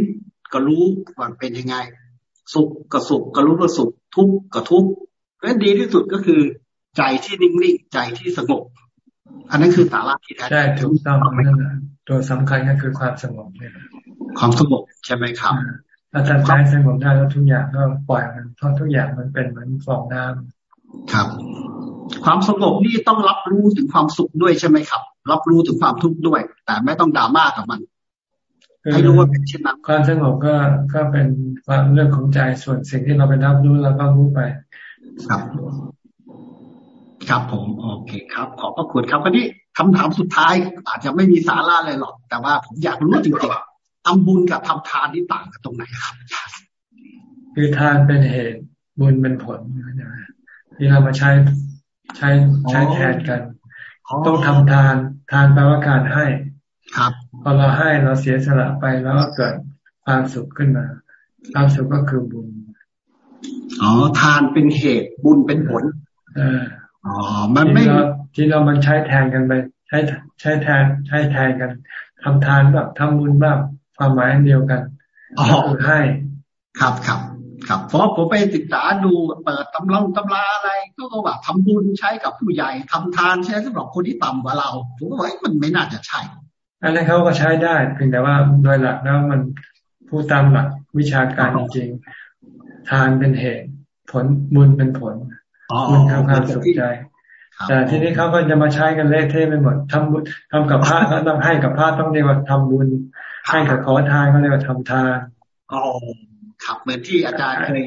ก็รู้ว่าเป็นยังไง สุขก็สุขก็รู้ว่าสุข ทุกข์ก็ทุกข์และดีที่สุดก็คือ ใจที่นิ่งๆใจที่สงบ อันนั้นคือสาระที่แท้ใช่ถูกต้องนั่นแหละตัวสำคัญก็คือความสงบเนี่ยความสงบใช่ไหมครับ ถ้าใจสงบได้แล้วทุกอย่างก็ปล่อยมันเพราะทุกอย่างมันเป็นเหมือนฟองน้ำครับ ความสงบนี่ต้องรับรู้ถึงความสุขด้วยใช่ไหมครับ รับรู้ถึงความทุกข์ด้วย แต่ไม่ต้องดราม่ากับมันให้รู้ว่าเป็นเช่นนั้นความสงบก็ก็เป็นความเรื่องของใจส่วนสิ่งที่เราไปรับรู้เราก็รู้ไป ครับ ครับผมโอเคครับ ขอบพระคุณครับวันนี้คำถามสุดท้าย อาจจะไม่มีสาระเลยหรอก แต่ว่าผมอยากรู้จริงๆ ทำบุญกับทำทานนี่ต่างกันตรงไหนครับคือทานเป็นเหตุบุญเป็นผลที่เรามาใช้ใช้ใช้แทนกัน ต้องทำทานทานแปลว่าการให้ ครับพอเราให้เราเสียสละไปแล้วก็เกิดความสุขขึ้นมาความสุขก็คือบุญอ๋อทานเป็นเหตุบุญเป็นผลอ๋อมันไม่ที่เรามันใช้แทนกันไป ใช้ใช้แทนใช้แทนกันทำทานแบบทำบุญแบบ ความหมายเดียวกันอ๋อให้ ครับครับครับเพราะผมไปศึกษาดูเปิดตำราตำราอะไรก็ก็ว่าทำบุญใช้กับผู้ใหญ่ทำทานใช้สำหรับคนที่ต่ำกว่าเรา ผมก็ว่ามันไม่น่าจะใช่อันนั้นเขาก็ใช้ได้เพียงแต่ว่าโดยหลักแล้วมันผู้ตามหลักวิชาการจริงๆทานเป็นเหตุ ผลบุญเป็นผลบุญทำความสุขใจแต่ทีนี้เขาก็จะมาใช้กันเละเทะไปหมดทำบุญทำกับพระก็ต้องให้กับพระต้องเรียกว่าทำบุญ ให้กับขอทานก็เรียกว่าทำทานอ๋อครับเหมือนที่อาจารย์เคย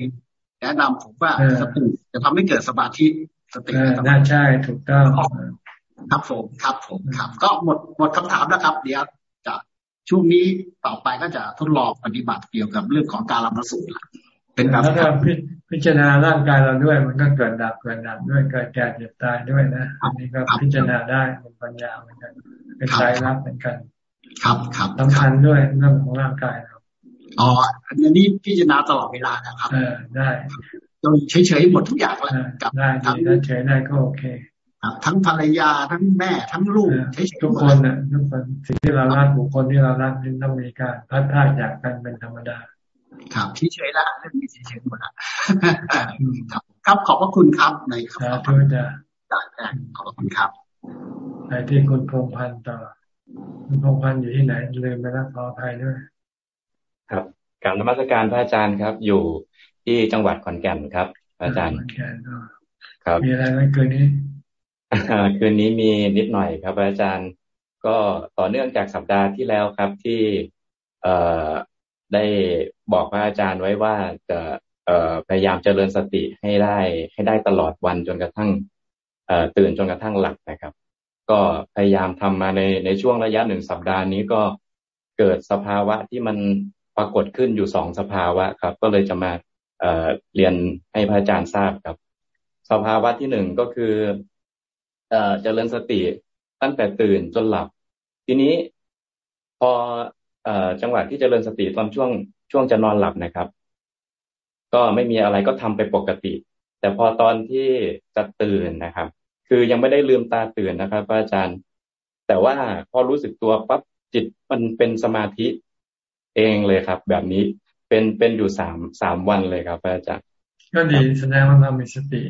แนะนำผมว่าสติจะทำให้เกิดสมาธิสติน่าใช่ถูกต้องครับผมครับผมครับ ก็หมดหมดคำถามแล้วครับเดี๋ยวจะช่วงนี้ต่อไปก็จะทดลองปฏิบัติเกี่ยวกับเรื่องของการรับสูตรเป็นแบบแล้วก็พิจารณาร่างกายเราด้วย มันก็เกิดดับเกิดดับด้วยเกิดแก่เจ็บตายด้วยนะอันนี้ก็พิจารณาได้เป็นปัญญาเหมือนกันเป็นใจรับเหมือนกัน ครับครับสำคัญด้วยเรื่องของร่างกายเราอ๋ออันนี้พิจารณาตลอดเวลานะครับเออได้จนเฉยๆหมดทุกอย่างแล้วกับทั้งเฉยได้ก็โอเคทั้งภรรยาทั้งแม่ทั้งลูกทุกคนนะทุกคนสิ่งที่เรารักบุคคลที่เรารักนี่ต้องมีการพัดพาจากกันเป็นธรรมดา ครับเฉยๆละเรื่องนี้เฉยๆหมดละครับ ครับขอบพระคุณครับในครับขอบคุณจ้ะขอบคุณครับไปที่คุณพงพันธ์ต่อ คุณพงพันธ์อยู่ที่ไหนลืมไปแล้วขออภัยด้วยครับการนมัสการพระอาจารย์ครับ อยู่ที่จังหวัดขอนแก่นครับ อาจารย์ครับมีอะไรไหมคืนนี้คืนนี้มีนิดหน่อยครับ อาจารย์ ก็ต่อเนื่องจากสัปดาห์ที่แล้วครับที่เอ่อได้บอกพระอาจารย์ไว้ว่าจะเอ่อพยายามเจริญสติให้ได้ให้ได้ตลอดวันจนกระทั่งเอ่อตื่นจนกระทั่งหลับนะครับ ก็พยายามทำมาในในช่วงระยะหนึ่งสัปดาห์นี้ก็เกิดสภาวะที่มันปรากฏขึ้นอยู่สองสภาวะครับ ก็เลยจะมาเอ่อเรียนให้พระอาจารย์ทราบครับ สภาวะที่หนึ่งก็คือเอ่อเจริญสติตั้งแต่ตื่นจนหลับ ทีนี้พอเอ่อจังหวะที่เจริญสติตอนช่วงช่วงจะนอนหลับนะครับ ก็ไม่มีอะไรก็ทำไปปกติ แต่พอตอนที่จะตื่นนะครับ คือยังไม่ได้ลืมตาตื่นนะครับพระอาจารย์ แต่ว่าพอรู้สึกตัวปั๊บจิตมันเป็นสมาธิเองเลยครับ แบบนี้เป็นเป็นอยู่สามสามวันเลยครับพระอาจารย์ก็ดีแสดงว่าเรามีสติ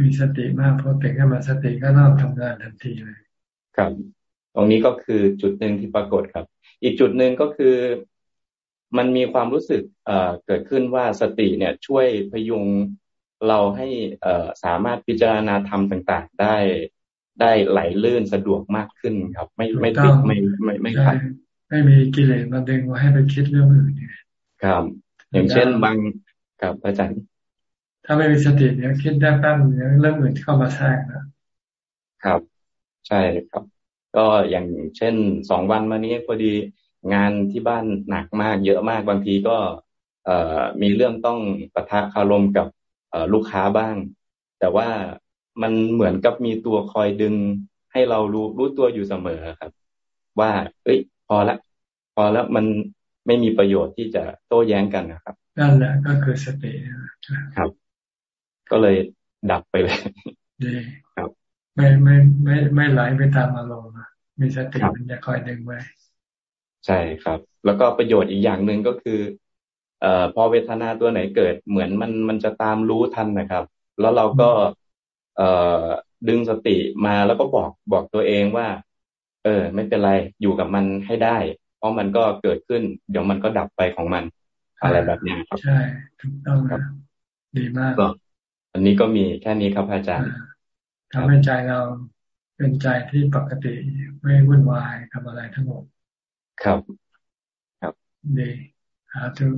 มีสติมากพอตื่นขึ้นมาสติก็เริ่มทำงานทันทีเลยครับ ตรงนี้ก็คือจุดหนึ่งที่ปรากฏครับ อีกจุดหนึ่งก็คือมันมีความรู้สึกเอ่อเกิดขึ้นว่าสติเนี่ย ช่วยพยุง เราให้เอ่อสามารถพิจารณาธรรมต่างๆ ได้ได้ไหลลื่นสะดวกมากขึ้นครับ ไม่ไม่ติดไม่ไม่ไม่ขัดไม่มีกิเลสมาดึงว่าให้ไปคิดเรื่องอื่นครับ อย่างเช่นบางครับอาจารย์ถ้าไม่มีสติเดี๋ยวคิดได้แป๊บเดี๋ยวเริ่มอื่นเข้ามาแทรกนะครับ ใช่ครับ ก็อย่างเช่นสองวันมานี้พอดีงานที่บ้านหนักมากเยอะมากบางทีก็ เอ่อมีเรื่องต้องปะทะคารมกับเอ่อ ลูกค้าบ้าง แต่ว่ามันเหมือนกับมีตัวคอยดึงให้เรารู้รู้ตัวอยู่เสมอครับ ว่า เอ้ย พอละพอแล้วมันไม่มีประโยชน์ที่จะโต้แย้งกันนะครับ นั่นแหละก็คือสติครับ ก็เลยดับไปเลยดีครับ ไม่ไม่ไม่ไม่ไหลไปตามอารมณ์มีสติมันจะคอยดึงไว้ ใช่ครับ แล้วก็ประโยชน์อีกอย่างหนึ่งก็คือ เอ่อพอเวทนาตัวไหนเกิดเหมือนมันมันจะตามรู้ทันนะครับ แล้วเราก็ เอ่อดึงสติมาแล้วก็บอกบอกตัวเองว่า เออ ไม่เป็นไรอยู่กับมันให้ได้ เพราะมันก็เกิดขึ้น เดี๋ยวมันก็ดับไปของมัน อะไรแบบนี้ครับใช่ถูกต้องครับ ดีมากอันนี้ก็มีแค่นี้ครับอาจารย์ทำให้ใจเราเป็นใจที่ปกติไม่วุ่นวายกับอะไรทั้งหมด ครับ ครับดีหาทุก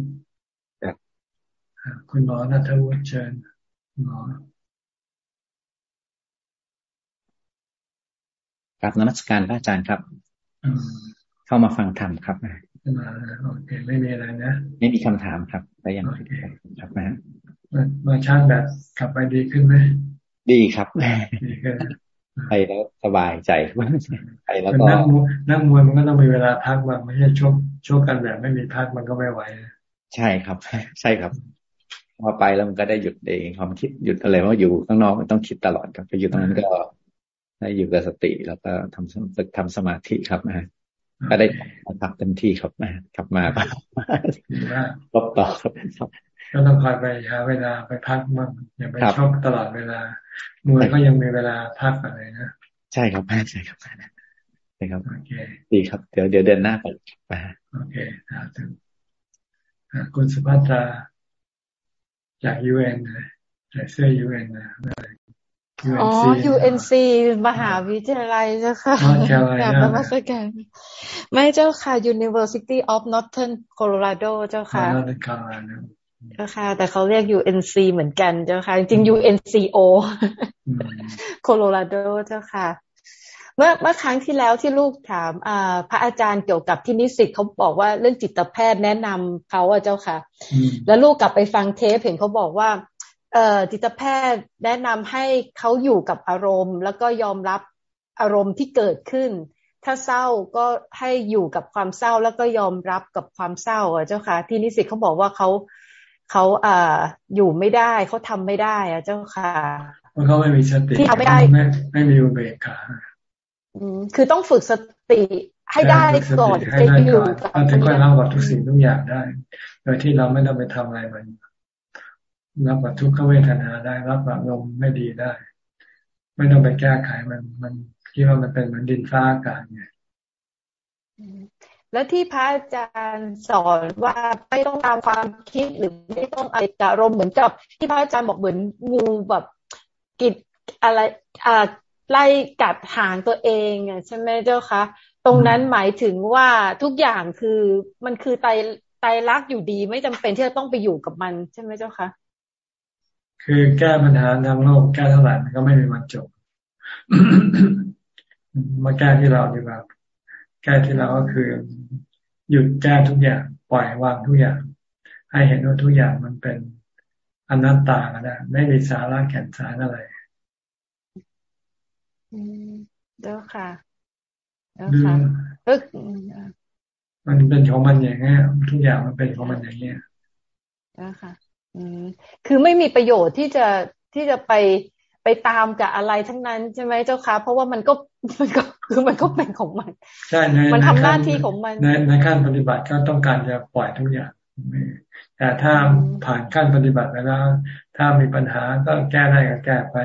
คุณหมอนัทวุฒิเชิญหมอครับนมัสการพระอาจารย์ครับเข้ามาฟังธรรมครับมาโอเคไม่มีอะไรนะไม่มีคำถามครับไปยังครับนะมาชาร์จแบบกลับไปดีขึ้นไหมดีครับดีขึ้นไปแล้วสบายใจไปแล้วก็นั่งนั่งมวยมันก็ต้องมีเวลาพักบ้างไม่ใช่ชกชกกันแบบไม่มีพักมันก็ไม่ไหวใช่ครับ ใช่ครับ พอไปแล้วมันก็ได้หยุดเองความคิดหยุดอะไรเพราะอยู่ข้างนอกมันต้องคิดตลอดครับไปอยู่ตรงนั้นก็ได้อยู่กับสติแล้วก็ทำฝึกทำสมาธิครับนะก็ได้พักเต็มที่ครับนะครับมารบต่อครับก็ต้องคอยไปหาเวลาไปพักบ้างอย่าไปชอบตลอดเวลามวยก็ยังมีเวลาพักอะไรนะใช่ครับใช่ครับใช่ครับโอเคดีครับ เดี๋ยวเดี๋ยวเดินหน้าไปโอเคครับคุณสุภัตรา จากยูเอ็นใส่เสื้อยูเอ็นนะอ๋อ UNC มหาวิทยาลัยเจ้าค่ะกับนมัสการไม่เจ้าค่ะ University of Northern Colorado เจ้าค่ะเจ้าค่ะ แต่เขาเรียก UNC เหมือนกันเจ้าค่ะ จริง UNCO Colorado เจ้าค่ะ เมื่อเมื่อครั้งที่แล้วที่ลูกถามพระอาจารย์เกี่ยวกับที่นิสิตเขาบอกว่าเรื่องจิตแพทย์แนะนำเขาอะเจ้าค่ะ แล้วลูกกลับไปฟังเทปเห็นเขาบอกว่า เอ่อจิตแพทย์แนะนำให้เขาอยู่กับอารมณ์ แล้วก็ยอมรับอารมณ์ที่เกิดขึ้น ถ้าเศร้าก็ให้อยู่กับความเศร้าแล้วก็ยอมรับกับความเศร้าอะเจ้าค่ะ ที่นิสิตเขาบอกว่าเขาเขาอ่าอยู่ไม่ได้เขาทำไม่ได้อะเจ้าค่ะเพราะเขาไม่มีสติที่ทำไม่ได้ไม่ไม่มีอุเบกขาอืม คือต้องฝึกสติให้ได้ก่อนจะอยู่กับถึงค่อยรับกับทุกสิ่งทุกอย่างได้ โดยที่เราไม่ต้องไปทำอะไรมันรับกับทุกขเวทนาได้ รับกับลมไม่ดีได้ ไม่ต้องไปแก้ไขมัน มันคิดว่ามันเป็นเหมือนดินฟ้าอากาศไงแล้วที่พระอาจารย์สอนว่าไม่ต้องตามความคิดหรือไม่ต้องอะไรกับอารมณ์เหมือนกับ ที่พระอาจารย์บอกเหมือนงูแบบกิดอะไรอ่า ไล่กัดหางตัวเองอะใช่ไหมเจ้าคะ ตรงนั้นหมายถึงว่าทุกอย่างคือมันคือไตไตรักอยู่ดีไม่จำเป็นที่จะต้องไปอยู่กับมัน ใช่ไหมเจ้าคะคือแก้ปัญหาทางโลกแก้เท่าไหร่มันก็ไม่มีวันจบมาแก้ที่เราดีกว่าแก้ที่เราก็คือ หยุดแก้ทุกอย่างปล่อยวางทุกอย่าง ให้เห็นว่าทุกอย่างมันเป็นอนัตตาก็ได้ไม่มีสาระแก่นสารอะไร เด้อค่ะเด้อค่ะมันเป็นของมันอย่างเงี้ยทุกอย่างมันเป็นของมันอย่างเงี้ยเด้อค่ะคือไม่มีประโยชน์ที่จะที่จะไปไปตามกับอะไรทั้งนั้นใช่ไหมเจ้าคะเพราะว่ามันก็มันก็คือมันก็เป็นของมัน ใช่ในมันทำหน้าที่ของมันในในขั้นปฏิบัติก็ต้องการจะปล่อยทุกอย่างแต่ถ้าผ่านขั้นปฏิบัติไปแล้ว ถ้ามีปัญหาก็แก้ได้ก็แก้ไป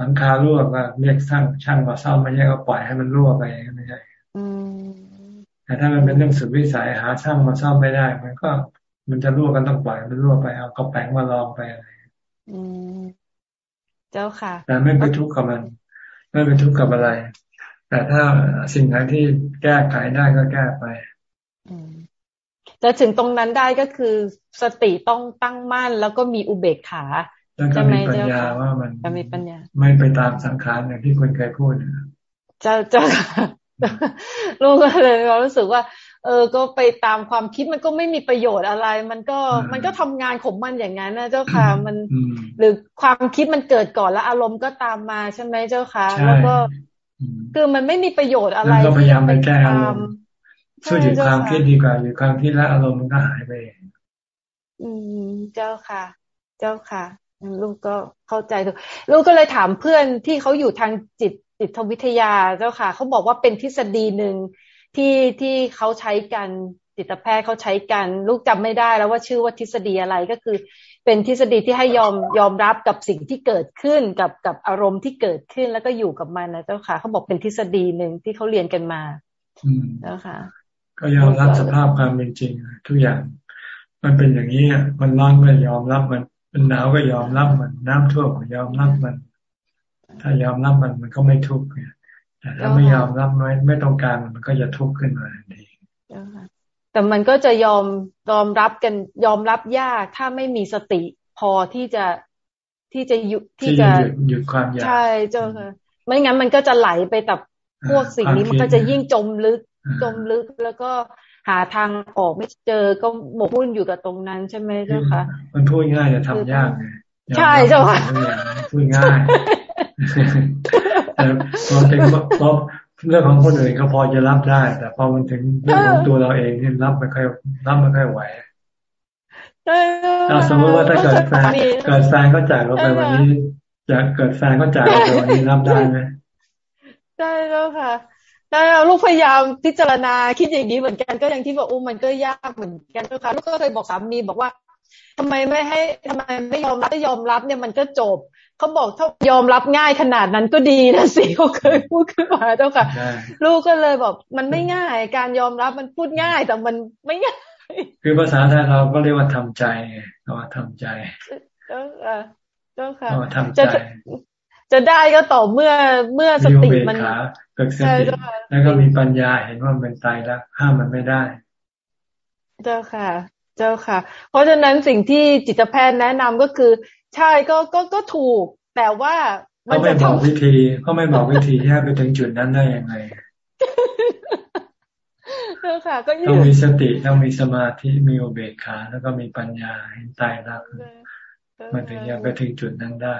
หลังคารั่วก็เรียกช่างช่างมาซ่อมไม่ใช่ก็ปล่อยให้มันรั่วไปไม่ใช่แต่ถ้ามันเป็นเรื่องสุดวิสัยหาช่างมาซ่อมไม่ได้ มันก็มันจะรั่วกันต้องปล่อยมันรั่วไปเอากระแป้งมาลองไปอะไรอืมเจ้าค่ะ แต่ไม่ไปทุกข์กับมัน ไม่ไปทุกข์กับอะไร แต่ถ้าสิ่งไหนที่แก้ไขได้ก็แก้ไปจะถึงตรงนั้นได้ก็คือสติต้องตั้งมั่นแล้วก็มีอุเบกขา แล้วก็มีปัญญาว่ามันจะมีปัญญา ไม่ไปตามสังขารอย่างที่คุณเคยพูดจะจะลูกก็เลยรู้สึกว่า เออ ก็ไปตามความคิดมันก็ไม่มีประโยชน์อะไร มันก็มันก็ทำงานของมันอย่างนั้นนะเจ้าค่ะมัน หรือความคิดมันเกิดก่อนแล้วอารมณ์ก็ตามมาใช่ไหมเจ้าค่ะแล้วก็คือมันไม่มีประโยชน์อะไรก็พยายามไปแก้อารมณ์ช่วยหยุดความคิดดีกว่าหยุดความคิดแล้วอารมณ์มันก็หายไปเองอืมเจ้าค่ะ เจ้าค่ะ ลูกก็เข้าใจถูกลูกก็เลยถามเพื่อนที่เขาอยู่ทางจิตจิตวิทยาเจ้าค่ะเขาบอกว่าเป็นทฤษฎีหนึ่งที่ที่เขาใช้กันจิตแพทย์เขาใช้กัน ลูกจำไม่ได้แล้วว่าชื่อว่าทฤษฎีอะไรก็คือ เป็นทฤษฎีที่ให้ยอมยอมรับกับสิ่งที่เกิดขึ้นกับกับอารมณ์ที่เกิดขึ้นแล้วก็อยู่กับมันนะเจ้าค่ะเขาบอกเป็นทฤษฎีหนึ่งที่เขาเรียนกันมาเจ้าค่ะ ก็ยอมรับสภาพความเป็นจริงทุกอย่าง มันเป็นอย่างนี้มันร้อนก็ยอมรับมัน มันหนาวก็ยอมรับมัน น้ำท่วมก็ยอมรับมัน ถ้ายอมรับมันมันก็ไม่ทุกข์แต่ถ้าไม่ยอมรับไม่ไม่ต้องการมันก็จะทุกข์ขึ้นมาทันทีแต่มันก็จะยอมยอมรับกันยอมรับยากถ้าไม่มีสติพอที่จะที่จะหยุดที่จะหยุดความอยากใช่เจ้าค่ะไม่งั้นมันก็จะไหลไปแต่พวกสิ่งนี้มันก็จะยิ่งจมลึกจมลึกแล้วก็ หาทางออกไม่เจอก็หมกมุ่นอยู่กับตรงนั้นใช่ไหมเจ้าค่ะมันพูดง่ายจะทำยากใช่เจ้าค่ะพูดง่ายแต่พอถึงพอเรื่องของคนอื่นก็พอจะรับได้ แต่พอมันถึงเรื่องของตัวเราเองนี่รับไม่ค่อยรับไม่ค่อยไหวถ้าสมมติว่าถ้าเกิดแฟนเกิดแฟนก็จากเราไปวันนี้จะเกิดแฟนก็จากเราไปวันนี้รับได้ไหมใช่แล้วค่ะ แล้วลูกพยายามพิจารณาคิดอย่างนี้เหมือนกันก็อย่างที่บอกอุ้มมันก็ยากเหมือนกันก็ค่ะลูกก็เคยบอกสามีบอกว่าทำไมไม่ให้ทำไมไม่ยอมรับถ้ายอมรับเนี่ยมันก็จบเขาบอกถ้ายอมรับง่ายขนาดนั้นก็ดีนะสิเขาเคยพูดขึ้นมาเจ้าค่ะ ลูกก็เลยบอกมันไม่ง่าย การยอมรับมันพูดง่ายแต่มันไม่ง่าย คือภาษาไทยเราก็เรียกว่าทำใจเราทำใจเจ้าค่ะเจ้าค่ะทำใจจะได้ก็ต่อเมื่อเมื่อสติมันเกิดสติแล้วก็มีปัญญาเห็นว่ามันตายแล้วห้ามมันไม่ได้ เจ้าค่ะ เจ้าค่ะ เพราะฉะนั้นสิ่งที่จิตแพทย์แนะนำก็คือ ใช่ก็ก็ก็ถูก แต่ว่าเขาไม่บอกวิธีเขาไม่บอกวิธีที่ไปถึงจุดนั้นได้ยังไงเจ้าค่ะก็ต้องมีสติต้องมีสมาธิมีอุเบกขาแล้วก็มีปัญญาเห็นตายรักมันถึงจะไปถึงจุดนั้นได้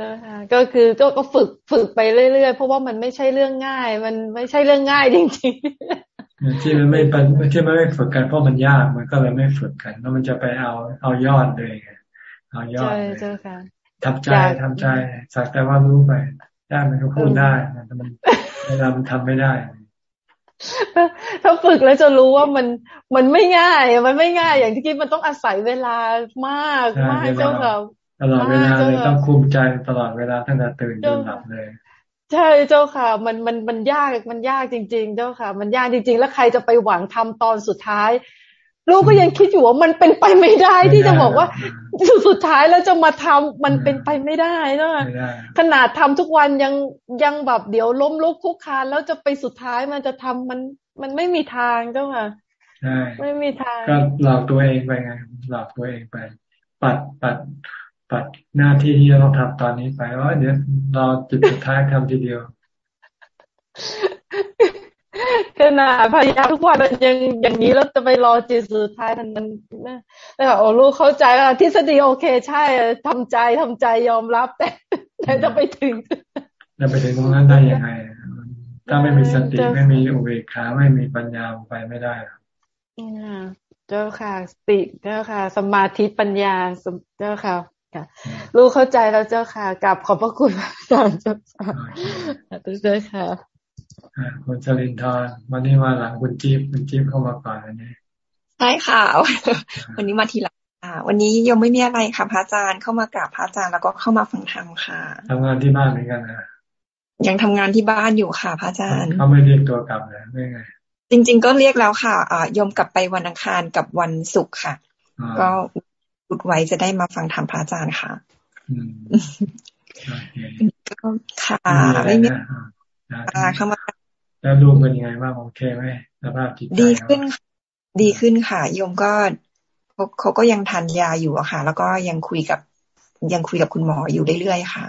นะคะก็คือก็ฝึกฝึกไปเรื่อยๆ เพราะว่ามันไม่ใช่เรื่องง่าย มันไม่ใช่เรื่องง่ายจริงๆ ที่มันไม่ที่มันไม่ฝึกกันเพราะมันยากมันก็เลยไม่ฝึกกันแล้วมันจะไปเอาเอายอดเลยเอายอดเลยทำใจทำใจสักแต่ว่ารู้ไปได้มันก็พูดได้แต่มันเวลามันทำไม่ได้ถ้าฝึกแล้วจะรู้ว่ามันมันไม่ง่าย มันไม่ง่าย อย่างที่คิดมันต้องอาศัยเวลามากมากเจ้าค่ะ ตลอดเวลาเลยต้องคุมใจตลอดเวลาตั้งแต่ตื่นจนหลับเลย ใช่เจ้าค่ะ มันมันมันยากมันยากจริง ๆ เจ้าค่ะ มันยากจริง ๆ แล้วใครจะไปหวังทำตอนสุดท้ายลูกก็ยังคิดอยู่ว่ามันเป็นไปไม่ได้ที่จะบอกว่าสุดท้ายแล้วจะมาทำมันเป็นไปไม่ได้นะขนาดทำทุกวันยังยังแบบเดี๋ยวล้มลุกคุกคานแล้วจะไปสุดท้ายมันจะทำมันมันไม่มีทางเจ้าค่ะใช่ไม่มีทางก็หลอกตัวเองไปไงหลอกตัวเองไป ปัดปัด ปัดหน้าที่ที่เราต้องทำตอนนี้ไปว่าเดี๋ยวรอจุดสุดท้ายทำทีเดียวขนาดพยายามทุกวันยังอย่างนี้แล้วจะไปรอจุดสุดท้ายมันมันแล้วโอ้ลูกเข้าใจว่าทฤษฎีโอเค ใช่ทำใจทำใจยอมรับ แต่แต่จะไปถึงจะไปถึงตรงนั้นได้ยังไง ถ้าไม่มีสติไม่มีอุเบกขาไม่มีปัญญาไปไม่ได้หรอกเจ้าค่ะสติเจ้าค่ะ สมาธิปัญญาเจ้าค่ะ ค่ะลูกเข้าใจแล้วเจ้าค่ะกลับขอบพระคุณอาจารย์เจ้าค่ะตุ้เจ้าค่ะคุณจรินทร์วันนี้มาหลังคุณจี๊บคุณจี๊บเข้ามาก่อนอันนี้ใช่ค่ะ วันนี้มาทีหลังค่ะวันนี้ยังไม่มีอะไรค่ะพระอาจารย์เข้ามากราบพระอาจารย์แล้วก็เข้ามาฟังธรรมค่ะทำงานที่บ้านเหมือนกันนะยังทำงานที่บ้านอยู่ค่ะพระอาจารย์เขาไม่เรียกตัวกลับเลยไม่ไงจริง ๆ ก็เรียกแล้วค่ะอ่ายมกลับไปวันอังคารกับวันศุกร์ค่ะ ก็ุ ดไว้จะได้มาฟังธรรมพระอาจารย์ค่ะก็ค่ะไม่มีเข้ามาแล้วลูกเป็นยังไงบ้างโอเคไหมสภาพจิตใจดีขึ้นดีขึ้นค่ะโยมก็เขาเขาก็ยังทานยาอยู่อะค่ะ แล้วก็ยังคุยกับ ยังคุยกับคุณหมออยู่เรื่อยๆค่ะ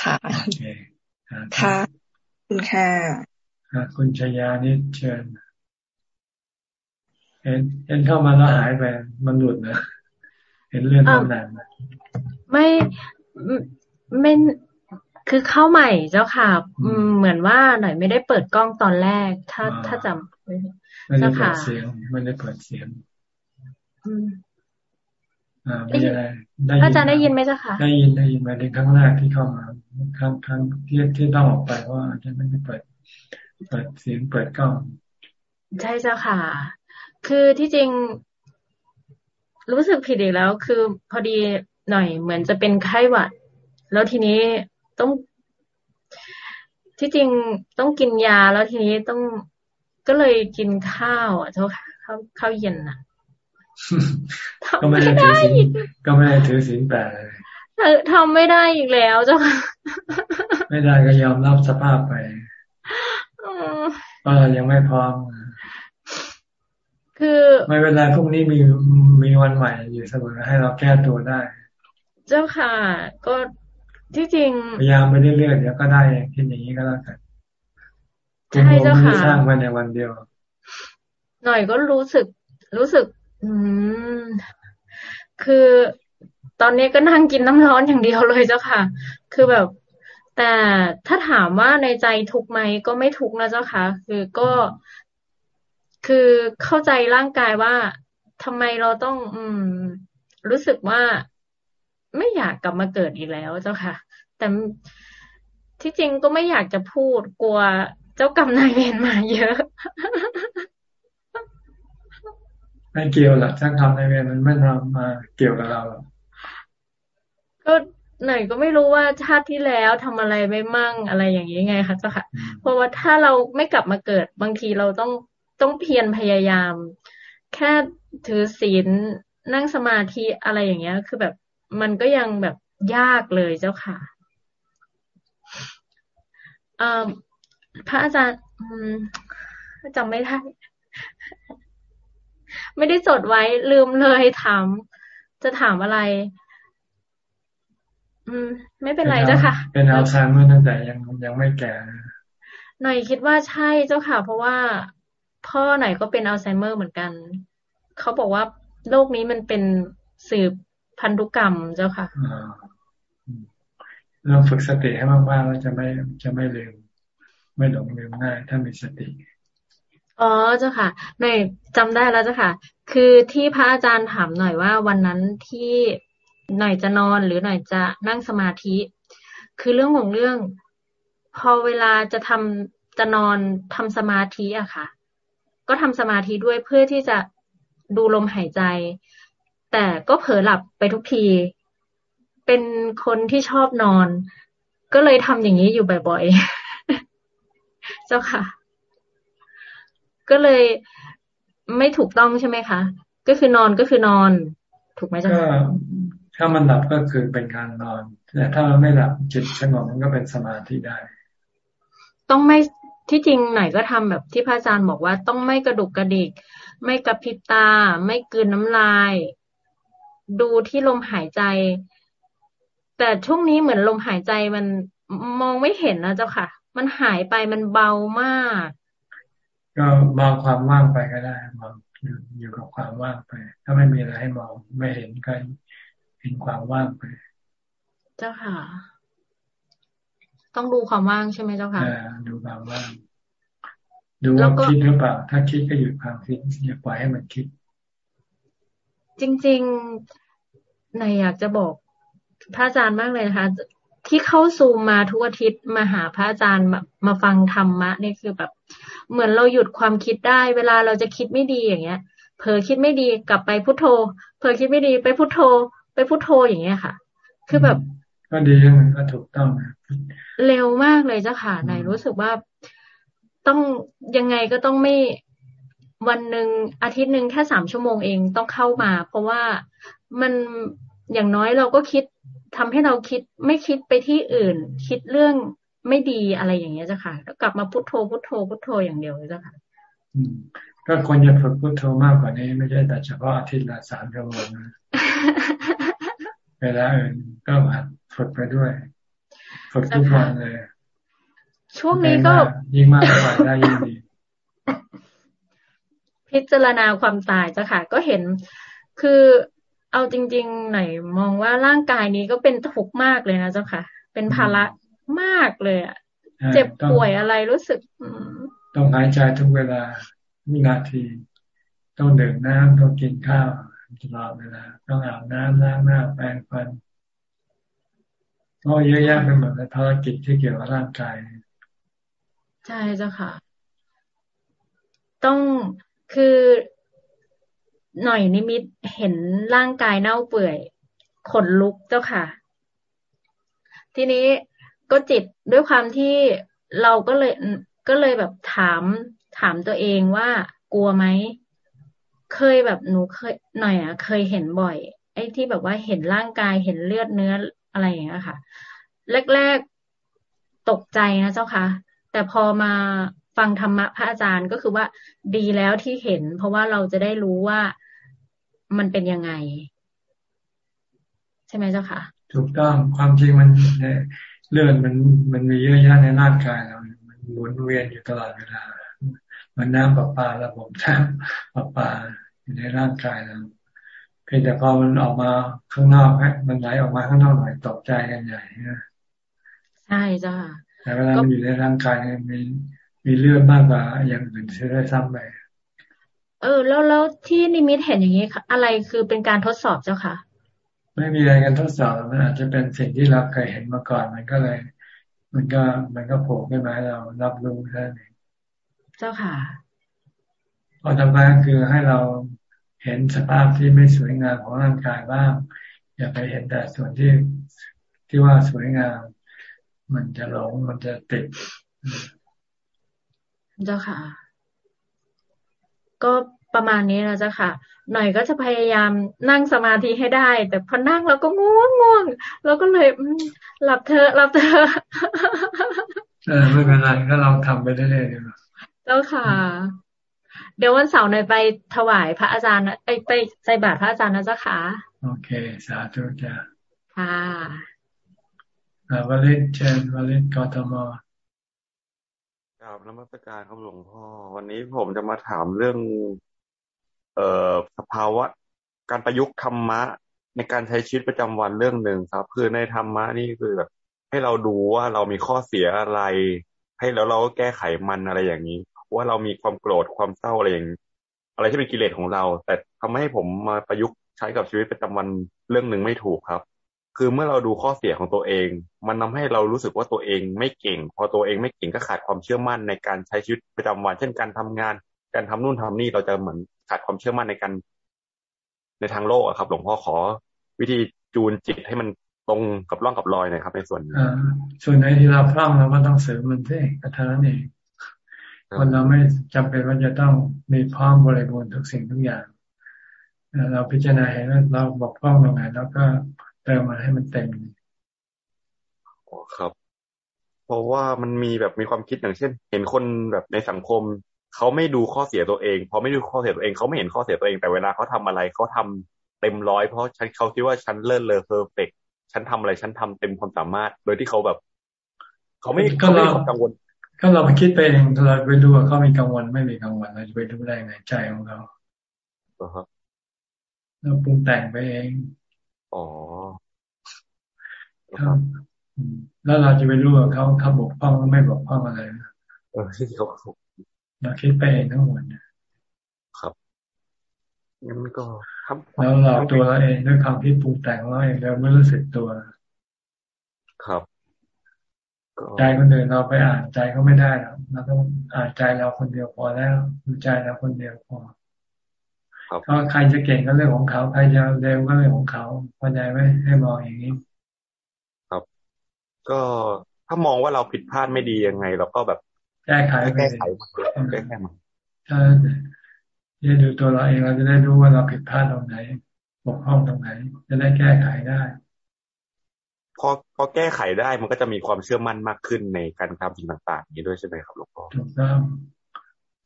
ค่ะค่ะคุณค่ะคุณชยานิเชิญ เห็นเห็นเข้ามาแล้วหายไป มันหลุดนะ เห็นเลือดมันหนาไม่ไม่คือเข้าใหม่เจ้าค่ะ เหมือนว่าหน่อยไม่ได้เปิดกล้องตอนแรก ถ้าถ้าจำไม่ได้เปิดเสียงไม่ได้เปิดเสียงอ่าไม่ได้ได้ยินอาจารย์ได้ยินไหมเจ้าค่ะ ได้ยินได้ยินมาในครั้งแรกที่เข้ามาครั้งครั้งที่ที่ต้องออกไปเพราะอาจารย์ไม่ได้เปิดเปิดเสียงเปิดกล้องใช่เจ้าค่ะ คือที่จริงรู้สึกผิดอีกแล้ว คือพอดีหน่อยเหมือนจะเป็นไข้หวัด แล้วทีนี้ต้อง ที่จริงต้องกินยาแล้วทีนี้ต้องก็เลยกินข้าวอะเจ้าค่ะข้าวข้าวเย็นอะก็ไม่ได้ถือศีลก็ไม่ได้ถือศีลแปดเลยทำไม่ได้อีกแล้วเจ้าค่ะไม่ได้ก็ยอมรับสภาพไปว่าเรายังไม่พร้อม คือไม่เป็นไรพรุ่งนี้มีมีวันใหม่อยู่เสมอให้เราแก้ตัวได้ เจ้าค่ะก็ที่จริงพยายามไปเรื่อยๆเดี๋ยวก็ได้คิดอย่างนี้ก็แล้วกันใช่เจ้าค่ะสร้างมาในวันเดียว หน่อยก็รู้สึกรู้สึก อืม คือตอนนี้ก็นั่งกินน้ำร้อนอย่างเดียวเลยเจ้าค่ะ คือแบบ แต่ถ้าถามว่าในใจทุกไหมก็ไม่ทุกนะเจ้าค่ะ คือก็ คือเข้าใจร่างกายว่าทำไมเราต้อง อืม รู้สึกว่าไม่อยากกลับมาเกิดอีกแล้วเจ้าค่ะ แต่ที่จริงก็ไม่อยากจะพูดกลัวเจ้ากรรมนายเวรมาเยอะ ไม่เกี่ยวหรอกเจ้ากรรมนายเวรมันไม่ทำมาเกี่ยวกับเราก็หน่อยก็ไม่รู้ว่าชาติที่แล้วทำอะไรไม่มั่งอะไรอย่างนี้ไงคะเจ้าค่ะ เพราะว่าถ้าเราไม่กลับมาเกิดบางทีเราต้อง ต้องเพียรพยายาม แค่ถือศีลนั่งสมาธิอะไรอย่างเงี้ย คือแบบมันก็ยังแบบยากเลยเจ้าค่ะพระอาจารย์จำไม่ได้ ไม่ได้จดไว้ลืมเลยถาม จะถามอะไร อืม ไม่เป็นไรเจ้าค่ะ เป็นอัลไซเมอร์ตั้งแต่ยังยังไม่แก่ หน่อยคิดว่าใช่เจ้าค่ะ เพราะว่า พ่อหน่อยก็เป็นอัลไซเมอร์เหมือนกัน เขาบอกว่าโรคนี้มันเป็นสืบพันธุกรรมเจ้าค่ะเราฝึกสติให้มากๆแล้วจะไม่จะไม่ลืม ไม่หลงลืมง่าย ถ้ามีสติ อ๋อเจ้าค่ะหน่อยจำได้แล้วเจ้าค่ะ คือที่พระอาจารย์ถามหน่อยว่าวันนั้นที่หน่อยจะนอนหรือหน่อยจะนั่งสมาธิ คือเรื่องของเรื่อง พอเวลาจะทำจะนอนทำสมาธิอะค่ะ ก็ทำสมาธิด้วยเพื่อที่จะดูลมหายใจ แต่ก็เผลอหลับไปทุกที เป็นคนที่ชอบนอน ก็เลยทำอย่างนี้อยู่บ่อยๆ เจ้าค่ะ ก็เลยไม่ถูกต้องใช่ไหมคะ ก็คือนอนก็คือนอน ถูกไหมเจ้าค่ะถ้ามันหลับก็คือเป็นการนอนแต่ถ้ามันไม่หลับจิตสงบมันก็เป็นสมาธิได้ ต้องไม่ ที่จริงไหนก็ทำแบบที่พระอาจารย์บอกว่าต้องไม่กระดุกกระดิก ไม่กระพริบตา ไม่กืนน้ำลาย ดูที่ลมหายใจ แต่ช่วงนี้เหมือนลมหายใจมันมองไม่เห็นนะเจ้าค่ะ มันหายไปมันเบามาก ก็มองความว่างไปก็ได้มองอยู่กับความว่างไป ถ้าไม่มีอะไรให้มองไม่เห็นก็เห็นความว่างไป เจ้าค่ะ ต้องดูความว่างใช่ไหมเจ้าค่ะดูความว่าง ดูว่าคิดหรือเปล่า ถ้าคิดก็หยุดความคิดอย่าปล่อยให้มันคิด จริงๆในอยากจะบอกพระอาจารย์มากเลยนะคะที่เข้าซูมมาทุกอาทิตย์มาหาพระอาจารย์มามาฟังธรรมะนี่คือแบบ เหมือนเราหยุดความคิดได้ เวลาเราจะคิดไม่ดีอย่างเงี้ยเผลอคิดไม่ดีกลับไปพุโทโธเผลอคิดไม่ดีไปพุโทโธ ไปพุโทโธอย่างเงี้ยค่ะ คือแบบ ก็ดีก็ถูกต้องเร็วมากเลยเจ้าค่ะนายรู้สึกว่าต้องยังไงก็ต้องไม่วันหนึ่งอาทิตย์หนึ่งแค่สามชั่วโมงเองต้องเข้ามา เพราะว่ามันอย่างน้อยเราก็คิดทำให้เราคิดไม่คิดไปที่อื่น คิดเรื่องไม่ดีอะไรอย่างเงี้ยจ้ะค่ะแล้วกลับมาพุทโธพุทโธพุทโธอย่างเดียวเลยจ้ะค่ะก็ควรจะฝึกพุทโธมากกว่านี้ ไม่ใช่แต่เฉพาะอาทิตย์ละสามชั่วโมงนะ เวลาอื่นก็หัดฝึกไปด้วย ฝึกทุกวันเลย ช่วงนี้ก็ยิ่งมากกว่าได้ยิ่งดีพิจารณาความตายจ้ะค่ะ ก็เห็นคือเอาจริงๆหน่อยมองว่าร่างกายนี้ก็เป็นทุกข์มากเลยนะเจ้าค่ะ เป็นภาระมากเลยอะ เจ็บป่วยอะไรรู้สึกต้องหายใจทุกเวลาวินาที ต้องดื่มน้ำต้องกินข้าว ตลอดเวลาต้องอาบน้ำล้างหน้าแปรงฟันก็เยอะแยะไปหมดในภารกิจที่เกี่ยวกับร่างกาย ใช่เจ้าค่ะ ต้องคือหน่อยนิมิตเห็นร่างกายเน่าเปื่อย ขนลุกเจ้าค่ะ ทีนี้ก็จิตด้วยความที่เราก็เลยก็เลยแบบถามถามตัวเองว่ากลัวไหม เคยแบบหนูเคยหน่อยอะ เคยเห็นบ่อย ไอ้ที่แบบว่าเห็นร่างกายเห็นเลือดเนื้ออะไรอย่างเงี้ยค่ะ แรกๆตกใจนะเจ้าค่ะ แต่พอมาฟังธรรมะพระอาจารย์ก็คือว่าดีแล้วที่เห็น เพราะว่าเราจะได้รู้ว่ามันเป็นยังไง ใช่ไหมเจ้าค่ะ ถูกต้องความจริงมันเลือดมันมันมีเยอะแยะในร่างกายเรา มันหมุนเวียนอยู่ตลอดเวลา มันน้ำประปาระบบน้ำประปาอยู่ในร่างกายเราเพียงแต่พอมันออกมาข้างนอกมันไหลออกมาข้างนอกหน่อยตกใจกันใหญ่นะใช่จ้าแต่เวลามันอยู่ในร่างกายมีมีเลือดมากกว่าอย่างอื่นเสียได้ซ้ำไปเออ แล้วแล้วที่นิมิตเห็นอย่างนี้อะไรคือเป็นการทดสอบเจ้าค่ะ ไม่มีอะไรกันทดสอบมันอาจจะเป็นสิ่งที่เราเคยเห็นมาก่อน มันก็เลย มันก็มันก็โผล่ขึ้นมาให้เรารับรู้แค่นี้ เจ้าค่ะพอทำไปก็คือให้เราเห็นสภาพที่ไม่สวยงามของร่างกายบ้าง อย่าไปเห็นแต่ส่วนที่ที่ว่าสวยงาม มันจะหลงมันจะติด เจ้าค่ะ ก็ประมาณนี้นะเจ้าค่ะ หน่อยก็จะพยายามนั่งสมาธิให้ได้ แต่พอนั่งแล้วก็ง่วงง่วงแล้วก็เลยหลับเธอหลับเธอเออไม่เป็นไรก็ลองทำไปเรื่อยๆ เจ้าค่ะ เดี๋ยววันเสาร์หน่อยไปถวายพระอาจารย์ไปไปใส่บาตรพระอาจารย์นะเจ้าค่ะ โอเค สาธุจ้าค่ะวลินเชนวลินกอทมกราบนมัสการครับหลวงพ่อ วันนี้ผมจะมาถามเรื่อง เอ่อสภาวะ การประยุกต์ธรรมะ ในการใช้ชีวิตประจำวันเรื่องหนึ่งครับ คือในธรรมะนี่คือแบบให้เราดูว่าเรามีข้อเสียอะไร ให้แล้วเราก็แก้ไขมันอะไรอย่างนี้ ว่าเรามีความโกรธความเศร้าอะไรอย่างอะไรที่เป็นกิเลสของเรา แต่ทำให้ผมมาประยุกต์ใช้กับชีวิตประจำวันเรื่องหนึ่งไม่ถูกครับ คือเมื่อเราดูข้อเสียของตัวเอง มันทาให้เรารู้สึกว่าตัวเองไม่เก่ง พอตัวเองไม่เก่งก็ขาดความเชื่อมั่นในการใช้ชีวิตประจำวัน เช่นการทำงาน การทำนู่นทำนี่เราจะเหมือนขาดความเชื่อมั่นในการในทางโลกอะครับ หลวงพ่อขอ วิธีจูนจิตให้มันตรงกับร่องกับรอยนะครับ ในส่วนนี้ส่วนไหนที่เราพร่องเราก็ต้องเสริมมันเองก็เท่านั้นเอง คนเราไม่จำเป็นว่าจะต้องมีพร้อมบริบูรณ์ทุกสิ่งทุกอย่างเราพิจารณาเห็นว่าเราบอกพร่องตรงไหนแล้วก็เติมมาให้มันเต็มอ๋อครับ เพราะว่ามันมีแบบมีความคิดอย่างเช่น เห็นคนแบบในสังคมเขาไม่ดูข้อเสียตัวเองพอไม่ดูข้อเสียตัวเองเขาไม่เห็นข้อเสียตัวเองแต่เวลาเขาทาอะไรเขาทำเต็มร้อยเพราะฉันเขาคิดว่าฉันเลิศเลอเพอร์เฟกฉันทำอะไรฉันทำเต็มความสามารถ โดยที่เขาแบบ เขาไม่เขาไม่กังวล ก็เราไปคิดไปเองเราไปดูว่าเขามีกังวลไม่มีกังวลเราจะไปดูได้ไงใจของเขาเราปรุงแต่งไปเองอ๋อครับแล้วเราจะไปรู้ว่าเขาเขาบกพร่องหรือไม่บกพร่องอะไรเออที่เขาเราคิดไปเองทั้งหมดครับงั้นก็ครับแล้วเราตัวเราเองด้วยความคิดปรุงแต่งเราเองเราไม่รู้สึกตัว ครับ ใจคนอื่นเราไปอ่านใจเขาไม่ได้เราต้องอ่านใจเราคนเดียวพอแล้วดูใจเราคนเดียวพอก็ใครจะเก่งก็เรื่องของเขา ใครจะเร็วก็เรื่องของเขาพอใจไหมให้มองอย่างนี้ ครับ ก็ถ้ามองว่าเราผิดพลาดไม่ดียังไง เราก็แบบแก้ไขแก้ไขมันแก้ไขมันถ้าเนี่ยดูตัวเราเองเราจะได้รู้ว่าเราผิดพลาดตรงไหนบกพร่องตรงไหน จะได้แก้ไขได้ พอพอแก้ไขได้มันก็จะมีความเชื่อมั่นมากขึ้นในการทำสิ่งต่าง ๆ นี้ด้วยใช่ไหมครับหลวงพ่อถูกต้อง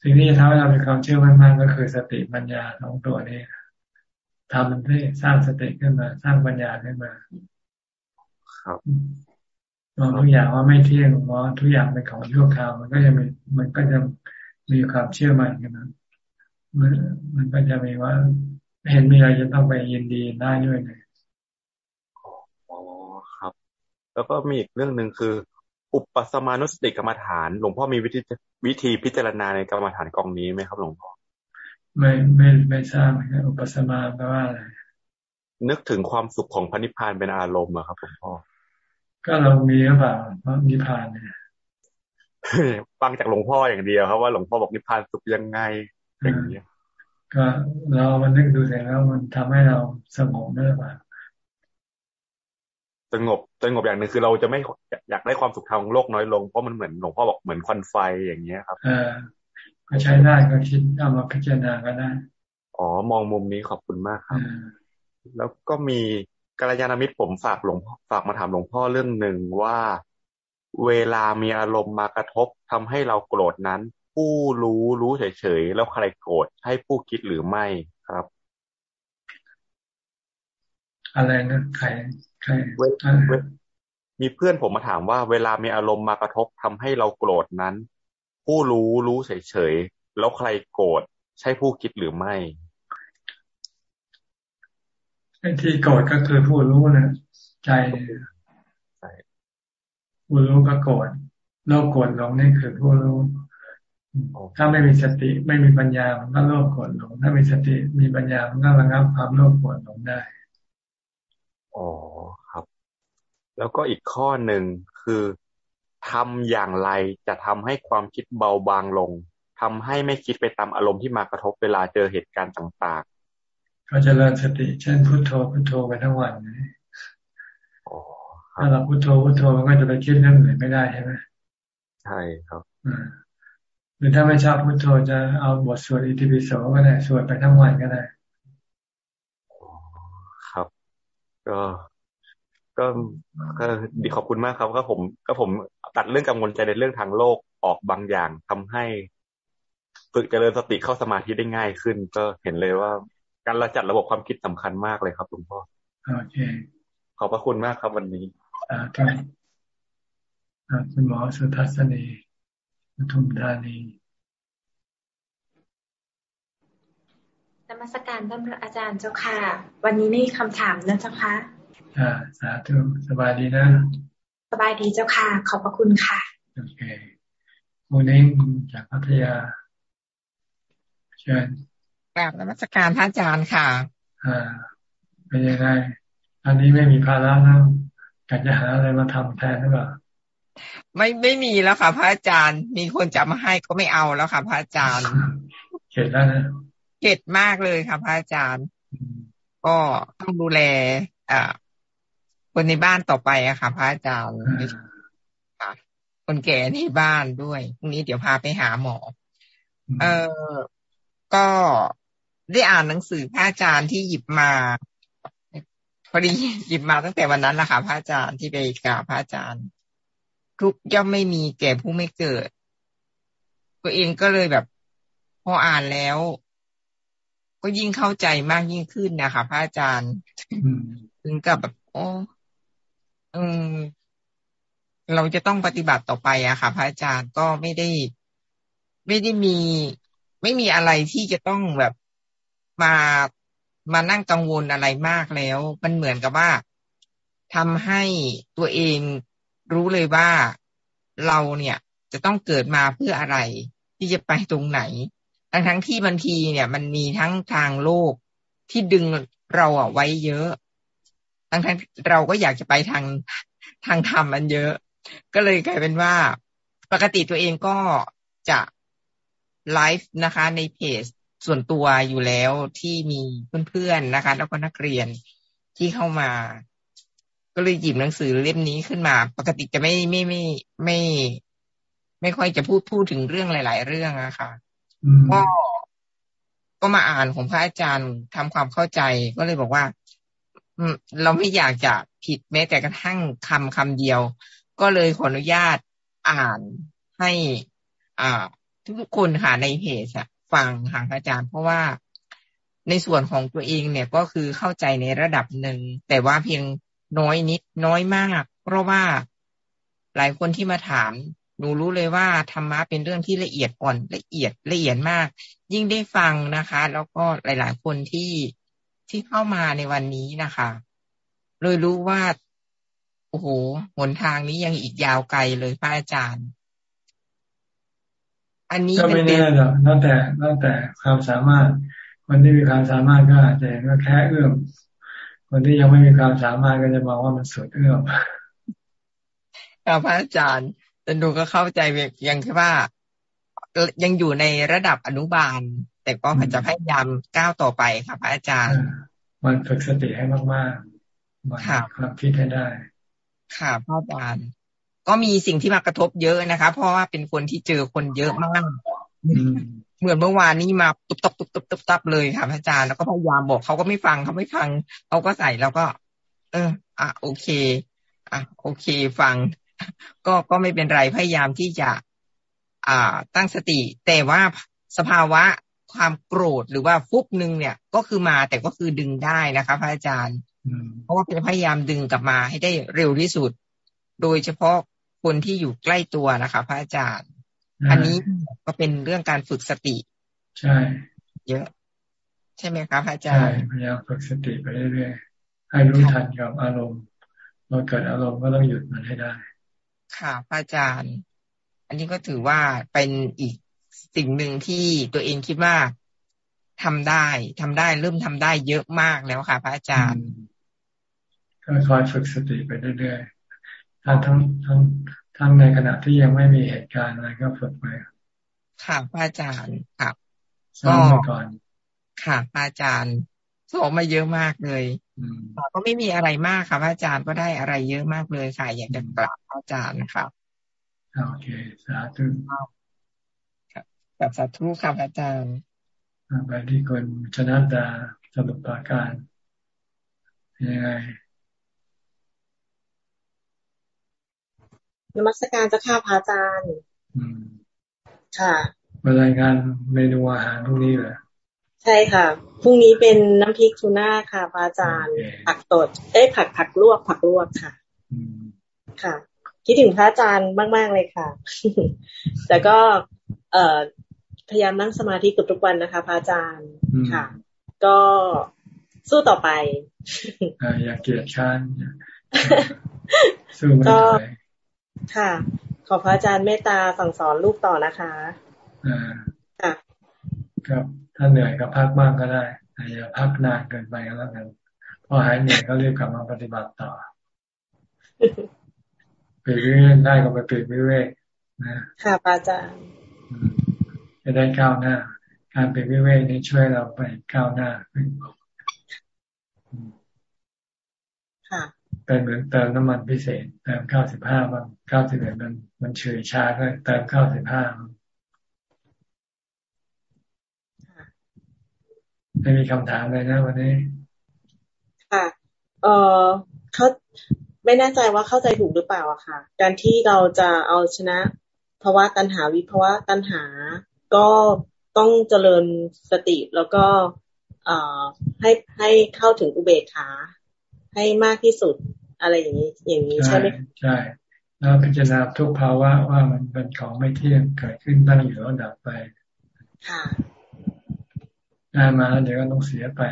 สิ่งที่จะทำให้เรามีความเชื่อมั่นมากก็คือสติปัญญาสองตัวนี้ทำมันให้สร้างสติขึ้นมา สร้างปัญญาขึ้นมา ครับมองทุกอย่างว่าไม่เที่ยงมองทุกอย่างเป็นของชั่วคราวมันก็จะมีมันก็จะมีความเชื่อมั่นกันนะมันมันก็จะมีว่าเห็นมีอะไรจะต้องไปยินดีได้ด้วยเลย แล้วก็มีอีกเรื่องหนึ่งคือ อุปสมานุสติกรรมฐาน หลวงพ่อมีวิธีวิธีพิจารณาในกรรมฐานกองนี้ไหมครับหลวงพ่อไม่ไม่ไม่ทราบครับอุปสมาแปลว่าอะไรนึกถึงความสุขของพระนิพพานเป็นอารมณ์อะครับหลวงพ่อก็เรามีหรือเปล่าพระนิพพานเนี่ยฟังจากหลวงพ่ออย่างเดียวครับว่าหลวงพ่อบอกนิพพานสุขยังไงอย่างเงี้ยก็เรามันนึกดูเสร็จแล้วมันทำให้เราสงบได้หรือเปล่าส งบสงบอย่างหนึ่งคือเราจะไม่อยากได้ความสุขทางโลกน้อยลงเพราะมันเหมือนหลวงพ่อบอกเหมือนควันไฟอย่างเงี้ยครับเออก็ใช้ได้ก็คิดเอามาพิจารณาก็ได้อ๋อมองมุมนี้ขอบคุณมากครับ แล้วก็มีกัลยาณมิตรผมฝากหลวงฝากมาถามหลวงพ่อเรื่องหนึ่งว่า เวลามีอารมณ์มากระทบทำให้เราโกรธนั้น ผู้รู้รู้เฉยๆแล้วใครโกรธให้ผู้คิดหรือไม่ครับ อะไรนะใคร ใครมีเพื่อนผมมาถามว่า เวลามีอารมณ์มากระทบทำให้เราโกรธนั้น ผู้รู้รู้เฉยๆแล้วใครโกรธใช่ผู้คิดหรือไม่ที่โกรธก็คือผู้รู้นะใจผู้รู้ก็โกรธโลภโกรธหลงนี่คือผู้รู้ถ้าไม่มีสติไม่มีปัญญามันก็โลภโกรธหลงถ้ามีสติมีปัญญามันก็ระงับความโลภโกรธหลงได้ อ๋อครับ แล้วก็อีกข้อหนึ่งคือทำอย่างไรจะทำให้ความคิดเบาบางลงทำให้ไม่คิดไปตามอารมณ์ที่มากระทบเวลาเจอเหตุการณ์ต่างก็จะเริญสติ เช่นพุโทโธพุโทโธไปทั้งวันเลยถ้าเราพุโทโธพุโทโธมันก็จะไปคิดเรื่องอื่นไม่ได้ใช่ไหมใช่ครับหรือถ้าไม่ชอบพุโทโธจะเอาบทสวดอิติปิโสก็ได้สวดไปทั้งวันก็ได้ครับ ก็ก็ก็ดีขอบคุณมากครับก็ผมก็ผมตัดเรื่องกังวลใจในเรื่องทางโลกออกบางอย่างทำให้ฝึกเจริญสติเข้าสมาธิได้ง่ายขึ้น ก็เห็นเลยว่า การระจัดระบบความคิดสำคัญมากเลยครับหลวงพ่อโอเค ขอบพระคุณมากครับวันนี้อ่าครับคุณหมอสุทัศนีปทุมธานี มัสการท่านพระอาจารย์เจ้าค่ะ วันนี้ไม่มีคำถามนะเจ้าค่ะอ่าสาธุสบายดีนะ สบายดีเจ้าค่ะ ขอบพระคุณค่ะ โอเคโมเน่งจากพัทยาเชิญกราบนมัสการพระอาจารย์ค่ะ อ่าเป็นยังไงอันนี้ไม่มีภาระแล้วอยากจะหาอะไรมาทำแทนหรือเปล่าไม่ไม่มีแล้วค่ะ พระอาจารย์ มีคนจะมาให้ก็ไม่เอาแล้วค่ะ พระอาจารย์เข็ดแล้วนะ เข็ดมากเลยค่ะพระอาจารย์ ก็ต้องดูแลอ่าคนในบ้านต่อไปอะค่ะพระอาจารย์ค่ะคนแก่ที่บ้านด้วยพรุ่งนี้เดี๋ยวพาไปหาหมอ เออก็ได้อ่านหนังสือพระอาจารย์ที่หยิบมาพอดีหยิบมาตั้งแต่วันนั้นแหละค่ะพระอาจารย์ที่ไปกราบพระอาจารย์ ทุกย่อมไม่มีแก่ผู้ไม่เกิด ตัวเองก็เลยแบบ พออ่านแล้ว ก็ยิ่งเข้าใจมากยิ่งขึ้นนะคะพระอาจารย์ถึงกับแบบโอ้อืมเราจะต้องปฏิบัติต่อไปอะค่ะ พระอาจารย์ก็ไม่ได้ ไม่ได้มี ไม่มีอะไรที่จะต้องแบบมามานั่งกังวลอะไรมากแล้ว มันเหมือนกับว่าทำให้ตัวเองรู้เลยว่าเราเนี่ย จะต้องเกิดมาเพื่ออะไร ที่จะไปตรงไหน ทั้งทั้งที่บางทีเนี่ย มันมีทั้งทางโลกที่ดึงเราอะไว้เยอะ ทั้งทั้งเราก็อยากจะไปทางทางธรรมมันเยอะ ก็เลยกลายเป็นว่า ปกติตัวเองก็จะไลฟ์นะคะ ในเพจส่วนตัวอยู่แล้วที่มีเพื่อนๆนะคะ แล้วก็นักเรียนที่เข้ามา ก็เลยหยิบหนังสือเล่มนี้ขึ้นมา ปกติจะไม่ไม่ไม่ไม่ไม่ค่อยจะพูดพูดถึงเรื่องหลาย ๆ เรื่องอะค่ะ ก็ก็มาอ่านของพระอาจารย์ทำความเข้าใจก็เลยบอกว่าเราไม่อยากจะผิดแม้แต่กระทั่งคำคำเดียว ก็เลยขออนุญาตอ่านให้อ่าทุกคนค่ะในเพจฟังค่ะอาจารย์ เพราะว่าในส่วนของตัวเองเนี่ยก็คือเข้าใจในระดับหนึ่ง แต่ว่าเพียงน้อยนิดน้อยมาก เพราะว่าหลายคนที่มาถาม หนูรู้เลยว่าธรรมะเป็นเรื่องที่ละเอียดอ่อนละเอียดละเอียดมาก ยิ่งได้ฟังนะคะ แล้วก็หลาย ๆ คนที่ที่เข้ามาในวันนี้นะคะเลยรู้ว่าโอ้โหหนทางนี้ยังอีกยาวไกลเลยพระอาจารย์ อันนี้ก็ไม่แน่หรอกแล้วแต่แล้วแต่ความสามารถ คนที่มีความสามารถก็อาจจะเห็นว่าแค่เอื้อมคนที่ยังไม่มีความสามารถก็จะมองว่ามันสุดเอื้อมครับพระอาจารย์ แต่ดูก็เข้าใจยังแค่ว่า ยังอยู่ในระดับอนุบาล แต่ก็จะพยายามก้าวต่อไปครับพระอาจารย์ มันฝึกสติให้มากๆมันความคิดให้ได้ ค่ะพระอาจารย์ ก็มีสิ่งที่มากระทบเยอะนะคะ เพราะว่าเป็นคนที่เจอคนเยอะมากเหมือนเมื่อวานนี้มาตุบตับตุบตับตุบตับเลยค่ะพระอาจารย์แล้วก็พยายามบอกเขาก็ไม่ฟังเขาไม่ฟังเขาก็ใส่แล้วก็ เออ อะโอเค อะโอเค ฟัง ก็ก็ไม่เป็นไรพยายามที่จะอ่าตั้งสติ แต่ว่าสภาวะความโกรธหรือว่าฟุบหนึ่งเนี่ย ก็คือมาแต่ก็คือดึงได้นะคะพระอาจารย์เพราะว่าเป็นพยายามดึงกลับมาให้ได้เร็วที่สุด โดยเฉพาะคนที่อยู่ใกล้ตัวนะคะ พระอาจารย์ อันนี้ก็เป็นเรื่องการฝึกสติ ใช่ เยอะ ใช่ไหมครับพระอาจารย์ใช่พยายามฝึกสติไปเรื่อยๆให้รู้ทันกับอารมณ์พอเกิดอารมณ์ก็ต้องหยุดมันให้ได้ ค่ะพระอาจารย์ อันนี้ก็ถือว่าเป็นอีกสิ่งหนึ่งที่ตัวเองคิดว่าทำได้ทำได้เริ่มทำได้เยอะมากแล้วค่ะพระอาจารย์ก็คอยฝึกสติไปเรื่อยๆทั้งทั้งทั้งทั้งในขณะที่ยังไม่มีเหตุการณ์อะไรก็ฝึกไปค่ะพระอาจารย์ครับก็ก่อนค่ะพระอาจารย์สอนมาเยอะมากเลย ก็ไม่มีอะไรมากค่ะพระอาจารย์ก็ได้อะไรเยอะมากเลยค่ะอยากจะกราบพระอาจารย์นะครับโอเคสาธุกับสาธุค่ะพระอาจารย์ไปที่คนชนะดาสมุทปาการยังไงนมัสการเจ้าค่ะพระอาจารย์ค่ะมารายงานเมนูอาหารพวกนี้เหรอ ใช่ค่ะพรุ่งนี้เป็นน้ำพริกทูน่าค่ะพระอาจารย์ ผักตดเอ้ผักผักลวก ผักลวกค่ะค่ะ คิดถึงพระอาจารย์มาก ๆ เลยค่ะ แต่ก็เอ่อพยายามนั่งสมาธิกับทุกวันนะคะพระอาจารย์ค่ะ ก็สู้ต่อไปอย่าเกลียดชันสู้ไม่ได้ค่ะ ขอพระอาจารย์เมตตาสั่งสอนลูกต่อนะคะค่ะ ครับถ้าเหนื่อยก็พักบ้างก็ได้อย่าพักนานเกินไปก็แล้วกันพอหายเหนื่อยก็รีบกลับมาปฏิบัติต่อปีวิเวกได้ก็ไปปีวิเวกนะค่ะอาจารย์จะได้ก้าวหน้า การปีวิเวกนี้ช่วยเราไปก้าวหน้าค่ะเป็นเหมือนเติมน้ำมันพิเศษเติมเก้าสิบห้าบางเก้าสิบเอ็ดมันมันเฉยชาก็เติมเก้าสิบห้า ไม่มีคำถามเลยนะวันนี้ ค่ะ เออเขาไม่แน่ใจว่าเข้าใจถูกหรือเปล่าอะค่ะ การที่เราจะเอาชนะภาวะตัณหาวิภาวะตัณหา ก็ต้องเจริญสติแล้วก็เอ่อให้ให้เข้าถึงอุเบกขาให้มากที่สุดอะไรอย่างนี้อย่างนี้ใช่ไหมใช่แล้วพิจารณาทุกภาวะว่ามันเป็นของไม่เที่ยงเกิดขึ้นตั้งอยู่แล้วดับไป ค่ะ ได้มาแล้วเดี๋ยวก็ต้องเสียไป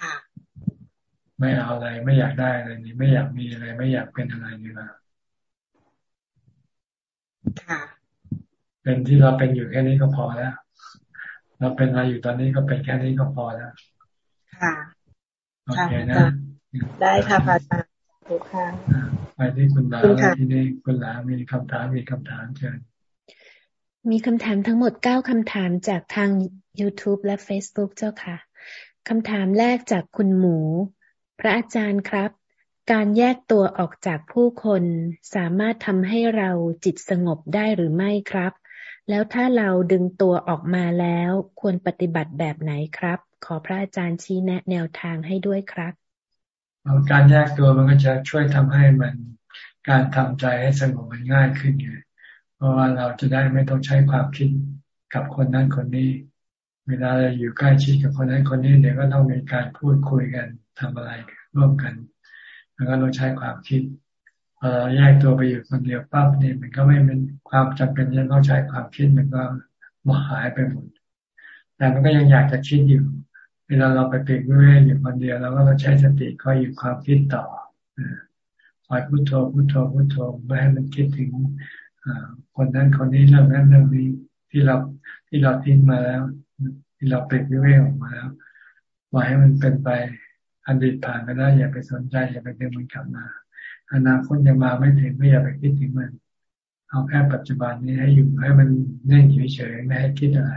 ค่ะ ไม่เอาอะไร ไม่อยากได้อะไรนี่ไม่อยากมีอะไร ไม่อยากเป็นอะไรนี่ละค่ะเป็นที่เราเป็นอยู่แค่นี้ก็พอแล้ว เราเป็นอะไรอยู่ตอนนี้ก็เป็นแค่นี้ก็พอแล้ว ค่ะโอเคนะ ได้ค่ะพระอาจารย์ทุกค่ะไปที่คุณลาที่นี่คุณลามีคำถามมีคำถามเชิญ มีคำถามทั้งหมดเก้าคำถามจากทาง YouTube และ Facebook เจ้าค่ะคำถามแรกจากคุณหมู พระอาจารย์ครับ การแยกตัวออกจากผู้คนสามารถทำให้เราจิตสงบได้หรือไม่ครับ แล้วถ้าเราดึงตัวออกมาแล้วควรปฏิบัติแบบไหนครับ ขอพระอาจารย์ชี้แนะแนวทางให้ด้วยครับ การแยกตัวมันก็จะช่วยทำให้มันการทำใจให้สงบมันง่ายขึ้นอยู่ เพราะว่าเราจะได้ไม่ต้องใช้ความคิดกับคนนั้นคนนี้ เวลาเราอยู่ใกล้ชิดกับคนนั้นคนนี้เดี๋ยวก็ต้องมีการพูดคุยกันทำอะไรร่วมกัน แล้วก็ต้องใช้ความคิดพอเราแยกตัวไปอยู่คนเดียวปั๊บนี่มันก็ไม่เป็นความจำเป็นที่ต้องใช้ความคิดมันก็มหายไปหมด แต่มันก็ยังอยากจะคิดอยู่ เวลาเราไปเปลี่ยนเวทอยู่คนเดียวเราก็ต้องใช้สติคอยอยู่ความคิดต่อคอยพุโทโธพุโทโธพุโทโธไม่ให้มันคิดถึง คนนั้นคนนี้เรื่องนั้นเรื่องนี้ที่เราที่เราทิ้งมาแล้ว ที่เราเปลี่ยนวิเวกออกมาแล้วปล่อยให้มันเป็นไปอันดีตผ่านไปแล้วอย่าไปสนใจอย่าไปดึงมันกลับมา อนาคตยังมาไม่ถึงไม่อย่าไปคิดถึงมัน เอาแค่ปัจจุบันนี้ให้อยู่ให้มันเน่งเฉยๆไม่ให้คิดอะไร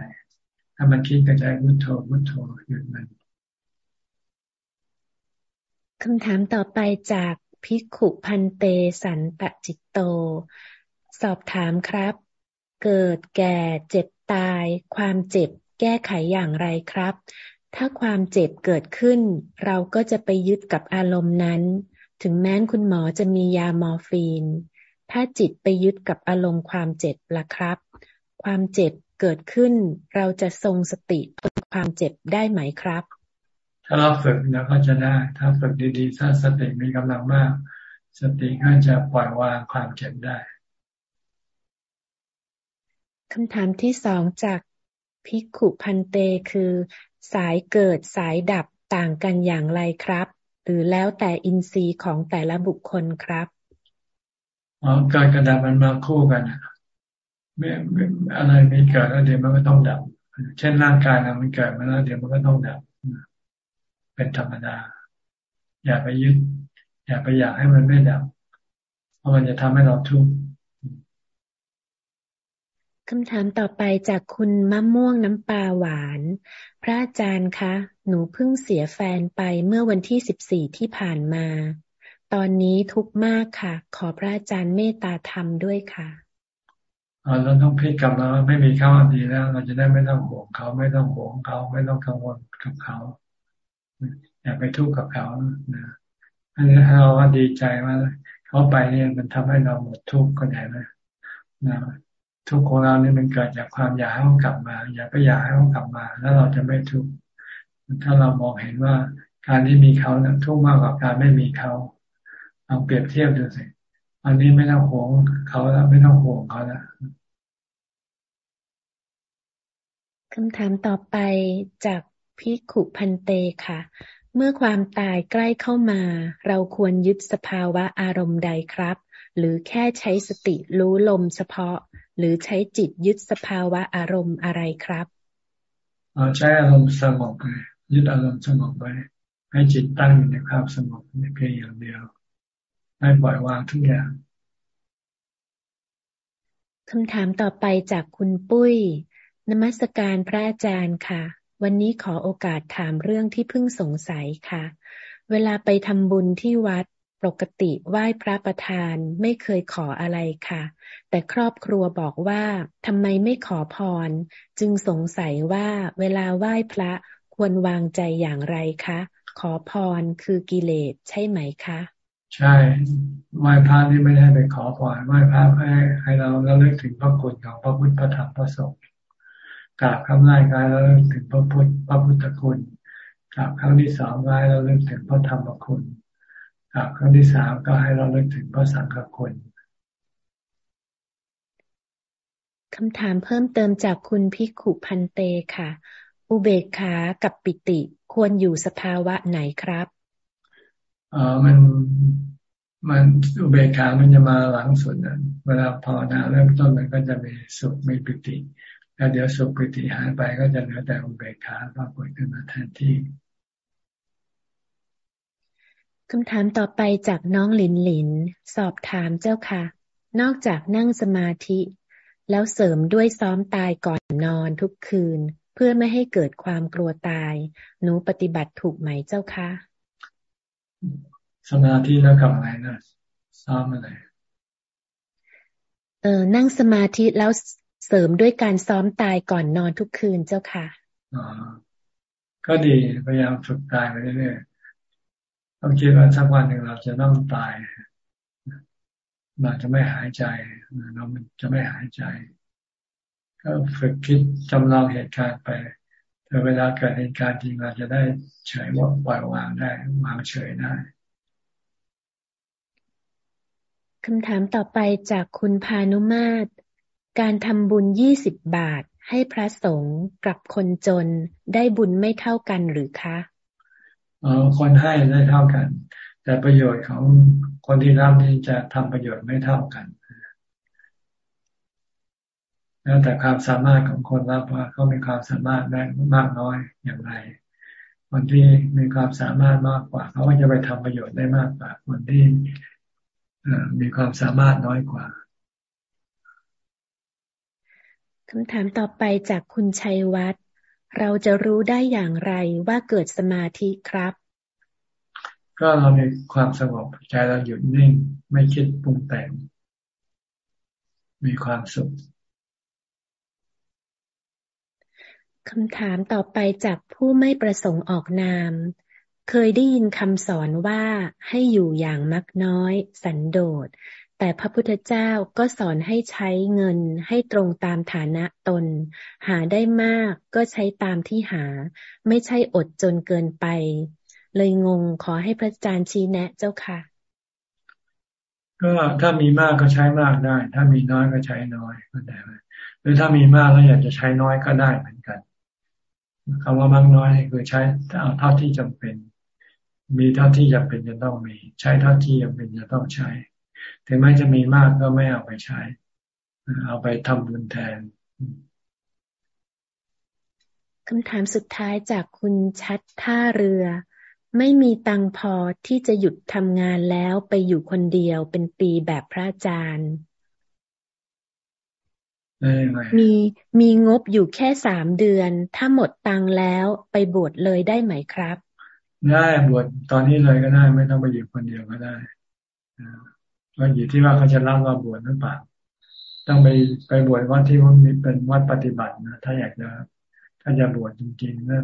ถ้ามันคิดก็ใจพุทโธพุทโธหยุดมันคำถามต่อไปจากพิขุพันเตสันตจิตโต สอบถามครับ เกิดแก่เจ็บตาย ความเจ็บแก้ไขอย่างไรครับ ถ้าความเจ็บเกิดขึ้น เราก็จะไปยึดกับอารมณ์นั้น ถึงแม้นคุณหมอจะมียามอร์ฟีน ถ้าจิตไปยึดกับอารมณ์ความเจ็บล่ะครับ ความเจ็บเกิดขึ้น เราจะทรงสติทนความเจ็บได้ไหมครับ ถ้าเราฝึกเราก็จะได้ ถ้าฝึกดีๆถ้าสติมีกำลังมาก สติก็จะปล่อยวางความเจ็บได้ คำถามที่สองจากพิกขุพันเตคือ สายเกิดสายดับต่างกันอย่างไรครับ หรือแล้วแต่อินทรีย์ของแต่ละบุคคลครับอ๋อการกระดับมันมาคู่กันไม่อะไรไม่เกิดแล้วเดี๋ยวมันก็ต้องดับ เช่นร่างกายเรามันเกิดมาแล้วเดี๋ยวมันก็ต้องดับ เป็นธรรมดา อย่าไปยึด อย่าไปอยากให้มันไม่ดับ เพราะมันจะทำให้เราทุกข์ คำถามต่อไปจากคุณมะม่วงน้ำปลาหวาน พระอาจารย์คะ หนูเพิ่งเสียแฟนไปเมื่อวันที่สิบสี่ที่ผ่านมา ตอนนี้ทุกข์มากค่ะ ขอพระอาจารย์เมตตาธรรมด้วยค่ะเราต้องพิจกรรมแล้วไม่มีเขาอันดีแล้ว เราจะได้ไม่ต้องห่วงเขาไม่ต้องห่วงเขาไม่ต้องกังวลกับเขาอย่าไปทุกข์กับเขานะอันนี้เราว่าดีใจว่าเขาไปเนี่ยมันทำให้เราหมดทุกข์ก็ได้ไหมนะ ทุกข์ของเราเนี่ยมันเกิดจากความอยากให้เขากลับมา อยากไปอยากให้เขากลับมา แล้วเราจะไม่ทุกข์ถ้าเรามองเห็นว่าการที่มีเขาเนี่ยทุกข์มากกว่าการไม่มีเขาเอาเปรียบเทียบดูสิอันนี้ไม่ต้องห่วงเขาแล้วไม่ต้องห่วงเขาแล้วคำถามต่อไปจากพิขุพันเตค่ะ เมื่อความตายใกล้เข้ามา เราควรยึดสภาวะอารมณ์ใดครับ หรือแค่ใช้สติรู้ลมเฉพาะ หรือใช้จิตยึดสภาวะอารมณ์อะไรครับใช้อารมณ์สงบไปยึดอารมณ์สงบไปให้จิตตั้งอยู่ในความสงบในเพียงอย่างเดียว ให้ปล่อยวางทุกอย่างคำถามต่อไปจากคุณปุ้ย นมัสการพระอาจารย์ค่ะ วันนี้ขอโอกาสถามเรื่องที่เพิ่งสงสัยค่ะ เวลาไปทำบุญที่วัด ปกติไหว้พระประธานไม่เคยขออะไรค่ะ แต่ครอบครัวบอกว่าทำไมไม่ขอพร จึงสงสัยว่าเวลาไหว้พระควรวางใจอย่างไรคะ ขอพรคือกิเลสใช่ไหมคะ ใช่ไหว้พระนี่ไม่ได้ไปขอพรไหว้พระให้ให้เราเราเลิกถึงพระคุณของพระพุทธพระธรรมพระสงฆ์กราบคำไล่กายเราเลิกถึงพระพุทธพระพุทธคุณกราบครั้งที่สองกายเราเลิกถึงพระธรรมคุณ ครับครั้งที่สามก็ให้เราเลิกถึงพระสังฆคุณคำถามเพิ่มเติมจากคุณพิขุพันเตค่ะ อุเบกขากับปิติควรอยู่สภาวะไหนครับเออมันมันอุเบกขามันจะมาหลังสุดนะเวลาภาวนาเริ่มต้นมันก็จะมีสุขมีปิติ แล้วเดี๋ยวสุขปิติหายไปก็จะเหลือแต่อุเบกขาปรากฏขึ้นมาแทนที่ คำถามต่อไปจากน้องหลินหลิน สอบถามเจ้าค่ะ นอกจากนั่งสมาธิ แล้วเสริมด้วยซ้อมตายก่อนนอนทุกคืน เพื่อไม่ให้เกิดความกลัวตาย หนูปฏิบัติถูกไหมเจ้าคะสมาธิแล้วกับอะไรนะซ้อมอะไรเออนั่งสมาธิแล้วเสริมด้วยการซ้อมตายก่อนนอนทุกคืนเจ้าค่ะอ๋อก็ดีพยายามฝึกตายไปเรื่อย ต้องคิดว่าสักวันหนึ่งเราจะต้องตาย เราจะไม่หายใจเราจะไม่หายใจ ก็ฝึกคิดจำลองเหตุการณ์ไปแต่เวลาเกิดเหตุการณ์จริงเราจะได้เฉยว่าปล่อยวางได้วางเฉยได้คำถามต่อไปจากคุณพานุมาตร การทำบุญยี่สิบบาทให้พระสงฆ์กับคนจนได้บุญไม่เท่ากันหรือคะ คนให้ได้เท่ากัน แต่ประโยชน์ของคนที่รับนี่จะทำประโยชน์ไม่เท่ากันแล้วแต่ความสามารถของคนรับว่าเขามีความสามารถได้มากน้อยอย่างไรคนที่มีความสามารถมากกว่าเขาก็จะไปทำประโยชน์ได้มากกว่า คนที่มีความสามารถน้อยกว่าคำถามต่อไปจากคุณชัยวัฒน์ เราจะรู้ได้อย่างไรว่าเกิดสมาธิครับ ก็เรามีความสงบใจเราหยุดนิ่ง ไม่คิดปรุงแต่ง มีความสุขคำถามต่อไปจากผู้ไม่ประสงค์ออกนาม เคยได้ยินคำสอนว่าให้อยู่อย่างมักน้อย สันโดษ แต่พระพุทธเจ้าก็สอนให้ใช้เงินให้ตรงตามฐานะตน หาได้มากก็ใช้ตามที่หา ไม่ใช่อดจนเกินไป เลยงงขอให้พระอาจารย์ชี้แนะเจ้าค่ะ ก็ถ้ามีมากก็ใช้มากได้ ถ้ามีน้อยก็ใช้น้อยก็ได้หรือถ้ามีมากแล้วอยากจะใช้น้อยก็ได้เหมือนกันคำว่ามากน้อยคือใช้เอาเท่าที่จำเป็น มีเท่าที่จำเป็นจะต้องมี ใช้เท่าที่จำเป็นจะต้องใช้ ถึงแม้จะมีมากก็ไม่เอาไปใช้ เอาไปทำบุญแทนคำถามสุดท้ายจากคุณชัดท่าเรือ ไม่มีตังพอที่จะหยุดทำงานแล้วไปอยู่คนเดียวเป็นปีแบบพระอาจารย์มีมีงบอยู่แค่สามเดือน ถ้าหมดตังแล้วไปบวชเลยได้ไหมครับ ได้บวชตอนนี้เลยก็ได้ ไม่ต้องไปอยู่คนเดียวก็ได้ ก็อยู่ที่ว่าเขาจะรับเราบวชหรือเปล่าต้องไปไปบวชวัดที่ว่ามีเป็นวัดปฏิบัตินะถ้าอยากจะถ้าจะบวชจริงๆนะ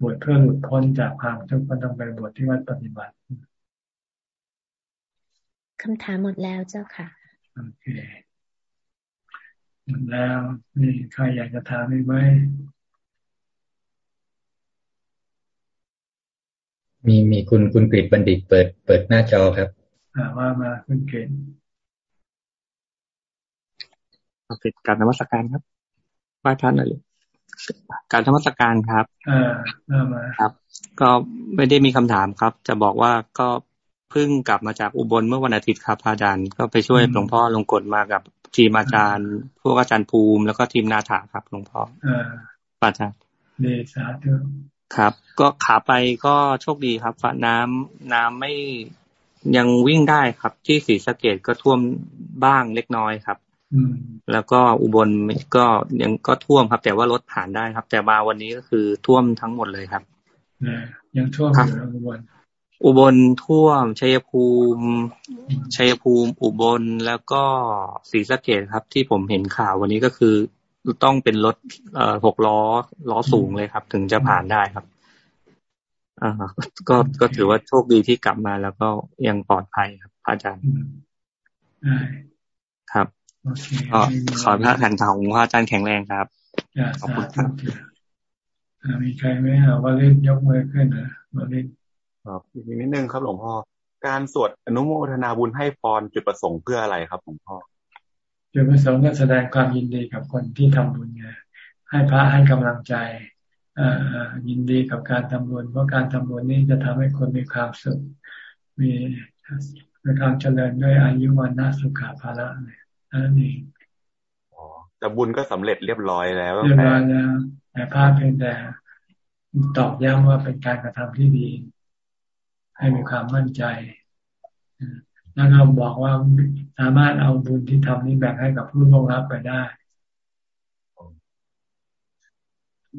บวชเพื่อหลุดพ้นจากความทุกข์ก็ต้องไปบวชที่วัดปฏิบัติคำถามหมดแล้วเจ้าค่ะโอเคหมดแล้วนี่ใครอยากจะถามอีกไหมมีมีคุณคุณกฤษบัณฑิตเปิดเปิดหน้าจอครับ ว่ามาคุณเกณฑ์ติดการนมัสการครับไหว้พระหน่อยการธรรมสการครับอ่ามาครับ ก็ไม่ได้มีคำถามครับ จะบอกว่าก็เพิ่งกลับมาจากอุบลเมื่อวันอาทิตย์ครับอาจารย์ก็ไปช่วยหลวงพ่อลงกฎมากับทีมอาจารย์ พวกอาจารย์ภูมิ แล้วก็ทีมนาถาครับหลวงพ่ออ่าอาจารย์เดสาธุครับ ก็ขาไปก็โชคดีครับ น้ำน้ำไม่ ยังวิ่งได้ครับ ที่ศรีสะเกดก็ท่วมบ้างเล็กน้อยครับแล้วก็อุบลก็ยังก็ท่วมครับ แต่ว่ารถผ่านได้ครับ แต่มาวันนี้ก็คือท่วมทั้งหมดเลยครับยังท่วมอยู่อุบลอุบลท่วม ชัยภูมิ ชัยภูมิอุบลแล้วก็ศรีสะเกดครับ ที่ผมเห็นข่าววันนี้ก็คือต้องเป็นรถเอ่อหกล้อล้อสูงเลยครับ ถึงจะผ่านได้ครับ อ่าก็ก็ถือว่าโชคดีที่กลับมาแล้วก็ยังปลอดภัยครับอาจารย์ครับก็ขอพระขันของพระอาจารย์แข็งแรงครับขอบคุณครับมีใครไหมอะว่าเล่นยกมือขึ้นนะว่าเล่นครับอีกนิดนึงครับหลวงพ่อการสวดอนุโมทนาบุญให้พรจุดประสงค์เพื่ออะไรครับหลวงพ่อจุดประสงค์ก็แสดงความยินดีกับคนที่ทำบุญไงให้พระให้กำลังใจ ยินดีกับการทำบุญเพราะการทำบุญนี้จะทำให้คนมีความสุข มีมีความเจริญด้วยอายุวันนาสุขาภาระเนี่ยนั่นเองแต่บุญก็สำเร็จเรียบร้อยแล้วเรียบร้อยแล้วแต่ภาพเพียงแต่ตอกย้ำว่าเป็นการกระทำที่ดี ให้มีความมั่นใจแล้วเราบอกว่าสามารถเอาบุญที่ทำนี้แบ่งให้กับผู้ร่วงรับไปได้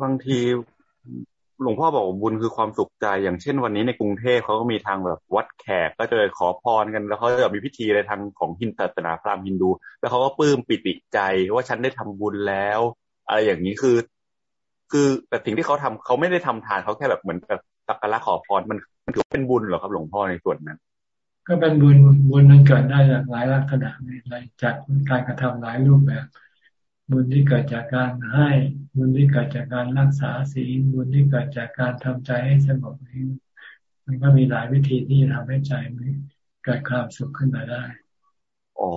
บางที หลวงพ่อบอกบุญคือความสุขใจ อย่างเช่นวันนี้ในกรุงเทพเขาก็มีทางแบบวัดแขกก็จะขอพรกัน แล้วเขาจะมีพิธีในทางของฮินศาสนาพราหมณ์ฮินดู แล้วเขาก็ปลื้มปิติใจว่าฉันได้ทำบุญแล้ว อะไรอย่างนี้คือ คือแต่สิ่งที่เขาทำเขาไม่ได้ทำทานเขาแค่แบบเหมือนแบบสักการะขอพรมันมันถือเป็นบุญเหรอครับ หลวงพ่อในส่วนนั้น ก็เป็นบุญบุญมันเกิดได้จากหลายลักษณะเลยจากการกระทำหลายรูปแบบ บุญที่เกิดจากการให้ บุญที่เกิดจากการรักษาศีลบุญที่เกิดจากการทำใจให้สงบนี้มันก็มีหลายวิธีที่ทำให้ใจเกิดความสุขขึ้นมาได้อ๋อ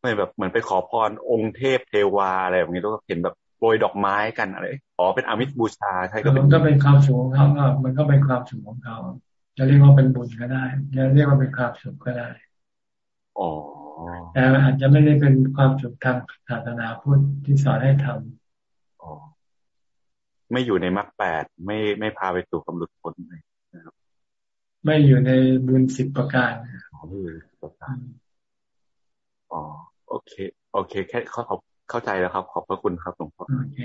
ไม่แบบเหมือนไปขอพรองค์เทพเทวาอะไรแบบนี้แล้วก็เห็นแบบโปรยดอกไม้กันอะไรอ๋อเป็นอามิตบูชาใช่ก็มันก็เป็นความสุขของเขาก็มันก็เป็นความสุขของเขาจะเรียกว่าเป็นบุญก็ได้จะเรียกว่าเป็นความสุขก็ได้อ๋อ แต่อาจจะไม่ได้เป็นความสุขทางศาสนาพุทธที่สอนให้ทำอ๋อไม่อยู่ในมรรคแปดไม่ไม่พาไปสู่ความหลุดพ้นเลยนะครับ ไม่อยู่ในบุญสิบประการอ๋อไม่อยู่ประการอ๋อโอเค โอเค แค่เขาเข้าใจแล้วครับ ขอบพระคุณครับหลวงพ่อโอเค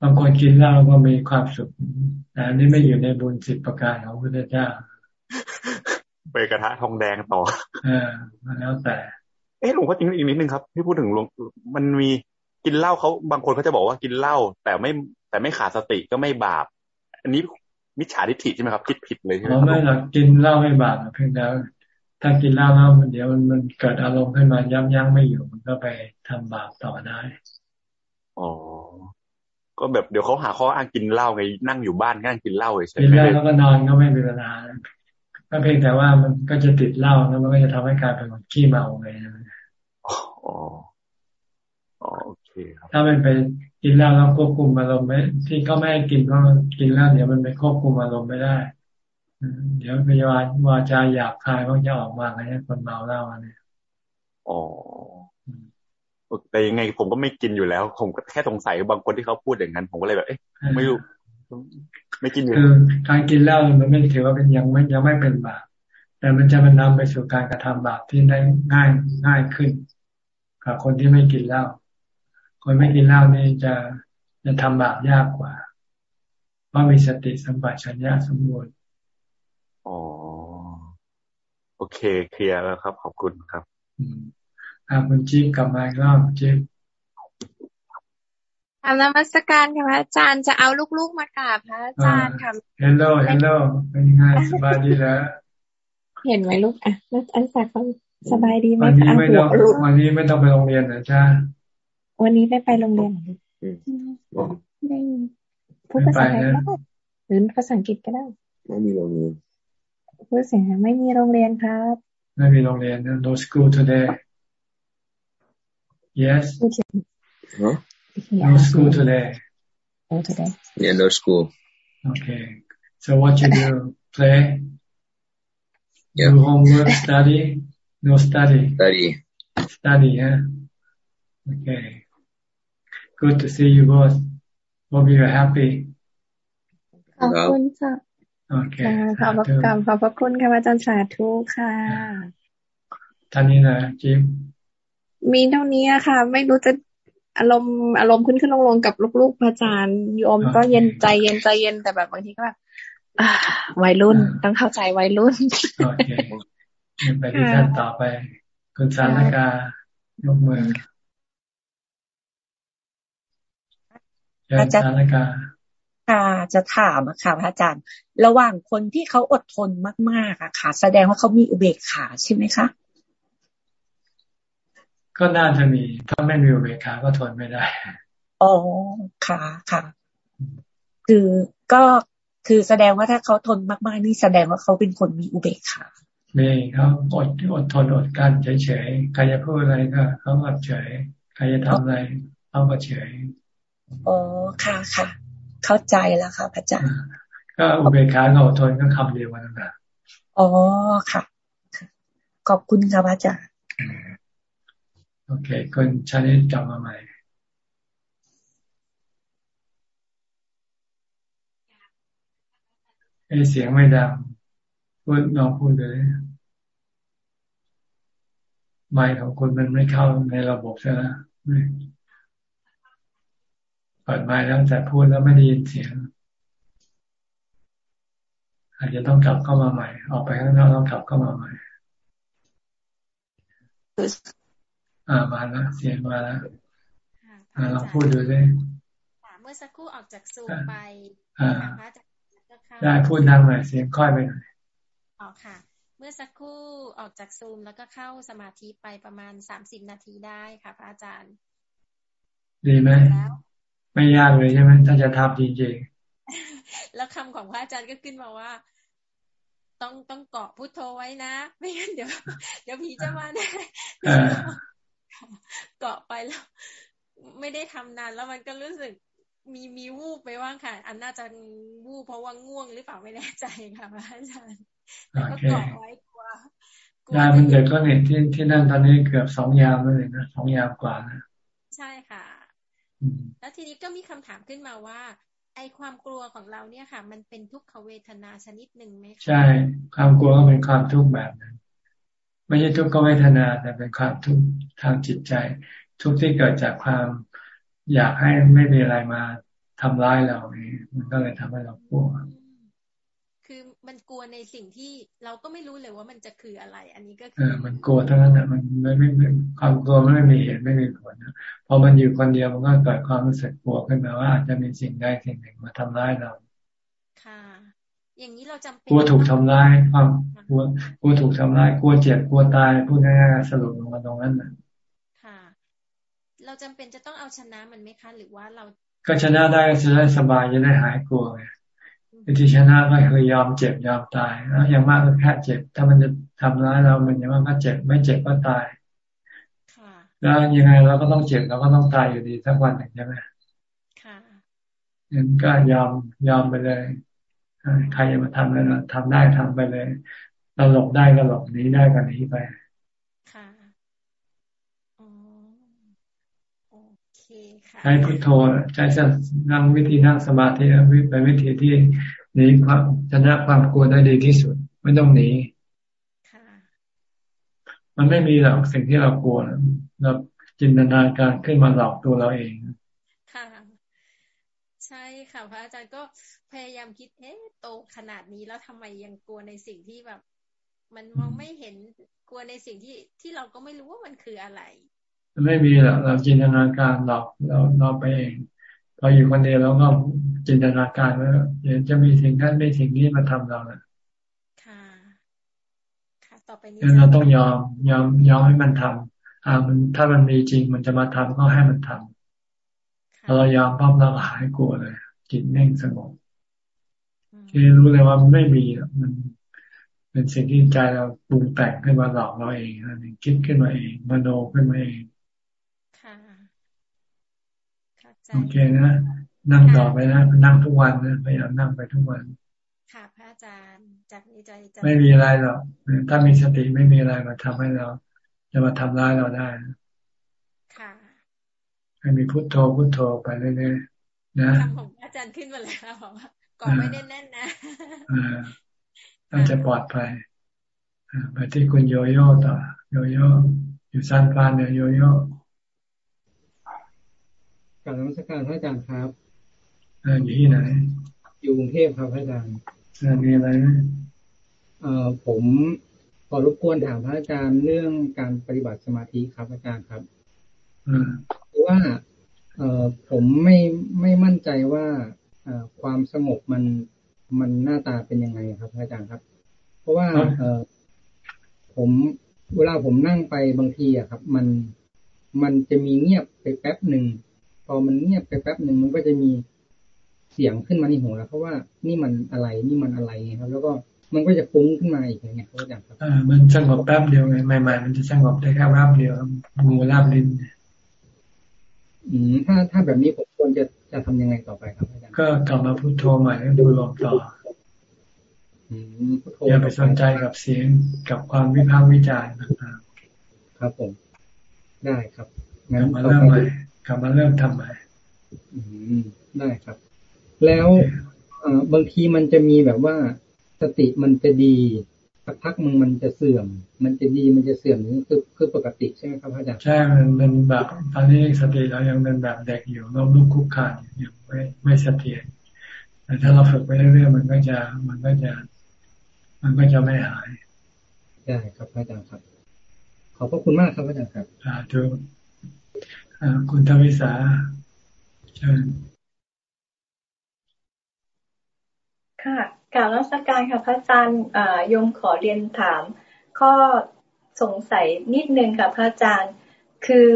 บางคนกินเหล้าก็มีความสุขแต่อันนี้ไม่อยู่ในบุญสิบประการของพระเจ้า ไปกระทะทองแดงต่อ เออมาแล้วแต่ เอ๊ะหลวงพ่อจริงอีกนิดนึงครับที่พูดถึงหลวงมันมีกินเหล้าเขาบางคนเขาจะบอกว่ากินเหล้าแต่ไม่แต่ไม่ขาดสติก็ไม่บาป อันนี้มิจฉาทิฏฐิใช่ไหมครับคิดผิดเลยใช่ไหมไม่หรอกกินเหล้าไม่บาปเพียงแต่ถ้ากินเหล้าแล้วมันเดี๋ยวมันมันเกิดอารมณ์ขึ้นมายั้งยั้งไม่อยู่มันก็ไปทำบาปต่อได้อ๋อก็แบบเดี๋ยวเขาหาข้ออ้างกินเหล้าไงนั่งอยู่บ้านนั่งกินเหล้าเฉยกินเหล้าแล้วก็นอนก็ไม่มีเวลา ก็เพียงแต่ว่ามันก็จะติดเหล้าแล้วมันก็จะทำให้กลายเป็นคนขี้เมาไงอ๋ออ๋อโอเคครับ ถ้ามันไปกินเหล้าแล้วควบคุมอารมณ์ไม่ที่เขาไม่ให้กินเพราะกินเหล้าเดี๋ยวมันไปควบคุมอารมณ์ไม่ได้เดี๋ยวพยาบาลวาจาหยาบคายมันจะออกมาไงคนเมาเหล้าเนี่ยอ๋อแต่ยังไงผมก็ไม่กินอยู่แล้ว ผมก็แค่สงสัยบางคนที่เขาพูดอย่างนั้น ผมก็เลยแบบเอ๊ะไม่รู้ ไม่กินอยู่คือการกินเหล้ามันไม่ถือว่าเป็นยังไม่ยังไม่เป็นบาปแต่มันจะมันนำไปสู่การกระทำบาปที่ได้ง่ายง่ายขึ้นกับคนที่ไม่กินเหล้าคนไม่กินเหล้านี่จะจะทำบาปยากกว่า เพราะมีสติสัมปชัญญะสมบูรณ์อ๋อโอเคเคลียร์แล้วครับ ขอบคุณครับอ่าคุณจิ๊บกลับมาอีกรอบจิ๊บ ทำนมัสการค่ะพระอาจารย์จะเอาลูกๆมากราบพระอาจารย์ค่ะฮลโหลฮลโหลเป็นยังไงสบายดีแล้ว เห็นไหมลูกอะแล้วอันฝากเขาสบายดีไหมวันนี้ไม่ต้องวันนี้ไม่ต้องไปโรงเรียนนะจ้าวันนี้ไม่ไปโรงเรียนไม่พูดภาษาไทยก็ได้หรือภาษาอังกฤษก็ได้ไม่มีโรงเรียนพูดเสียงไม่มีโรงเรียนครับ ไม่มีโรงเรียน no school today yes huh? No school today no today yeah no school okay so what you do play yeah. do homework study no study study study yeah okay good to see you both hope you're happy ขอบคุณค่ะโอเคขอบพระคุณขอบพระคุณค่ะอาจารย์สาธุค่ะท่านนี้นะจิมมีเท่านี้ค่ะ ไม่รู้จะ อารมณ์อารมณ์ขึ้นขึ้นลงลงกับลูกๆพระอาจารย์โยมก็เย็นใจเย็นใจเย็นแต่แบบบางทีก็แบบวัยรุ่นต้องเข้าใจวัยรุ่นโอเคไปที่ท่านต่อไป คุณสารกายกมืออาจารย์สารกาค่ะจะถามอะค่ะพระอาจารย์ ระหว่างคนที่เขาอดทนมากๆอะค่ะ แสดงว่าเขามีอุเบกขาใช่ไหมคะ ก็น่าจะมี ถ้าไม่มีอุเบกขาก็ทนไม่ได้อ๋อค่ะค่ะ คือก็คือแสดงว่าถ้าเขาทนมากๆนี่แสดงว่าเขาเป็นคนมีอุเบกขามีเขาอดอดทนอดกันเฉยๆใครจะพูดอะไรก็เขาก็เฉยใครจะทำอะไรเขาก็เฉยอ๋อค่ะค่ะ เข้าใจแล้วค่ะพระอาจารย์ก็อุเบกขากับอดทนก็คำเดียวกันนะอ๋อค่ะ ขอบคุณครับอาจารย์ โอเคคุณชานิดกลับมาใหม่ไอเสียงไม่ดังพูดลองพูดเลยไมค์ของคุณมันไม่เข้าในระบบใช่ไหมเปิดไมค์แล้วแต่พูดแล้วไม่ได้ยินเสียง อาจจะต้องกลับเข้ามาใหม่ ออกไปข้างนอกต้องกลับเข้ามาใหม่ อ่ามาแล้วเสียงมาแล้วเราพูดดูเลยเมื่อสักครู่ออกจากสูไปอ่าได้พูดดังหน่อยเสียงค่อยไปหน่อยอ๋อค่ะมื่อสักครู่ออกจากซูมแล้วก็เข้าสมาธิไปประมาณสามสิบนาทีได้ค่ะ พระอาจารย์ ดีไหมไม่ยากเลยใช่ไหมถ้าจะทำจริงๆแล้วคำของพระอาจารย์ก็ขึ้นมาว่าต้องต้องเกาะพุทโธไว้นะ ไม่งั้นเดี๋ยว เดี๋ยวผีจะมาแน่ เกาะไปแล้ว ไม่ได้ทำนานแล้วมันก็รู้สึกมีมีวูบไปว่างค่ะ อันน่าจะวูบเพราะว่าง่วงหรือเปล่าไม่แน่ใจค่ะพระอาจารย์แต่ก็เกาะไว้กลัวยามันเด็กก็เห็นที่ที่นั่นตอนนี้เกือบสองยามเลยนะสองยามกว่านะใช่ค่ะ แล้วทีนี้ก็มีคำถามขึ้นมาว่า ไอความกลัวของเราเนี่ยค่ะ มันเป็นทุกขเวทนาชนิดหนึ่งไหมใช่ ความกลัวก็เป็นความทุกข์แบบนั้น ไม่ใช่ทุกขเวทนาแต่เป็นความทุกข์ทางจิตใจ ทุกข์ที่เกิดจากความอยากให้ไม่มีอะไรมาทำร้ายเราเองมันก็เลยทำให้เรากลัวคือมันกลัวในสิ่งที่เราก็ไม่รู้เลยว่ามันจะคืออะไร อันนี้ก็คือมันกลัวทั้งนั้นนะมันไม่ไม่ไม่ความกลัวไม่มีเหตุไม่มีผลนะพอมันอยู่คนเดียวมันก็เกิดความรู้สึกกลัวขึ้นมาว่าอาจจะมีสิ่งใดสิ่งหนึ่งมาทำร้ายเรา ค่ะ อย่างนี้เราจำเป็นกลัวถูกทำร้ายความ กลัวกลัวถูกทำร้ายกลัวเจ็บกลัวตายพูดง่ายๆสรุปลงมาตรงนั้นนะค่ะ เราจำเป็นจะต้องเอาชนะมันไหมคะ หรือว่าเรา ก็ชนะได้จะได้สบายจะได้หายกลัวไงวิธีชนะก็คือยอมเจ็บยอมตายแล้วอย่างมากก็แค่เจ็บ ถ้ามันจะทำร้ายเรามันอย่างมากก็เจ็บไม่เจ็บก็ตายแล้วยังไงเราก็ต้องเจ็บเราก็ต้องตายอยู่ดีสักวันหนึ่งใช่ไหมค่ะงั้นก็ยอมยอมไปเลยใครจะมาทำแล้วทำได้ทำไปเลย เราหลบได้ก็หลบหนีได้ก็หนีไปใช้พุทโธใช้นั่งวิธีนั่งสมาธิเป็นวิธีที่หนีความชนะความกลัวได้ดีที่สุด ไม่ต้องหนีมันไม่มีหรอกสิ่งที่เรากลัวเราจินตนาการขึ้นมาหลอกตัวเราเองค่ะใช่ค่ะพระอาจารย์ก็พยายามคิดเอ๊ะโตขนาดนี้แล้วทำไมยังกลัวในสิ่งที่แบบ มันมองไม่เห็นกลัวในสิ่งที่ที่เราก็ไม่รู้ว่ามันคืออะไร ไม่มีหรอกเราจินตนาการหลอกเราเราไปเองพออยู่คนเดียวเราก็จินตนาการว่าเดี๋ยวจะมีสิ่งนั้นไม่สิ่งนี้มาทำเรานะค่ะ ค่ะ ต่อไปนี้เราต้องยอมยอมยอมให้มันทำอ่ามันถ้ามันมีจริงมันจะมาทำก็ให้มันทำพอเรายอมปั๊บเราหายกลัวเลยจิตเน่งสงบที่รู้เลยว่ามันไม่มีมัน เป็นสิ่งที่ใจเราปรุงแต่งขึ้นมาหลอกเราเองนั่นเองคิดขึ้นมาเองมโนขึ้นมาเองโอเคนะนั่งต่อไปนะนั่งทุกวันนะพยายามนั่งไปทุกวัน ค่ะพระอาจารย์จากนี้ใจจะไม่มีอะไรหรอกถ้ามีสติไม่มีอะไรมาทำให้เรา จะมาทำร้ายเราได้ค่ะให้มีพุทโธพุทโธไปเรื่อยๆนะคำของอาจารย์ขึ้นมาแล้วบอกว่าก่อไม่ได้แน่นนะ น่าจะปลอดภัยไปที่คุณโยโย่ต่อ โยโย่อยู่ซานฟานเนี่ยโยโย่การนมัสการพระอาจารย์ครับอยู่ที่ไหน อยู่กรุงเทพครับพระอาจารย์มีอะไรไหมเอ่อผมขอรบกวนถามพระอาจารย์เรื่องการปฏิบัติสมาธิครับอาจารย์ครับเพราะว่าเอ่อผมไม่ไม่มั่นใจว่าอความสงบมัน มันหน้าตาเป็นยังไงครับพระอาจารย์ครับ เพราะว่าเอ่อผมเวลาผมนั่งไปบางทีอะครับ มันมันจะมีเงียบไปแป๊บหนึ่งพอมันเงียบไปแป๊บหนึ่งมันก็จะมีเสียงขึ้นมาในหัวแล้วเพราะว่านี่มันอะไรนี่มันอะไรครับ แล้วก็มันก็จะฟุ้งขึ้นมาอีกอย่างเงี้ยครับอาจารย์ครับอ่ามันสงบแป๊บเดียวไงใหม่ๆมันจะสงบได้แค่แป๊บเดียวงูราบลิ้นอืมถ้าถ้าแบบนี้ผมควรจะ จะทำยังไงต่อไปครับอาจารย์ก็กลับมาพุทโธใหม่แล้วดูลมต่ออย่าไปสนใจกับเสียงกับความวิพากษ์วิจารณ์ต่างๆครับผมได้ครับงั้นมาเริ่มใหม่กลับมาเริ่มทำใหม่ได้ครับ แล้วบางทีมันจะมีแบบว่าสติมันจะดี สักพักมึงมันจะเสื่อม มันจะดีมันจะเสื่อมนี่คือคือปกติใช่ไหมครับอาจารย์ใช่มันเป็นแบบตอนนี้สติเรายังเป็นแบบเด็กอยู่ล้มลุกคุกคานอยู่ไม่ไม่เสถียรแต่ถ้าเราฝึกไปเรื่อยๆมันก็จะมันก็จะ มันก็จะไม่หายได้ครับอาจารย์ครับ ขอบพระคุณมากครับอาจารย์ครับอ่าถูกคุณทวิสาเชิญค่ะ กล่าวรัชการค่ะพระอาจารย์โยมขอเรียนถาม ข้อสงสัยนิดนึงค่ะพระอาจารย์ คือ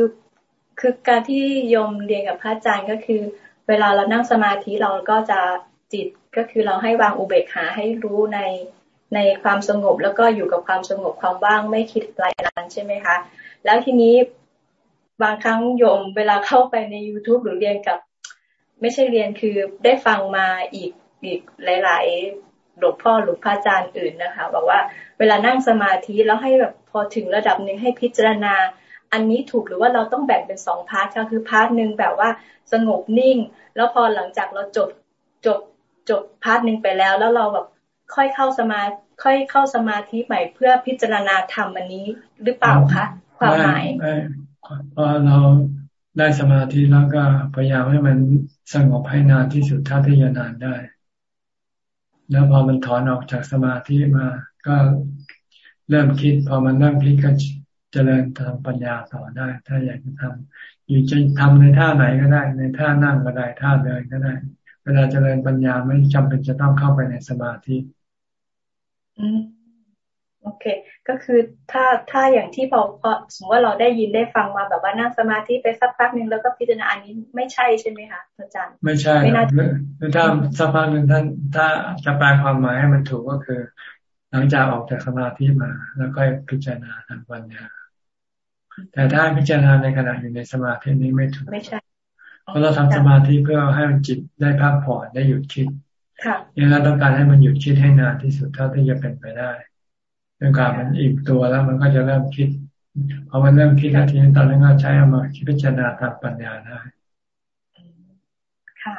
คือการที่โยมเรียนกับพระอาจารย์ก็คือ เวลาเรานั่งสมาธิเราก็จะจิตก็คือเราให้วางอุเบกขาให้รู้ในในความสงบแล้วก็อยู่กับความสงบความว่างไม่คิดอะไรนั้นใช่ไหมคะแล้วทีนี้บางครั้งโยมเวลาเข้าไปใน youtube หรือเรียนกับ ไม่ใช่เรียนคือได้ฟังมาอีกอีกหลาย ๆ หลวงพ่อหรือพระอาจารย์อื่นนะคะ บอกว่าเวลานั่งสมาธิแล้วให้แบบพอถึงระดับหนึ่งให้พิจารณา อันนี้ถูกหรือว่าเราต้องแบ่งเป็นสอง part ก็คือ part หนึ่งแบบว่าสงบนิ่ง แล้วพอหลังจากเราจบจบจบ part หนึ่งไปแล้ว แล้วเราแบบค่อยเข้าสมาค่อยเข้าสมาธิใหม่เพื่อพิจารณาธรรมอันนี้หรือเปล่าคะความหมายพอเราได้สมาธิแล้วก็พยายามให้มันสงบให้นานที่สุดเท่าที่จะนานได้ แล้วพอมันถอนออกจากสมาธิมา ก็เริ่มคิด พอมันนั่งคิดก็เจริญทางปัญญาต่อได้ ถ้าอยากจะทำอยู่จะทำในท่าไหนก็ได้ ในท่านั่งก็ได้ท่าเดินก็ได้ เวลาเจริญปัญญาไม่จำเป็นจะต้องเข้าไปในสมาธิ อืม โอเค ก็คือถ้าถ้าอย่างที่พอพอสมมติว่าเราได้ยินได้ฟังมาแบบว่านั่งสมาธิไปสักพักหนึ่งแล้วก็พิจารณาอันนี้ไม่ใช่ใช่ไหมคะอาจารย์ ไม่ใช่ไม่น่าถ้าสักพักหนึ่งท่านถ้าจะแปลความหมายให้มันถูกก็คือ หลังจากออกจากสมาธิมา แล้วก็พิจารณาทางปัญญาแต่ถ้าพิจารณาในขณะอยู่ในสมาธินี้ไม่ถูกไม่ใช่เพราะเราทำสมาธิเพื่อให้มันจิตได้พักผ่อนได้หยุดคิดยังเราต้องการให้มันหยุดคิดให้นานที่สุดเท่าที่จะเป็นไปได้ เรื่องการมันอิ่มตัวแล้วมันก็จะเริ่มคิดพอมันเริ่มคิดแล้วทีนี้ตอนนั้นก็ใช้เอามาคิดพิจารณาทางปัญญาได้ค่ะ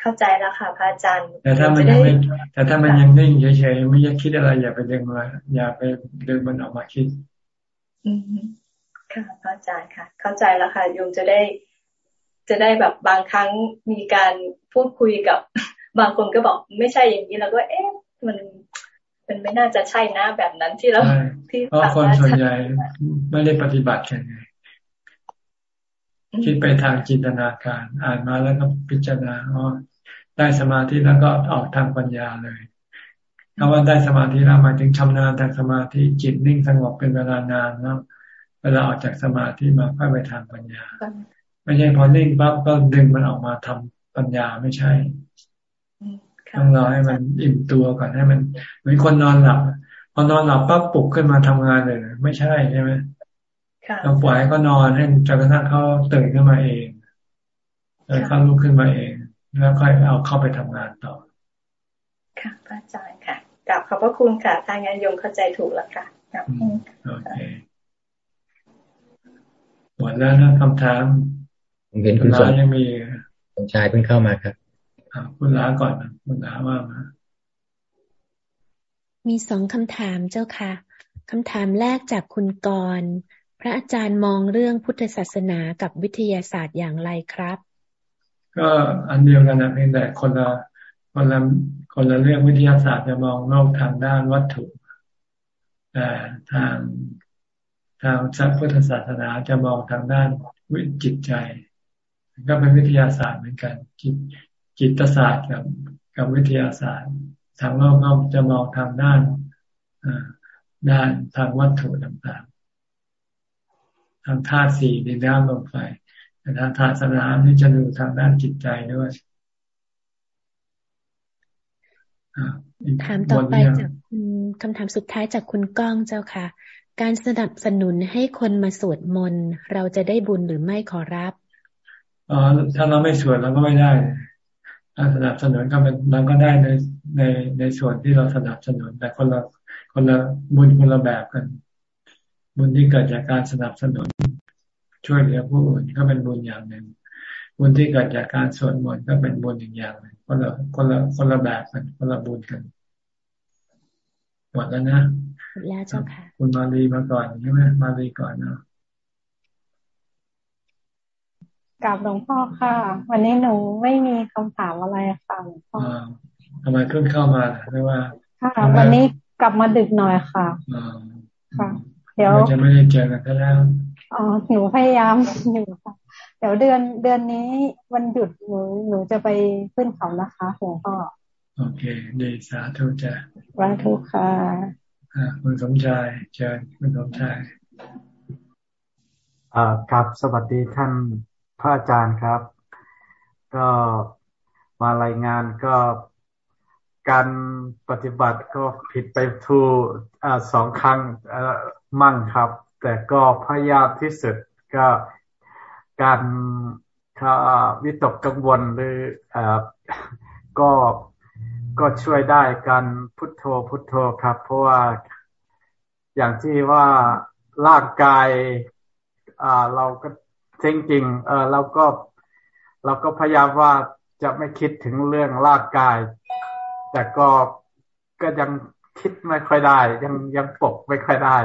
เข้าใจแล้วค่ะพระอาจารย์ แต่ถ้ามันยังไม่แต่ถ้ามันยังนิ่งเฉยๆไม่อยากคิดอะไรอย่าไปดึงมาอย่าไปดึงมันออกมาคิด อืมค่ะพระอาจารย์ค่ะ เข้าใจแล้วค่ะโยมจะได้ จะได้แบบบางครั้งมีการพูดคุยกับบางคนก็บอกไม่ใช่อย่างนี้เราก็ เอ๊ะมัน มันไม่น่าจะใช่นะแบบนั้นที่เราที่เพราะคนส่วนใหญ่ไม่ได้ปฏิบัติกันไงคิดไปทางจินตนาการ อ่านมาแล้วก็พิจารณาอ๋อได้สมาธิแล้วก็ออกทางปัญญาเลยคำว่าได้สมาธิแล้วหมายถึงชำนาญทางสมาธิจิตนิ่งสงบเป็นเวลานานแล้วเวลาออกจากสมาธิมาค่อยไปทางปัญญา ไม่ใช่พอนิ่งปั๊บก็ดึงมันออกมาทำปัญญาไม่ใช่ ต้องรอให้มันอิ่มตัวก่อนให้มันเหมือนคนนอนหลับพอนอนหลับปั๊บปลุกขึ้นมาทำงานเลย ไม่ใช่ใช่ไหมต้องปล่อยให้เขานอนให้จนกระทั่งเขาตื่นขึ้นมาเองแล้วเขาลุกขึ้นมาเอง แล้วค่อยเอาเข้าไปทำงานต่อ ค่ะพระอาจารย์ค่ะกลับขอบพระคุณค่ะทางงานยมเข้าใจถูกแล้วค่ะโอเคหมดแล้วนะคำถามผมเห็นคุณสมยังมีสมชายเพิ่งเข้ามาครับ คุณลาก่อนคุณลาว่ามา มีสองคำถามเจ้าค่ะคำถามแรกจากคุณกรพระอาจารย์มองเรื่องพุทธศาสนากับวิทยาศาสตร์อย่างไรครับ ก็อันเดียวกันนะเพียงแต่คนละคนละคนละเรื่องวิทยาศาสตร์จะมองโลกทางด้านวัตถุแต่ทางทางพุทธศาสนาจะมองทางด้านวิจิตใจ ก็เป็นวิทยาศาสตร์เหมือนกันจิต จิตศาสตร์กับกับวิทยาศาสตร์ทางโลกก็จะมองทางด้านด้านทางวัตถุต่างๆ ทางธาตุสี่ในด้านลมไฟแต่ทางศาสนานี่จะดูทางด้านจิตใจด้วยถามต่อไปจากคุณคำถามสุดท้ายจากคุณก้องเจ้าค่ะ การสนับสนุนให้คนมาสวดมนต์เราจะได้บุญหรือไม่ขอรับอ๋อถ้าเราไม่สวดเราก็ไม่ได้ การสนับสนุนก็เป็นเราก็ได้ในในในส่วนที่เราสนับสนุน แต่คนละคนละบุญคนละแบบกัน บุญที่เกิดจากการสนับสนุน ช่วยเหลือผู้อื่นก็เป็นบุญอย่างหนึ่ง บุญที่เกิดจากการสวดมนต์ก็เป็นบุญอีกอย่างหนึ่งคนละคนละคนละแบบกันคนละบุญกันหมดแล้วนะแล้วเจ้าค่ะ คุณมาลีมาก่อนใช่ไหมมาลีก่อนเนาะ กับหลวงพ่อค่ะ วันนี้หนูไม่มีคำถามอะไรค่ะหลวงพ่อทำไมเพิ่งเข้ามาไม่ว่าค่ะวันนี้กลับมาดึกหน่อยค่ะค่ะ เดี๋ยวจะไม่ได้เจอกันแล้วอ๋อหนูพยายามอยู่ค่ะเดี๋ยวเดือนเดือนนี้วันหยุดหนูหนูจะไปขึ้นเขานะคะหลวงพ่ออโอเคดีสาธุจ้ะสาธุค่ะอ่าคุณสมชายเชิญคุณสมชายอ่าครับสวัสดีท่าน พระอาจารย์ครับ ก็มารายงานก็การปฏิบัติก็ผิดไปทูอสองครั้งมั่งครับ แต่ก็พยายามที่สุดก็การวิตกกังวลหรืออก็ก็ช่วยได้การพุทโธพุทโธครับ เพราะว่าอย่างที่ว่าร่างกายเราก็ จริงจริงเออเราก็เราก็พยายามว่าจะไม่คิดถึงเรื่องร่างกาย แต่ก็ก็ยังคิดไม่ค่อยได้ ยังยังปกไม่ค่อยได้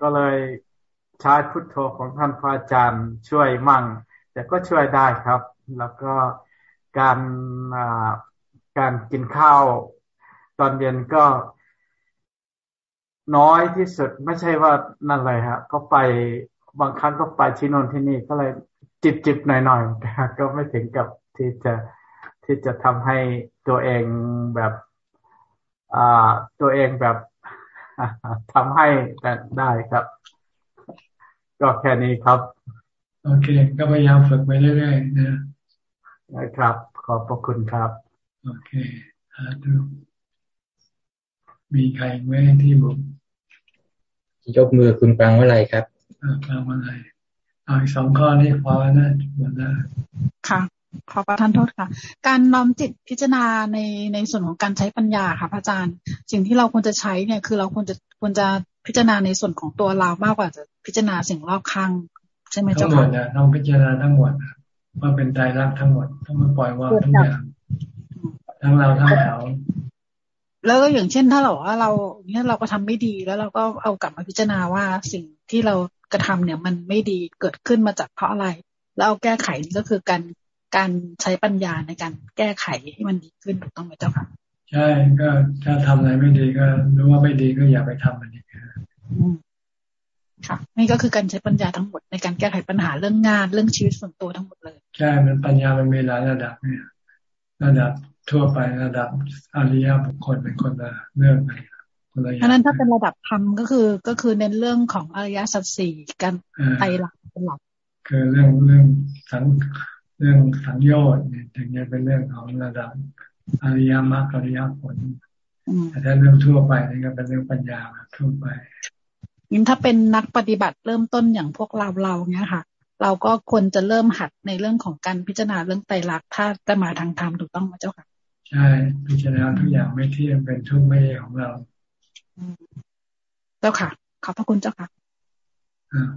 ก็เลยใช้พุทโธของท่านพระอาจารย์ช่วยมั่ง แต่ก็ช่วยได้ครับ แล้วก็การการกินข้าวตอนเย็นก็น้อยที่สุดไม่ใช่ว่านั่นเลยฮะก็ไป บางครั้งก็ไปที่นนที่นี่ก็เลยจิบจิบหน่อยหน่อยก็ไม่ถึงกับที่จะที่จะทำให้ตัวเองแบบอ่าตัวเองแบบทำให้แต่ได้ครับ ก็แค่นี้ครับ โอเค ก็พยายามฝึกไปเรื่อยๆนะนะครับ ขอบพระคุณครับ โอเคสาธุมีใครไหมที่บุกยกมือคุณฟังว่าอะไรครับ ฟังว่าอะไรเอาอีกสองข้อนี้พอนะหมดแล้วค่ะ ขอประทานโทษค่ะ การน้อมจิตพิจารณาในในส่วนของการใช้ปัญญาค่ะพระอาจารย์ สิ่งที่เราควรจะใช้เนี่ย คือเราควรจะควรจะพิจารณาในส่วนของตัวเรามากกว่าจะพิจารณาสิ่งรอบข้างใช่ไหมเจ้าค่ะทั้งหมดเนี่ยต้องพิจารณาทั้งหมดว่าเป็นใจรักทั้งหมดต้องมาปล่อยวางทุกอย่างทั้งเราทั้งเขาแล้วก็อย่างเช่นถ้าเราว่าเราเนี่ยเราก็ทำไม่ดีแล้วเราก็เอากลับมาพิจารณาว่าสิ่งที่เรา กระทำเนี่ย มันไม่ดีเกิดขึ้นมาจากเพราะอะไร แล้วเอาแก้ไขก็คือการการใช้ปัญญาในการแก้ไขให้มันดีขึ้นถูกต้องไหมเจ้าค่ะใช่ก็ถ้าทำอะไรไม่ดีก็รู้ว่าไม่ดีก็อย่าไปทำมันอีกค่ะนี่ก็คือการใช้ปัญญาทั้งหมดในการแก้ไขปัญหาเรื่องงานเรื่องชีวิตส่วนตัวทั้งหมดเลยใช่มันปัญญามันมีหลายระดับเนี่ย ระดับทั่วไประดับอริยบุคคลเป็นคนละเรื่องไปคนละ อย่างนั้นถ้าเป็นระดับธรรมก็คือก็คือเน้นเรื่องของอริยสัจสี่กันไตรลักษณ์เป็นหลักคือเรื่องเรื่องสังเรื่องสังโยชน์เนี่ยถึงจะเป็นเรื่องของระดับอริยมรรคอริยผลแต่ถ้าเรื่องทั่วไปนี่ก็เป็นเรื่องปัญญาทั่วไปยิ่งถ้าเป็นนักปฏิบัติเริ่มต้นอย่างพวกเราเราเนี้ยค่ะ เราก็ควรจะเริ่มหัดในเรื่องของการพิจารณาเรื่องไตรลักษณ์ถ้าจะมาทางธรรมถูกต้องไหมเจ้าค่ะ ใช่พิจารณาทุกอย่างไม่เที่ยงเป็นทุกข์ไม่ของเรา เจ้าค่ะ ขอบพระคุณเจ้าค่ะ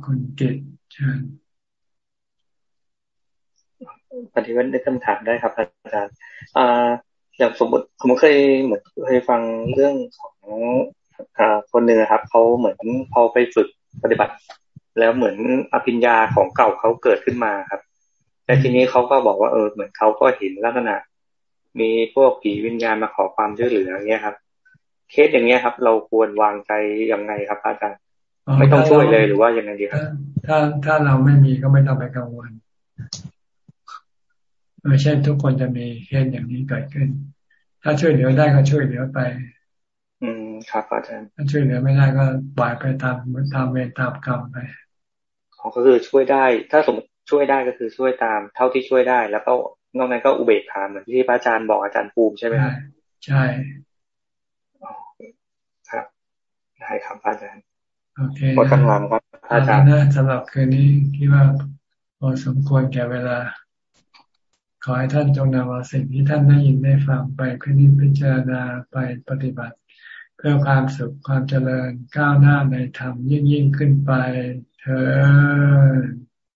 คุณเกตเชิญปฏิวัติได้คำถามได้ครับ อาจารย์อ่าอย่างสมมติผมเคยเหมือนเคยฟังเรื่องของอ่าคนหนึ่งครับเขาเหมือนพอไปฝึกปฏิบัติ แล้วเหมือนอภิญญาของเก่าเขาเกิดขึ้นมาครับ แต่ทีนี้เขาก็บอกว่าเออเหมือนเขาก็เห็นลักษณะ มีพวกผีวิญญาณมาขอความช่วยเหลืออย่างเงี้ยครับ เคสอย่างเงี้ยครับ เราควรวางใจยังไงครับอาจารย์ไม่ต้องช่วยเลยหรือว่ายังไงดีครับ ถ้าถ้าเราไม่มีก็ไม่ต้องไปกังวลไม่ใช่ทุกคนจะมีเคสอย่างนี้เกิดขึ้น ถ้าช่วยเหลือได้ก็ช่วยเหลือไป อืมครับอาจารย์ถ้าช่วยเหลือไม่ได้ก็ปล่อยไปตามตามเวรตามกรรมไปเขาก็คือช่วยได้ ถ้าสมมติช่วยได้ก็คือช่วยตาม เท่าที่ช่วยได้ แล้วก็นอกนั้นก็อุเบกขาเหมือนที่พระอาจารย์บอกอาจารย์ภูมิใช่ไหมครับใช่ครับ ได้ครับอาจารย์โอเคหมดคำถามครับอาจารย์นะสำหรับคืนนี้คิดว่าพอสมควรแก่เวลา ขอให้ท่านจงนำเอาสิ่งที่ท่านได้ยินได้ฟังไปพิจิตพิจารณาไปปฏิบัติ เพื่อความสุขความเจริญก้าวหน้าในธรรมยิ่งยิ่งขึ้นไปเธอ